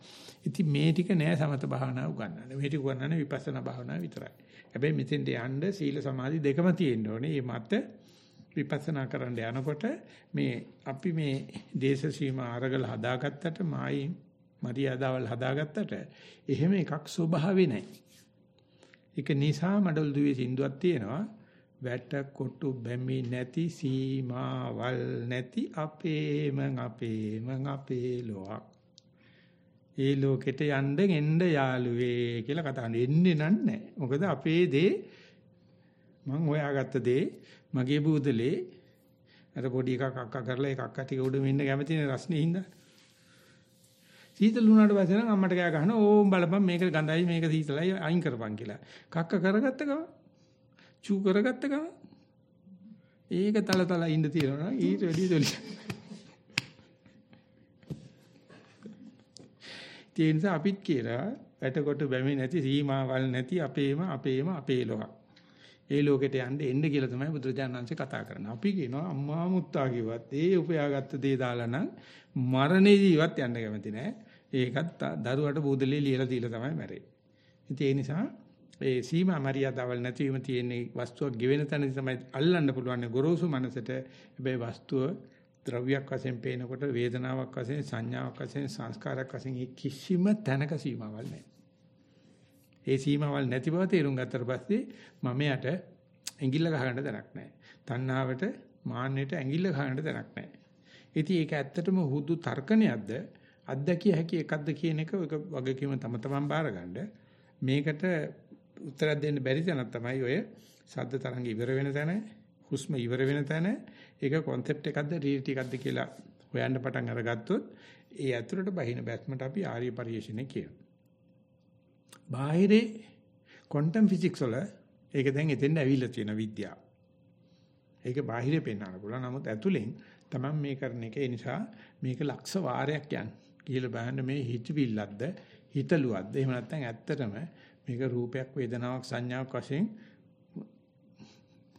Speaker 1: ඉතින් මේ ටික නෑ සමත භාවනාව උගන්වන්නේ. මේ ටික උගන්වන්නේ විපස්සනා භාවනාව විතරයි. හැබැයි මෙතෙන්ට යන්න සීල සමාධි දෙකම තියෙන්න ඕනේ. මේ මත විපස්සනා කරන්න යනකොට මේ අපි මේ දේශ සීමා අරගල හදාගත්තට මායි මරියාදාවල් හදාගත්තට එහෙම එකක් ස්වභාවේ නැහැ. ඒක නිසා මඩල් දුවේ සින්දුවක් තියෙනවා. වැට කොටු බැමි නැති සීමාවල් නැති අපේම අපේම අපේ ලෝක් ඒ ලෝකෙට යන්න එන්න යාළුවේ කියලා කතා එන්නේ නන්නේ. මොකද අපේ දේ මං හොයාගත්ත දේ මගේ බූදලේ අර පොඩි එකක් අක්ක කරලා ඒක අක්ක ටික උඩ මෙන්න කැමති නේ රස්නේ හින්දා. සීතල වුණාට පස්සේ නම් අම්මට කෑ ගහන ඕම් බලපන් මේක ගඳයි මේක සීතලයි අයින් කරපන් කියලා. කක්ක කරගත්ත ගම චූ කරගත්ත ගම ඒක තල තල ඉන්න තියෙනවා ඊට වැඩි දෙලි. ඒ නිසා අපිත් කියලා වැටකොට බැමි නැති සීමාවල් නැති අපේම අපේම අපේ ලෝක. ඒ ලෝකෙට යන්න එන්න කියලා තමයි බුදුරජාණන් වහන්සේ කතා කරන්නේ. අපි කියනවා අම්මා මුත්තා කිව්වත් ඒ උපයාගත්ත දේ දාලා නම් මරණේදීවත් යන්න කැමති නෑ. ඒකත් දරුවට බූදලේ ලියලා දීලා තමයි මැරෙන්නේ. ඉතින් ඒ නිසා ඒ සීමා මරියාදවල් නැතිවීම තියෙන වස්තුවක් ගෙවෙන තැනදී තමයි අල්ලන්න පුළුවන් ගොරෝසු මනසට. හැබැයි වස්තුව ද්‍රව්‍යයක් වශයෙන් පේනකොට වේදනාවක් වශයෙන් සංඥාවක් වශයෙන් සංස්කාරයක් වශයෙන් කිසිම තැනක සීමාවල් නැහැ. ඒ සීමාවල් නැති බව තේරුම් ගත්තට පස්සේ මම යට ඇඟිල්ල ගහගන්න තැනක් නැහැ. තණ්හාවට මාන්නයට ඇඟිල්ල ගහගන්න තැනක් නැහැ. ඉතින් ඒක ඇත්තටම හුදු තර්කණයක්ද අත්දැකිය හැකි එකක්ද කියන එක ඔය වගකීම තම තමන් බාරගන්න. මේකට උත්තර දෙන්න බැරි තැනක් තමයි ඔය සද්ද තරංග ඉවර වෙන තැන, හුස්ම ඉවර වෙන තැන ඒක concept එකක්ද reality එකක්ද කියලා හොයන්න පටන් අරගත්තොත් ඒ ඇතුළට බහින බැස්මට අපි ආර්ය පරිශ්‍රණය කියනවා. බාහිරේ quantum physics වල ඒක දැන් එතෙන් ඇවිල්ලා තියෙන විද්‍යාව. ඒක බාහිරේ පෙන්වන්න පුළුවන්. නමුත් ඇතුලෙන් තමයි මේ කරන එක. ඒ නිසා මේක ලක්ෂ වාරයක් යන. කියලා බලන්න මේ හිතවිල්ලක්ද හිතලුවක්ද? එහෙම නැත්නම් ඇත්තටම මේක රූපයක් වේදනාවක් සංඥාවක් වශයෙන්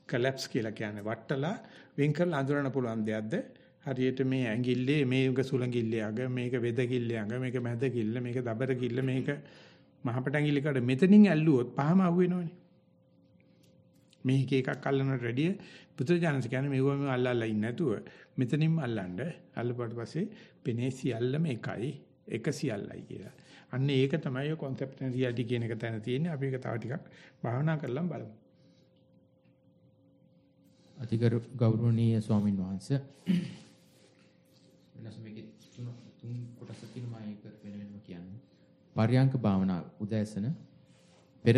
Speaker 1: කලැප්ස් කියලා කියන්නේ වට්ටලා වෙන් කරලා අඳුරන්න පුළුවන් දෙයක්ද? හරියට මේ ඇඟිල්ලේ මේක සුලඟිල්ලේ අග මේක වෙදකිල්ලේ අග මේක මැදකිල්ල මේක දබරකිල්ල මේක මහපට ඇඟිල්ලකට මෙතනින් ඇල්ලුවොත් පහම අහුවෙනවනේ. මේක එකක් අල්ලනට රෙඩිය පුත්‍රජානස කියන්නේ මේව මේ අල්ලල්ලා ඉන්නේ නැතුව මෙතනින්ම අල්ලන්න අල්ලපුවට පස්සේ පෙනේ සියල්ලම එකයි එක සියල්ලයි කියලා. අන්න ඒක තමයි ඔය concept and reality කියන එක තැන තියෙන්නේ. අපි ඒක තව ටිකක් භාවනා කරලා බලමු.
Speaker 2: අතිගරු ගෞරවනීය ස්වාමින් වහන්සේ වෙනස් මේකේ තුන තුන් කොටස් තියෙනවා ඒක වෙන වෙනම කියන්නේ. පරියංක භාවනාව උදෑසන පෙර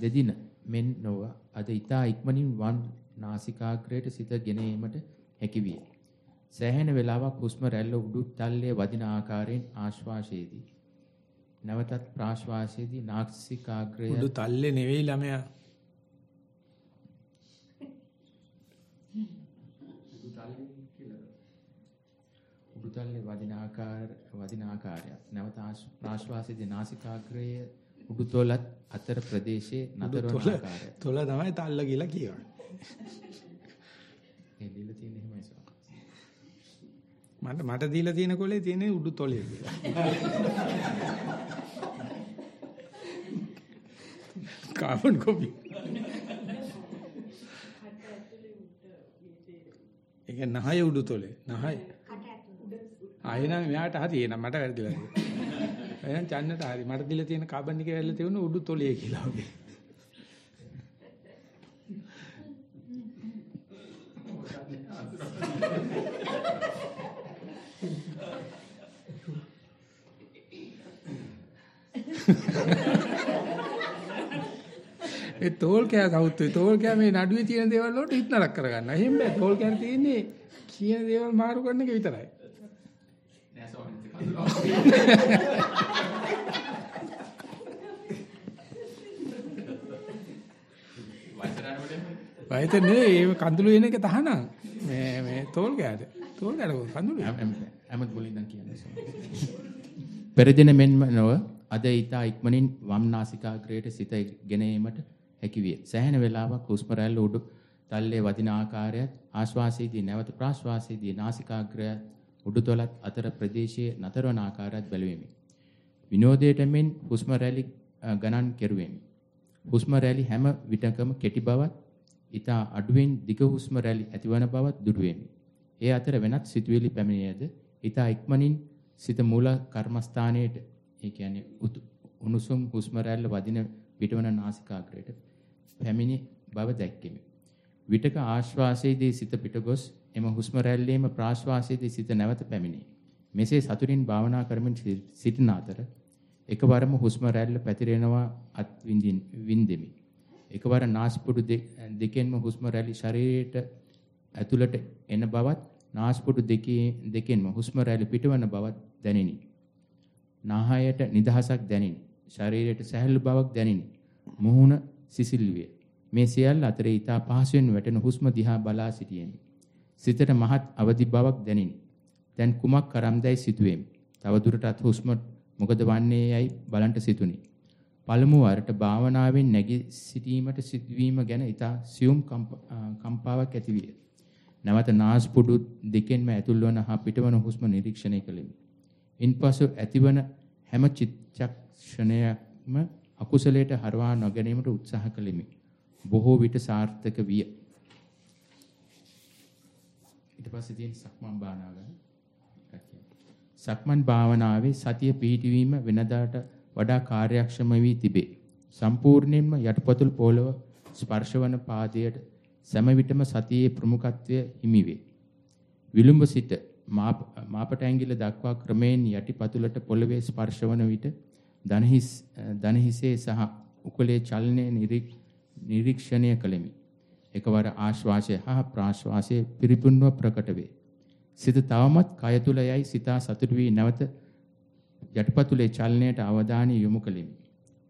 Speaker 2: දෙදින මෙන් නොව අද ඊතා ඉක්මනින් වන් නාසිකාග්‍රයට සිත ගෙනීමට හැකි විය. සෑහෙන වේලාවක් හුස්ම රැල්ල උඩු තල්ලේ වදින ආකාරයෙන් ආශ්වාසයේදී නැවතත් ප්‍රාශ්වාසයේදී නාසිකාග්‍රය
Speaker 1: උඩු තල්ලේ නෙවෙයි ළමයා.
Speaker 2: උඩුතල්ලේ වදින ආකාර වදින ආකාරය. නැවත ආශ්- ප්‍රාශ්වාසයේදී නාසිකාග්‍රය උඩුතොලත් අතර ප්‍රදේශයේ නතර වන ආකාරය.
Speaker 1: තොල තමයි තල්ල කියලා කියවන්නේ.
Speaker 2: ඒ දීලා තියෙන එහෙමයි සර්.
Speaker 1: මට මට දීලා තියෙන කොලේ තියෙන්නේ උඩු තොලේ කියලා. Carbon copy. ඒක නහය උඩු තොලේ. නහය. ආයෙනම් මෙයාට හරි එන මට වැරදිලා. එහෙනම් චන්නට හරි මට දීලා තියෙන කාබන් එකේ වැල්ල තියෙන උඩු තොලේ කියලා වගේ. ඒ තෝල් කෑ සවුත්තු තෝල් කෑ මේ නඩුවේ තියෙන දේවල් වලට හිත නරක කරගන්න. එහෙම බෑ. තෝල් කෑ තියෙන්නේ කියන දේවල් මාරු කරන එක විතරයි.
Speaker 2: නෑ ස්වාමීන් වහන්සේ.
Speaker 1: වයත නෙවෙයි ඒ කඳුළු එන එක තහනම්. මේ මේ තෝල් කෑද? තෝල් කෑද කඳුළු?
Speaker 2: ඇමත් මුලින් නම් කියන්නේ ස්වාමීන් පෙරදින මෙන්ම නොව අද ඊතා ඉක්මනින් වම් නාසිකාග්‍රයට සිත ගෙන ඒමට හැකි විය. සෑහෙන වේලාවක් හුස්ම රැල්ල උඩු තල්ලේ වදින ආකාරයත් ආශ්වාසයේදී නැවත ප්‍රාශ්වාසයේදී නාසිකාග්‍රය උඩුතලත් අතර ප්‍රදේශයේ නතර වන ආකාරයත් බැලුවෙමි. විනෝදයට මෙන් හුස්ම රැලි අ, ගණන් කෙරුවෙමි. හුස්ම රැලි හැම විටකම කෙටි බවත් ඊතා අඩුවෙන් දිග හුස්ම රැලි ඇතිවන බවත් දුටුවෙමි. ඒ අතර වෙනත් සිතුවිලි පැමිණියද ඊතා ඉක්මනින් සිත මූල කර්මස්ථානයේට ඒ කියන්නේ උතු- උණුසුම් හුස්ම රැල්ල වදින පිටවන නාසිකාග්‍රයට පැමිණි බව දැක්කෙමි. විටක ආශ්වාසයේදී සිත පිටගොස් එම හුස්ම රැල්ලේම ප්‍රාශ්වාසයේදී සිත නැවත පැමිණේ. මෙසේ සතුටින් භාවනා කරමින් සි- සිටින අතර එකවරම හුස්ම රැල්ල පැතිරෙනවා අත් විඳින් විඳෙමි. එකවර නාස්පුඩු දෙ- දෙකෙන්ම හුස්ම රැලි ශරීරයට ඇතුළට එන බවත් නාස්පුඩු දෙකේ දෙකෙන්ම හුස්ම රැලි පිටවන බවත් දැනිනි. නාහයට නිදහසක් දැනිනි. ශරීරයට සැහැල්ලු බවක් දැනිනි. මුහුණ සිසිල් විය. මේ සියල්ල අතරේ ඊතා පහසුවෙන් වැටෙන හුස්ම දිහා බලා සිටියෙමි. සිතට මහත් අවදි බවක් දැනිනි. දැන් කුමක් කරම්දයි සිටුවෙමි. තව දුරටත් හුස්ම මොකද වන්නේ යයි බලන්ට සිතුනි. පළමු වරට භාවනාවෙන් නැගී සිටීමට සිදුවීම ගැන ඊතා සියුම් කම්ප- අ, කම්පාවක් ඇතිවිය. නැවත නාස්පුඩු දෙකෙන්ම ඇතුල් වන හා පිටවන හුස්ම නිරීක්ෂණය කළෙමි. ඉන්පසු ඇතිවන හැම චිත්තක්ෂණයක්ම අකුසලයට හරවා නොගැනීමට උත්සාහ කළෙමි. බොහෝ විට සාර්ථක විය. ඊට පස්සේ තියෙන සක්මන් භාවනාව ගැන ටිකක් කියන්න. සක්මන් භාවනාවේ සතිය පිහිටවීම වෙනදාට වඩා කාර්යක්ෂම වී තිබේ. සම්පූර්ණයෙන්ම යටිපතුල් පොළව ස්පර්ශවන පාදයට සෑම විටම සතියේ ප්‍රමුඛත්වය හිමි වේ. විලුඹ සිට මාප- මාපට ඇඟිල්ල දක්වා ක්‍රමයෙන් යටිපතුලට පොළවේ ස්පර්ශවන විට දනහිස් දනහිසේ සහ උකුලේ චලනය නිරීක්- නිරීක්ෂණය කළෙමි. එකවර ආශ්වාසය හා ප්‍රාශ්වාසය පිරිපුන්ව ප්‍රකට වේ. සිත තවමත් කය තුල යයි සිතා සතුටු වී නැවත යටිපතුලේ චලනයට අවධානය යොමු කළෙමි.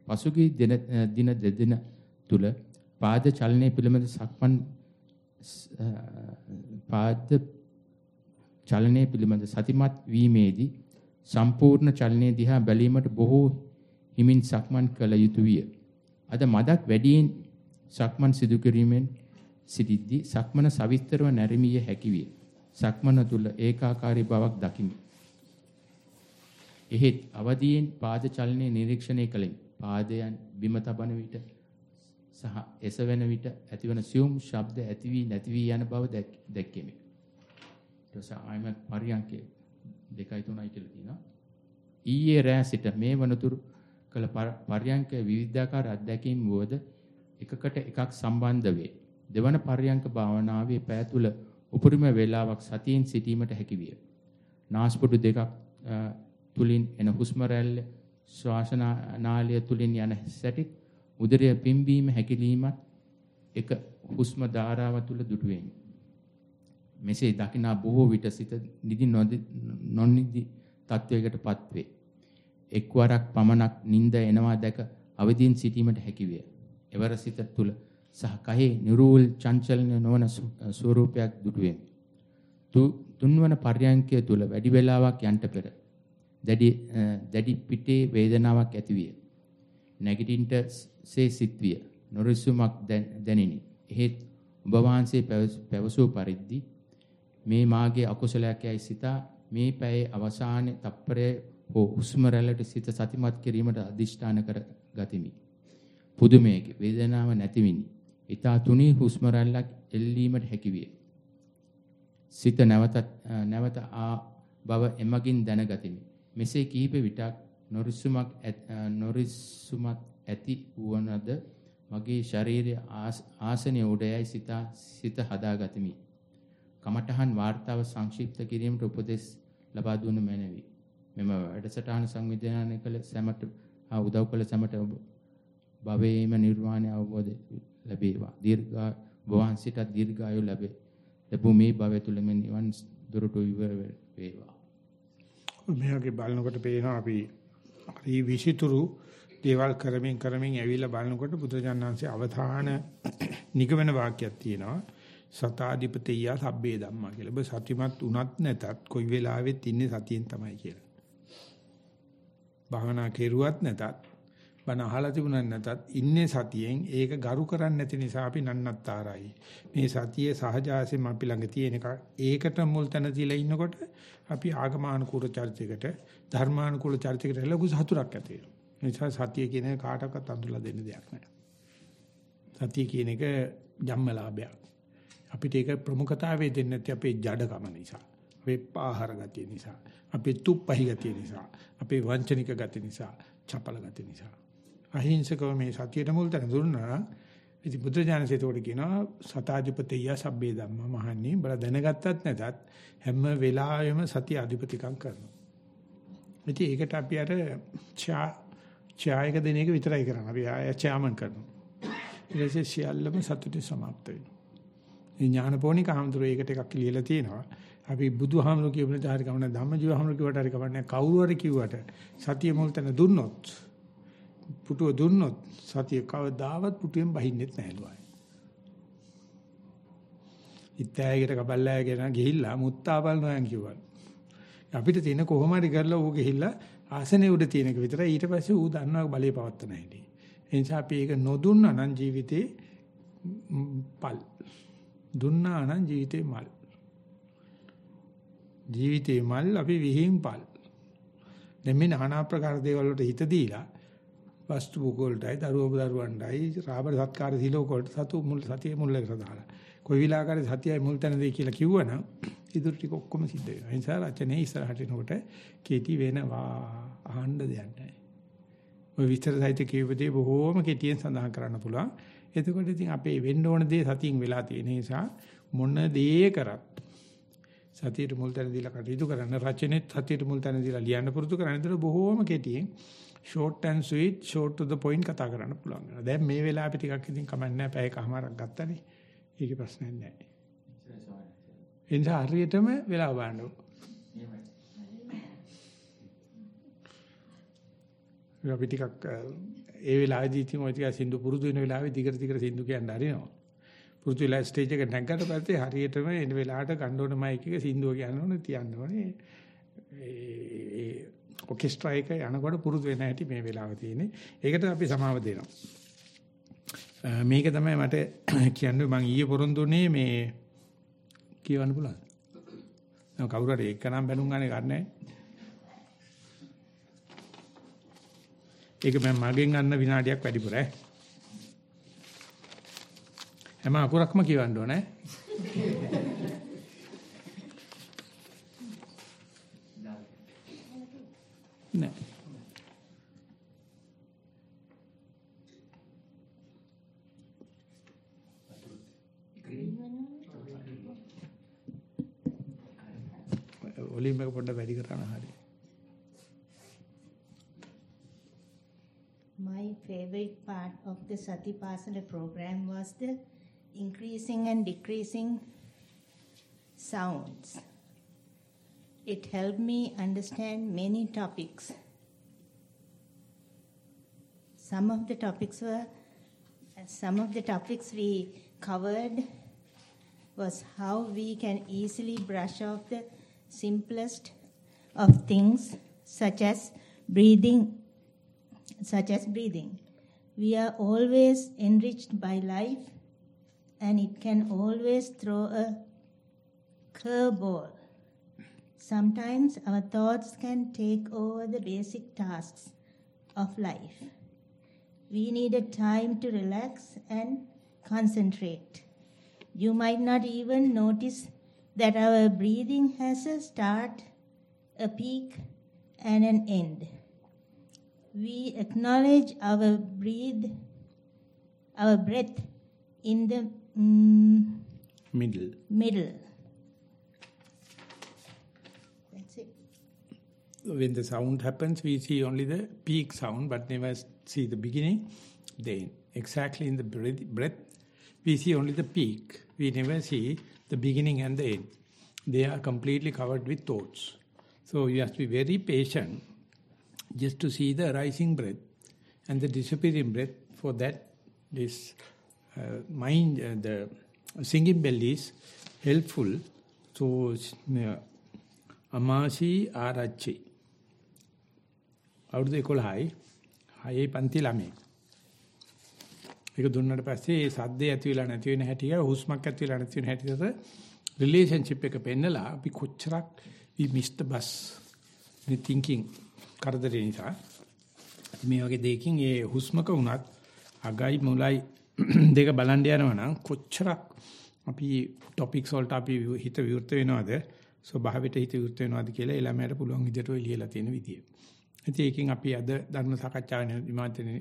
Speaker 2: පසුගිය දින දින දෙදින තුල පාද චලනය පිළිබඳ සක්මන් ස්- අ, පාද චලනය පිළිබඳ සතිමත් වීමේදී සම්පූර්ණ චලනය දිහා බැලීමට බොහෝ හිමින් සක්මන් කළ යුතු විය. අද මදක් වැඩියෙන් සක්මන් සිදු කිරීමෙන් සිටිද්දී සක්මන සවිස්තරව නැරඹිය හැකි විය. සක්මන තුල ඒකාකාරී බවක් දකිමි. එහෙත් අවදියෙන් පාද චලනය නිරීක්ෂණය කළෙමි. පාදයන් බිම තබන විට සහ එසවෙන විට ඇතිවන සියුම් ශබ්ද ඇති වී නැති වී යන බව දැක්- දැක්කෙමි. ඊට පස්සේ ආයම පරියන්කේ 2යි 3යි කියලා තියෙනවා. ඊයේ රෑ සිට මේ වනතුරු කළ පර- පර්යංක විවිධාකාර අත්දැකීම් වුවද එකකට එකක් සම්බන්ධ වේ. දෙවන පර්යංක භාවනාවේ පෑ තුල උපරිම වේලාවක් සතියෙන් සිටීමට හැකි විය. නාස්පුඩු දෙකක් අ, තුලින් එන හුස්ම රැල්ල ශ්වාසනාලිය තුලින් යන සැටි උදරය පිම්බීම හැකිලීමත් එක හුස්ම ධාරාව තුල දුටුවෙමි. මෙසේ දකිනා බොහෝ විට සිත නිදි නොදි- නොනිදි තත්වයකටපත් වේ. එක්වරක් පමණක් නිින්ද එනවා දැක අවදීන් සිටීමට හැකිවිය. එවර සිත තුල සහ කයෙහි නිරූල් චංචලන නොවන ස්වරූපයක් දුටුවෙමි. තුන්වන පර්යංකය තුල වැඩි වේලාවක් යන්ට පෙර දැඩි දැඩි පිටේ වේදනාවක් ඇතිවිය. නැගිටින්ට සේ සිත්විය. නොරිසුමක් දැනිනි. එහෙත් ඔබ වහන්සේ පැවසූ පරිදි මේ මාගේ අකුසලයක් යයි සිතා මේ පැයේ අවසානයේ තප්පරයේ හෝ හුස්ම රැල්ලට සිත සතිමත් කිරීමට අදිෂ්ඨාන කර ගතිමි. පුදුමයක වේදනාව නැතිවිනි. ඊතා තුනී හුස්ම රැල්ලක් එල්ලීමට හැකිවිය. සිත නැවත නැවත ආ බව එමගින් දැනගතිමි. මෙසේ කීප විටක් නොරිසුමක් නොරිසුමක් ඇති වුණද මගේ ශරීරය ආසනය උඩ යයි සිතා සිත හදාගතිමි. කමඨහන් වார்த்தාව සංක්ෂිප්ත කිරීමට උපදෙස් ලබා දුන මැනවි. මෙම වැඩසටහන සංවිධානය කළ සැමට උදව් කළ සැමට භවයේම නිර්වාණය අවබෝධ ලැබේවා. දීර්ඝා වහන්සිට දීර්ඝායු ලැබේ. ලැබු මේ භවය තුලම නිවන් දොරටු ඉවර වේවා.
Speaker 1: මෙයාගේ බලනකොට පේනවා අපි හරි විසිතුරු දේවල් කරමින් කරමින් ඇවිල්ලා බලනකොට බුදුජානනාංශයේ අවධාන නිගමන වාක්‍යයක් තියෙනවා. සතාධිපතිය සබ්බේ ධම්මා කියලා. ඔබ සතිමත් උනත් නැතත් කොයි වෙලාවෙත් ඉන්නේ සතියෙන් තමයි කියලා. භාවනා කෙරුවත් නැතත් බණ අහලා තිබුණත් නැතත් ඉන්නේ සතියෙන් ඒක ගරු කරන්නේ නැති නිසා අපි නන්නත්තරයි. මේ සතියේ සහජාසෙම අපි ළඟ තියෙන එක ඒකට මුල් තැන දීලා ඉන්නකොට අපි ආගමානුකූල චර්චයකට ධර්මානුකූල චර්චයකට ලොකු සතුටක් ඇති වෙනවා. නිසා සතිය කියන කාටවත් අඳුරලා දෙන්න දෙයක් නැහැ. සතිය කියන එක ජම්මලාභයක්. අපිට ඒක ප්‍රමුඛතාවය දෙන්නේ නැති අපේ ජඩකම නිසා. අපේ පාහර ගතිය නිසා. අපේ තුප්පහි ගතිය නිසා. අපේ වංචනික ගතිය නිසා. චපල ගතිය නිසා. අහිංසකව මේ සතියට මුල් තැන දුන්නා නම් ඉතින් බුදුරජාණන්සේ ඒකට කියනවා සතාධිපතිය සබ්බේ ධම්මා මහන්නේ බල දැනගත්තත් නැතත් හැම වෙලාවෙම සතිය අධිපතිකම් කරනවා. ඉතින් ඒකට අපි අර ඡා ඡායක දෙන එක විතරයි කරන්නේ. අපි ආය ඡාමන් කරනවා. ඊට පස්සේ සියල්ලම සතුටින් සමාප්ත වෙනවා. මේ ඥානපෝණික හඳුරේ ඒකට එකක් ලියලා තියෙනවා. අපි බුදුහාමුදුරුවෝ කියපු විදිහට හරි ගමන ධම්මජීවහාමුදුරුවෝ කියවට හරි ගමන්නේ කවුරු හරි කිව්වට සතිය මුල් තැන දුන්නොත් පුටුව දුන්නොත් සතිය කවදාවත් පුටුවෙන් බහින්නෙත් නැහැලු අය. ඉත්තෑයකට කබල්ලායකට ගිහිල්ලා මුත්තා බලනවා කිව්වා. අපිට තියෙන කොහොම හරි කරලා ඌ ගිහිල්ලා ආසනේ උඩ තියෙන එක විතරයි ඊට පස්සේ ඌ දන්නවා බලේ පවත්තන හැටි. ඒ නිසා අපි ඒක නොදුන්නා නම් ජීවිතේ පල් දුන්නා නම් ජීවිතේ මල්. ජීවිතේ මල් අපි විහිං පල්. දැන් මේ নানা ආකාර දේවල් වලට හිත දීලා වස්තු භූගෝලටයි දරුවෝ දරුවන්ටයි රාබර සත්කාර සීලෝ වලට සතු මුල් සතිය මුල් එකට දාලා. කොයි විලාකාරේ සතියයි මුල් තැන දෙයි කියලා කිව්වනම් ඉදිරි ටික ඔක්කොම සිද්ධ වෙනවා. ඒ නිසා රචනයේ ඉස්සරහට එනකොට කේටි වෙනවා. අහන්න දෙයක් නැහැ. ඔය විස්තර සහිත කියපදේ බොහෝම කෙටියෙන් සඳහන් කරන්න පුළුවන්. එතකොට ඉතින් අපේ වෙන්න ඕන දේ සතියෙන් වෙලා තියෙන නිසා මොන දේ කරත් සතියට මුල් තැන දීලා කටයුතු කරන්න රචනෙත් සතියට මුල් තැන දීලා ලියන්න පුරුදු කරන්න ඉතල බොහෝම කෙටියෙන් short and sweet short to the point කතා කරන්න පුළුවන්. දැන් මේ වෙලාවේ ටිකක් ඉතින් කමන්නේ නැහැ පැයකමාරක් ගත්තනේ. ඒකේ ප්‍රශ්නයක් නැහැ. ඒ නිසා හරියටම වෙලාව බලන්න අපි ටිකක් ඒ වෙලාවේදී ඉතින් ඔය ටික සින්දු පුරුදු වෙන වෙලාවේ දිගට දිගට සින්දු කියන්න හරිනවා. පුරුදු වෙලා ස්ටේජ් එක නැග්ගට පස්සේ හරියටම එන වෙලාවට ගන්න ඕන මයික් එක සින්දුව කියන්න ඕනේ තියන්න ඕනේ. ඒ ඔකෙස්ට්‍රා එක යනකොට පුරුදු වෙන හැටි මේ වෙලාවේ තියෙන්නේ. ඒකට අපි සමාව දෙනවා. මේක තමයි මට කියන්නේ මම ඊයේ පොරොන්දුනේ මේ කියවන්න පුළුවන්. දැන් කවුරු හරි එක්කනම් බැනුම් ගන්න ගන්නෑ. ඒක මම මගෙන් ගන්න විනාඩියක් වැඩිපුර ඈ. හැම අකුරක්ම කියවන්න ඕනේ. නෑ. වොලියුම් එක පොඩ්ඩක් වැඩි කරන්න හරි.
Speaker 5: My favorite part of the Satipasana program was the increasing and decreasing sounds. It helped me understand many topics some of the topics were, some of the topics we covered was how we can easily brush off the simplest of things, such as breathing, such as breathing. We are always enriched by life, and it can always throw a curveball. Sometimes our thoughts can take over the basic tasks of life. We need a time to relax and concentrate. You might not even notice that our breathing has a start, a peak, and an end. We acknowledge our breathe, our breath in the mm,
Speaker 1: Middle.
Speaker 5: middle.
Speaker 1: when the sound happens, we see only the peak sound, but never see the beginning. Then, exactly in the breath, we see only the peak. We never see the beginning and the end. They are completely covered with thoughts. So you have to be very patient just to see the rising breath and the disappearing breath. For that, this uh, mind, uh, the singing bell is helpful. So, uh, Amasi Arachi. අවුරුදු 11යි හයේ පන්ති ළමයි. ඒක දුන්නාට පස්සේ ඒ සද්දේ ඇති වෙලා නැති වෙන හැටි හුස්මක් ඇති වෙලා නැති වෙන හැටියට රිලේෂන්ෂිප් එක පෙන්නලා අපි කොච්චරක් we missed the bus the thinking කරදරේ නිසා මේ වගේ දෙයකින් ඒ හුස්මක වුණත් අගයි මුලයි දෙක බලන්න යනවා නම් කොච්චරක් අපි ටොපික්ස් වලට අපි හිත විවෘත වෙනවද ස්වභාවයට හිත විවෘත වෙනවද කියලා ඒ ළමයට පුළුවන් විදිහට ඔය ලියලා තියෙන විදිය. ඉතින් ඒකෙන් අපි අද ධර්ම සාකච්ඡාවේ විමාතනේ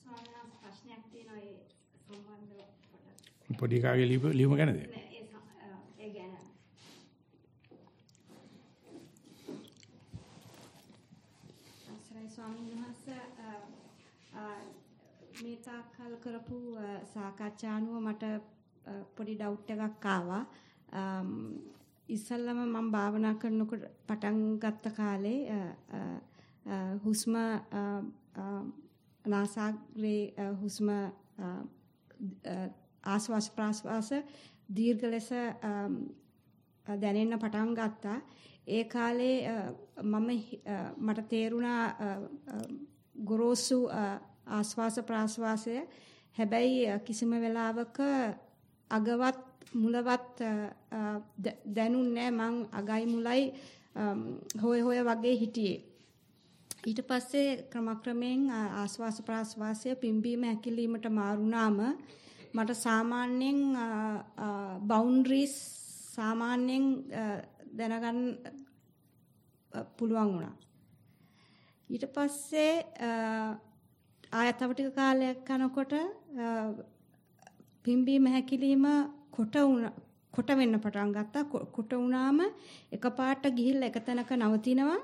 Speaker 6: ස්වාමීන් ප්‍රශ්නයක් තියෙනවා ඒ සම්බන්ධව
Speaker 1: පොඩි කාගේ ලියුම ගැනද?
Speaker 6: මේ තාක්කල් කරපු අ, සාකච්ඡා අනුව මට පොඩි ඩවුට් එකක් ආවා. ඉස්සල්ලාම මම භාවනා කරනකොට පටන් ගත්ත කාලේ හුස්ම අ, අ, නාසාග්‍රේ අ, හුස්ම අ, අ, ආශ්වාස ප්‍රාශ්වාස දීර්ඝ ලෙස අම්, දැනෙන්න පටන් ගත්තා. ඒ කාලේ අ, මම හි- අ, මට තේරුණා අ, අ, ගොරෝසු අ, ආශ්වාස ප්‍රාශ්වාසය හැබැයි අ, කිසිම වෙලාවක අගවත් මුලවත් අ, අ, ද- දැනුන්නේ නැහැ මං අගයි මුලයි අම්, හොය හොය වගේ හිටියේ. ඊට පස්සේ ක්‍රමක්‍රමයෙන් ආ, ආශ්වාස ප්‍රාශ්වාසය පිම්බීම හැකිලීමට මාරුනාම මට සාමාන්‍යයෙන් බවුන්ඩරිස් සාමාන්‍යයෙන් ආ, දැනගන්න ආ, පුළුවන් වුණා. ඊට පස්සේ ආ, ආය තව ටික කාලයක් යනකොට ආ, පිම්බීම හැකිලිම කොට වුණ කොට වෙන්න පටන් ගත්තා. කො- කොට වුණාම එකපාරට ගිහිල්ලා එක තැනක නවතිනවා.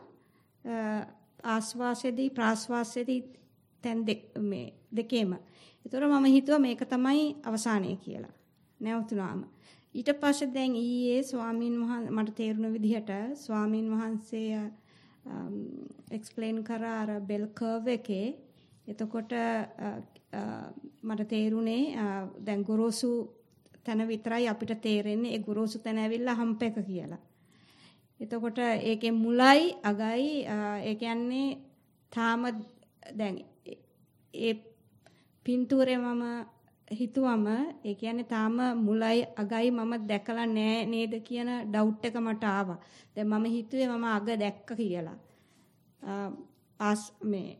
Speaker 6: ආ, ආශ්වාසයේදී ප්‍රාශ්වාසයේදී තැන් දෙක මේ දෙකේම. ඒතර මම හිතුවා මේක තමයි අවසානය කියලා. නැවතුනාම. ඊට පස්සේ දැන් ඊයේ ස්වාමින් වහන්සේ මට තේරුණ විදිහට ස්වාමින් වහන්සේ එක්ස්ප්ලেইন කරා අර බෙල් කර්ව් එකේ එතකොට අ, අ, මට තේරුණේ අ, දැන් ගොරෝසු තැන විතරයි අපිට තේරෙන්නේ ඒ ගොරෝසු තැන ඇවිල්ලා හම්ප එක කියලා. එතකොට ඒකේ මුලයි අගයි අ, ඒ කියන්නේ තාම දැන් ඒ- ඒ පින්තූරේ මම හිතුවම ඒ කියන්නේ තාම මුලයි අගයි මම දැකලා නෑ නේද කියන ඩවුට් එක මට ආවා. දැන් මම හිතුවේ මම අග දැක්ක කියලා. අ, ආස් මේ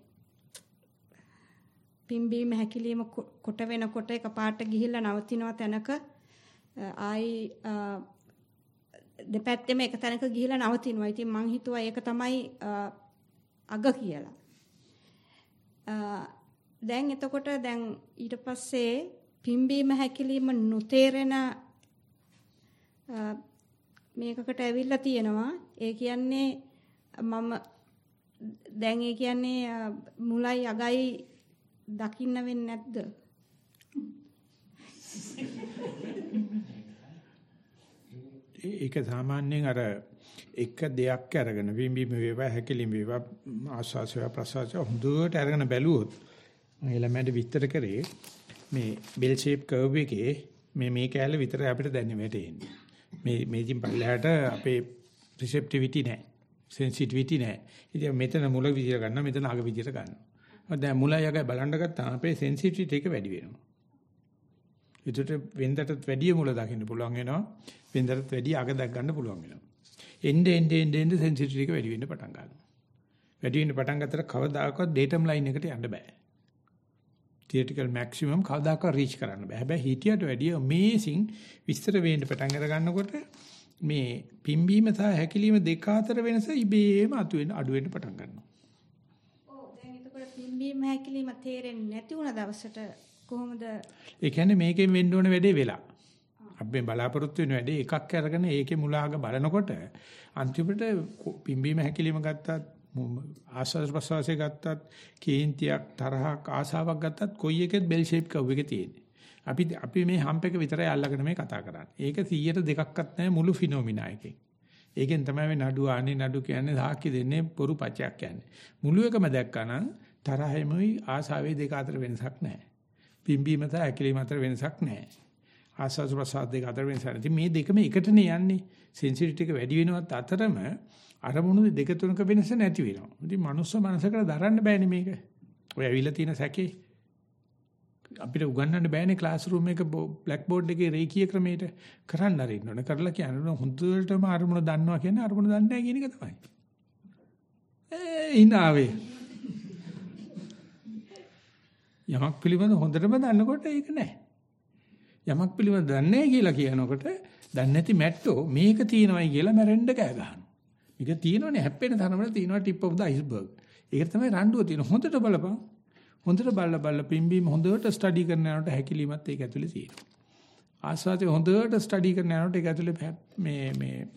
Speaker 6: පිම්බීම හැකිලිම කො- කොට වෙනකොට එකපාරට ගිහිල්ලා නවතිනවා තැනක අ, ආයි අ, දෙපැත්තෙම එක තැනක ගිහිල්ලා නවතිනවා. ඉතින් මං හිතුවා ඒක තමයි අ, අග කියලා. අ, දැන් එතකොට දැන් ඊට පස්සේ පිම්බීම හැකිලිම නොතේරෙන අ, මේකකට ඇවිල්ලා තියෙනවා. ඒ කියන්නේ මම දැන් ඒ කියන්නේ අ, මුලයි අගයි දකින්න වෙන්නේ නැද්ද?
Speaker 1: ඒක සාමාන්‍යයෙන් අර එක දෙයක් අරගෙන විඹිම වේවා හැකිලිම වේවා ආස්වාසය ප්‍රසවාසය හොඳට අරගෙන බැලුවොත් මම ළමයට විස්තර කරේ මේ බෙල් ෂේප් කර්ව් එකේ මේ මේ කැලේ විතර අපිට දැනෙන්නේ වැටෙන්නේ. මේ මේකින් පල්ලහැට අපේ රිසෙප්ටිවිටි නැහැ. සෙන්සිටිවිටි නැහැ. ඉතින් මෙතන මුල විදියට ගන්නවා මෙතන අග විදියට ගන්නවා. දැන් මුල යග බලන්න ගත්තාම අපේ සෙන්සිටිවිටි එක වැඩි වෙනවා. ඒකට වෙන්දටත් වැඩිය මුල දකින්න පුළුවන් වෙනවා. වෙන්දටත් වැඩිය අග දක් ගන්න පුළුවන් වෙනවා. එnde end end end සෙන්සිටිවිටි එක වැඩි වෙන්න පටන් ගන්නවා. වැඩි වෙන්න පටන් ගත්තට කවදාකවත් ඩේටම් ලයින් එකට යන්න බෑ. theoretical maximum කවදාකවත් reach කරන්න බෑ. හැබැයි හිටියට වැඩිය amazing විස්තර වෙන්න පටන් අර ගන්නකොට මේ පිම්බීම සහ හැකිලිම දෙක අතර වෙනස ඉබේම අතු වෙන අඩු වෙන්න පටන් ගන්නවා.
Speaker 6: ඔව් දැන් එතකොට පිම්බීම හැකිලිම තේරෙන්නේ නැති වුණ දවසට කොහොමද
Speaker 1: ඒ කියන්නේ මේකෙන් වෙන්න ඕන වැඩේ වෙලා. අපි බලාපොරොත්තු වෙන වැඩේ එකක් අරගෙන ඒකේ මුලාග බලනකොට අන්තිමට පිම්බීම හැකිලිම ගත්තත් ආස්වාද ප්‍රසවාසය ගත්තත් කේන්තියක් තරහක් ආසාවක් ගත්තත් කොයි එකෙත් බෙල් ෂේප් කව් එකේ තියෙන්නේ. අපි අපි මේ හම්ප් එක විතරයි අල්ලගෙන මේ කතා කරන්නේ. ඒක 100ට දෙකක්වත් නැහැ මුළු ෆිනොමිනා එකේ. ඒකෙන් තමයි මේ නඩු ආනේ නඩු කියන්නේ සාක්ෂි දෙන්නේ පොරු පචයක් කියන්නේ. මුළු එකම දැක්කනම් තරහෙමයි ආසාවේ දෙක අතර වෙනසක් නැහැ. පිම්බීම සහ ඇකිලිම අතර වෙනසක් නැහැ. ආස්වාද ප්‍රසාද දෙක අතර වෙනසක් නැහැ. මේ දෙකම එකටනේ යන්නේ. සෙන්සිටිවිටි එක වැඩි වෙනවත් අතරම අරමුණු දෙක තුනක වෙනස නැති වෙනවා. ඉතින් මනුස්ස මනසකට දරන්න බෑනේ මේක. ඔය ඇවිල්ලා තියෙන සැකේ අපිට උගන්වන්න බෑනේ ක්ලාස් රූම් එක බ්ලැක් බෝඩ් එකේ රේඛීය ක්‍රමයට කරන්න අරින්න ඕන. කරලා කියන්න හොඳටම අරමුණ දන්නවා කියන්නේ අරමුණ දන්නේ නැහැ කියන එක තමයි. ඒ ඉනාවේ. යමක් පිළිබඳ හොඳටම දන්නකොට ඒක නැහැ. යමක් පිළිබඳ දන්නේ කියලා කියනකොට දන්නේ නැති මැට්ටෝ මේක තියෙනවයි කියලා මැරෙන්න කෑ ගහනවා. මේක තියෙනවනේ හැප්පෙන තරමට තියෙනවා ටිප් ඔෆ් ද අයිස්බර්ග්. ඒක තමයි රණ්ඩුව තියෙන. හොඳට බලපන්. හොඳට බලලා බලලා පිම්බීම හොඳට ස්ටඩි කරන යනකොට හැකිලීමත් ඒක ඇතුලේ තියෙනවා. ආස්වාදේ හොඳට ස්ටඩි කරන යනකොට ඒක ඇතුලේ මේ මේ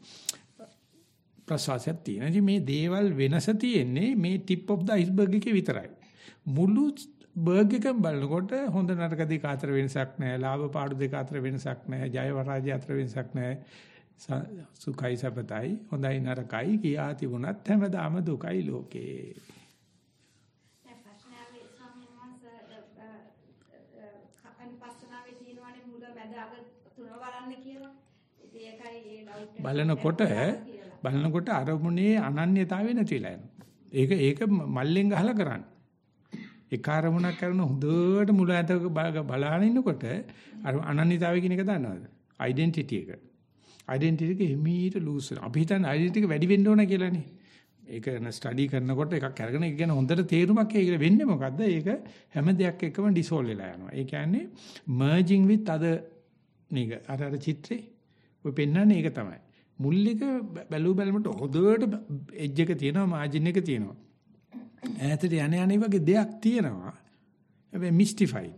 Speaker 1: ප්‍රසවාසයක් තියෙනවා. ඉතින් මේ දේවල් වෙනස තියෙන්නේ මේ ටිප් ඔෆ් ද අයිස්බර්ග් එකේ විතරයි. මුළු බර්ග් එකම බලනකොට හොඳ නරක දෙක අතර වෙනසක් නැහැ. ලාභ පාඩු දෙක අතර වෙනසක් නැහැ. ජය පරාජය අතර වෙනසක් නැහැ. සුඛයි සපතයි හොඳයි නරකයි කියා තිබුණත් හැමදාම දුකයි ලෝකේ. බලනකොට බලනකොට අරමුණේ අනන්‍යතාවය නැතිලා යනවා. ඒක ඒක මල්ලෙන් ගහලා කරන්නේ. ඒ කාර්මුණක් කරන හොඳට මුල ඇත බලාගෙන ඉන්නකොට අර අනන්‍යතාවය කියන එක දන්නවද? ඩෙන්ටිටි එක. ඩෙන්ටිටි එක හිමීට ලූස් වෙනවා. අපි හිතන්නේ ඩෙන්ටිටි එක වැඩි වෙන්න ඕන කියලානේ. ඒක න ස්ටඩි කරනකොට එකක් අරගෙන ඒක ගැන හොඳට තේරුමක් ඒක වෙන්නේ මොකද්ද? ඒක හැම දෙයක් එක්කම ඩිසෝල් වෙලා යනවා. ඒ කියන්නේ merging with other මේක අර අර චිත්‍රේ ඔය පෙන්වන්නේ ඒක තමයි. මුල් එක බැලු බැලමට හොඳට එජ් එක තියෙනවා මාජින් එක තියෙනවා. ඈතට යන යන වගේ දෙයක් තියෙනවා. හැබැයි මිස්ටිෆයි.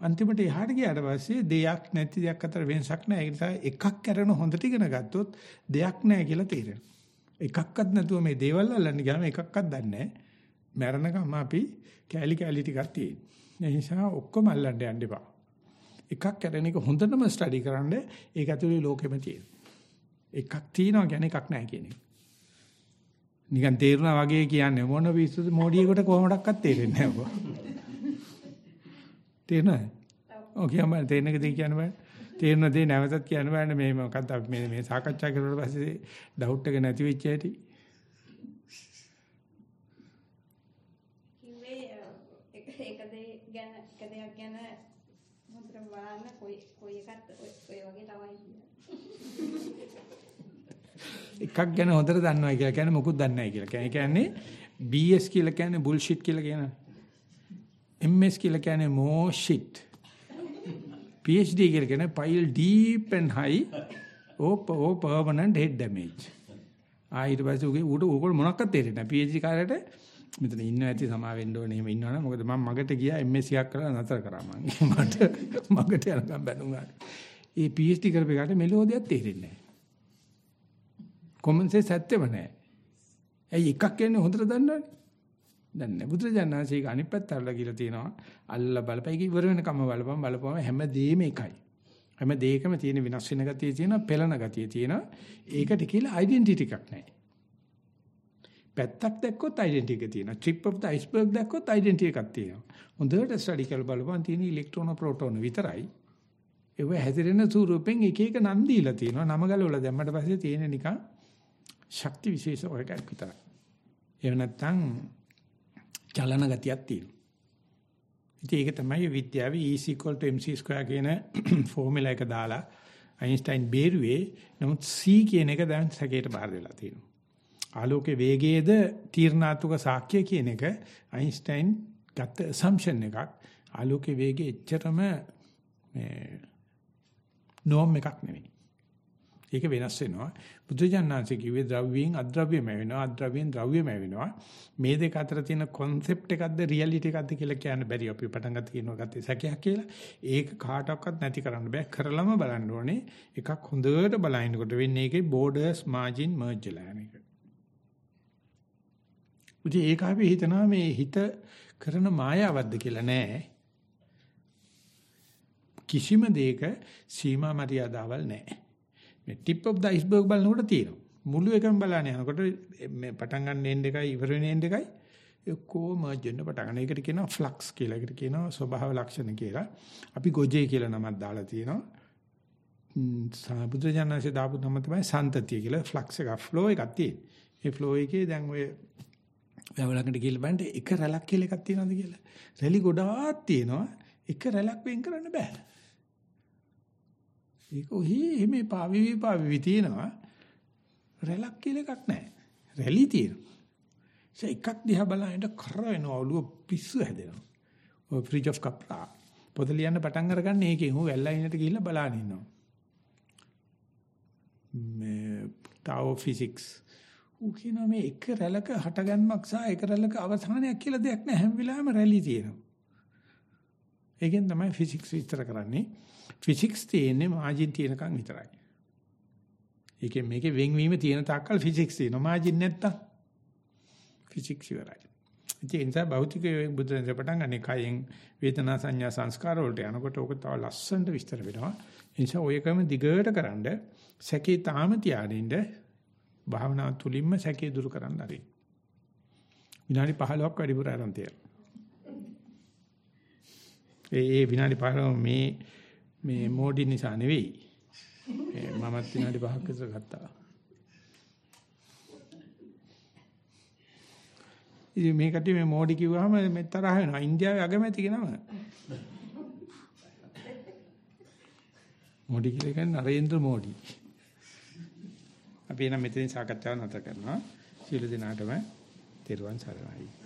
Speaker 1: අන්තිමට එහාට ගියාට පස්සේ දෙයක් නැති දෙයක් අතර වෙනසක් නැහැ. ඒ නිසා එකක් කරන හොඳට ඉගෙන ගත්තොත් දෙයක් නැහැ කියලා තේරෙනවා. එකක්වත් නැතුව මේ දේවල් අල්ලන්න ගියාම එකක්වත් දන්නේ නැහැ. මැරණකම අපි කැලි කැලි ටිකක් තියෙන. ඒ නිසා ඔක්කොම අල්ලන්න යන්න එපා. එකක් කරන එක හොඳටම ස්ටඩි කරන්න ඒක ඇතුලේ ලෝකෙම තියෙන. එකක් තියෙනවා කියන්නේ එකක් නැහැ කියන එක. නිකන් තේරුණා වගේ කියන්නේ මොන පිස්සුද මොඩියෙකුට කොහොමඩක්වත් තේරෙන්නේ නැහැ ඔබ. තේරෙනවද? ඔව් කියන්න බෑ තේරෙන එක දෙක කියන්න බෑ. තේරෙන දේ නැවතත් කියන්න බෑනේ මේ මොකද්ද අපි මේ මේ සාකච්ඡා කරුවාට පස්සේ ඩවුට් එක නැති වෙච්ච හැටි.
Speaker 6: කිව්වේ එක එක දේ ගැන එක දෙයක් ගැන හොඳට බලන්න කොයි කොයි එකත් ඔය වගේ තමයි කියන්නේ.
Speaker 1: එකක් ගැන හොඳට දන්නවා කියලා කියන්නේ මොකුත් දන්නේ නැහැ කියලා. ඒ කියන්නේ BS කියලා කියන්නේ බුල්ෂිට් කියලා කියනවා. MS කියලා කියන්නේ more shit. PhD කියලා කියන්නේ pile deep and high or, or permanent head damage. ආ ඊට පස්සේ උගේ උඩ ඕගොල්ලෝ මොනක්වත් තේරෙන්නේ නැහැ. PhD කාර්යයට මෙතන ඉන්න ඇති සමා වෙන්න ඕනේ. එහෙම ඉන්නවනම් මොකද මම මගට ගියා MS එකක් කරලා නතර කරා මම. මට මගට යනකම් බැනුණා. ඒ PhD කරපේකට මෙලෝදියක් තේරෙන්නේ නැහැ. කොමන් සෙන්ස් ඇත්තෙම නැහැ. ඇයි එකක් කියන්නේ හොඳට දන්නවනේ. දැන් නෑ බුදුරජාණන්සේ ඒක අනිත් පැත්ත අරලා කියලා තියෙනවා. අල්ල බලපයි ඒක ඉවර වෙනකම් බලපුවම බලපුවම හැමදේම එකයි. හැම දෙයකම තියෙන විනාශ වෙන ගතිය තියෙනවා, පෙළන ගතිය තියෙනවා. ඒකට කියලා ඩෙන්ටිටි එකක් නැහැ. පැත්තක් දැක්කොත් ඩෙන්ටි එක තියෙනවා. ට්‍රිප් ඔෆ් ද අයිස්බර්ග් දැක්කොත් ඩෙන්ටි එකක් තියෙනවා. හොඳට ස්ටඩි කරලා බලපන් තියෙන ඉලෙක්ට්‍රෝන ප්‍රෝටෝන විතරයි. ඒව හැදිරෙන ස්වරූපෙන් එක එක නම් දීලා තියෙනවා. නම ගලවලා දැම්මට පස්සේ තියෙන නිකන් ශක්ති විශේෂ ඔයකක් විතරයි. එහෙම නැත්නම් චලන ගතියක් තියෙනවා. ඉතින් ඒක තමයි විද්‍යාවේ E mc2 කියන ෆෝමියුලා එක දාලා අයින්ස්ටයින් බේරුවේ. නමුත් C කියන එක දැන් සැකයට බාර වෙලා තියෙනවා. ආලෝකයේ වේගයේද තීර්ණාත්මක සාක්ෂිය කියන එක අයින්ස්ටයින් ගත්ත assumption එකක්. ආලෝකයේ වේගය එච්චරම මේ නෝම් එකක් නෙවෙයි. ඒක වෙනස් වෙනවා. බුදුජානනාංශ කිව්වේ ද්‍රව්‍යයෙන් අද්‍රව්‍යමය වෙනවා, අද්‍රව්‍යයෙන් ද්‍රව්‍යමය වෙනවා. මේ දෙක අතර තියෙන concept එකක්ද reality එකක්ද කියලා කියන්න බැරි. අපි පටන් ගන්න කියනවා ගත්තේ සැකයක් කියලා. ඒක කාටවත් නැති කරන්න බෑ. කරලම බලන්න ඕනේ. එකක් හොඳට බලනකොට වෙන්නේ ඒකේ borders margin merge වෙලා යන එක. උදේ ඒක අපි හිතනවා මේ හිත කරන මායාවක්ද කියලා නෑ. කිසිම දෙයක සීමා මරියාදාවල් නැහැ. මේ ටිප් ඔෆ් ද අයිස්බර්ග් බලනකොට තියෙනවා. මුළු එකම බලන්න යනකොට මේ පටන් ගන්න එන්න එකයි ඉවර වෙන එන්න එකයි ඔක්කොම මර්ජ් වෙන්න පටන් ගන්න. ඒකට කියනවා ෆ්ලක්ස් කියලා. ඒකට කියනවා ස්වභාව ලක්ෂණ කියලා. අපි ගොජේ කියලා නමක් දාලා තියෙනවා. සාබුද්ධජනනාසේ දාපු නම තමයි සන්තතිය කියලා ෆ්ලක්ස් එක ෆ්ලෝ එකක් තියෙන. ඒ ෆ්ලෝ එකේ දැන් ඔය වැවලකට ගිහලා බලන්න එක රැලක් කියලා එකක් තියෙනවද කියලා. රැලි ගොඩාක් තියෙනවා. එක රැලක් වෙන් කරන්න බෑ. ඒක ඔහි එමේ පාවිවි පාවිවි තියෙනවා. රැලක් කියලා එකක් නැහැ. රැලි තියෙනවා. ඒ එකක් දිහා බලනකොට කර වෙනවා ඔළුව පිස්සු හැදෙනවා. ඔය ෆ්‍රිජ් ඔෆ් කප්ලා. පොත ලියන්න පටන් අරගන්න ඒකෙන් ඌ වැල්ලයිනට ගිහිල්ලා බලන ඉන්නවා. මේ ටාවෝ ෆිසික්ස් ඌ කියනවා මේ එක රැලක හටගන්මක් සහ එක රැලක අවසානයක් කියලා දෙයක් නැහැ හැම වෙලාවෙම රැලි තියෙනවා. ඒකෙන් තමයි ෆිසික්ස් විස්තර කරන්නේ. ෆිසික්ස් තියෙන්නේ මාජින් තියෙනකන් විතරයි. ඒකෙන් මේකේ වෙන්වීම තියෙන තාක්කල් ෆිසික්ස් තියෙනවා. මාජින් නැත්තම් ෆිසික්ස් ඉවරයි. ඒ නිසා භෞතික බුදුන් පටන් ගන්න කයෙන් වේදනා සංඥා සංස්කාර වලට යනකොට ඕක තව ලස්සනට විස්තර වෙනවා. ඒ නිසා ඔයකම දිගට කරන්ඩ සැකේ තාම තියානින්න භාවනා තුලින්ම සැකේ දුරු කරන්න හරි. විනාඩි 15ක් වැඩිපුර ආරම්භ තියෙනවා. ඒ විනාඩි 15 මේ මේ මෝඩි නිසා නෙවෙයි. මමත් විනාඩි 5ක් විතර ගත්තා. ඉතින් මේකට මේ මෝඩි කිව්වහම මේ තරහ වෙනවා. ඉන්දියාවේ අගමැති කෙනම. මෝඩි කියලා කියන්නේ නරේන්ද්‍ර මෝඩි. අපි එනම් මෙතනින් සාකච්ඡාව නැවත කරනවා. සියලු දෙනාටම තෙරුවන් සරණයි.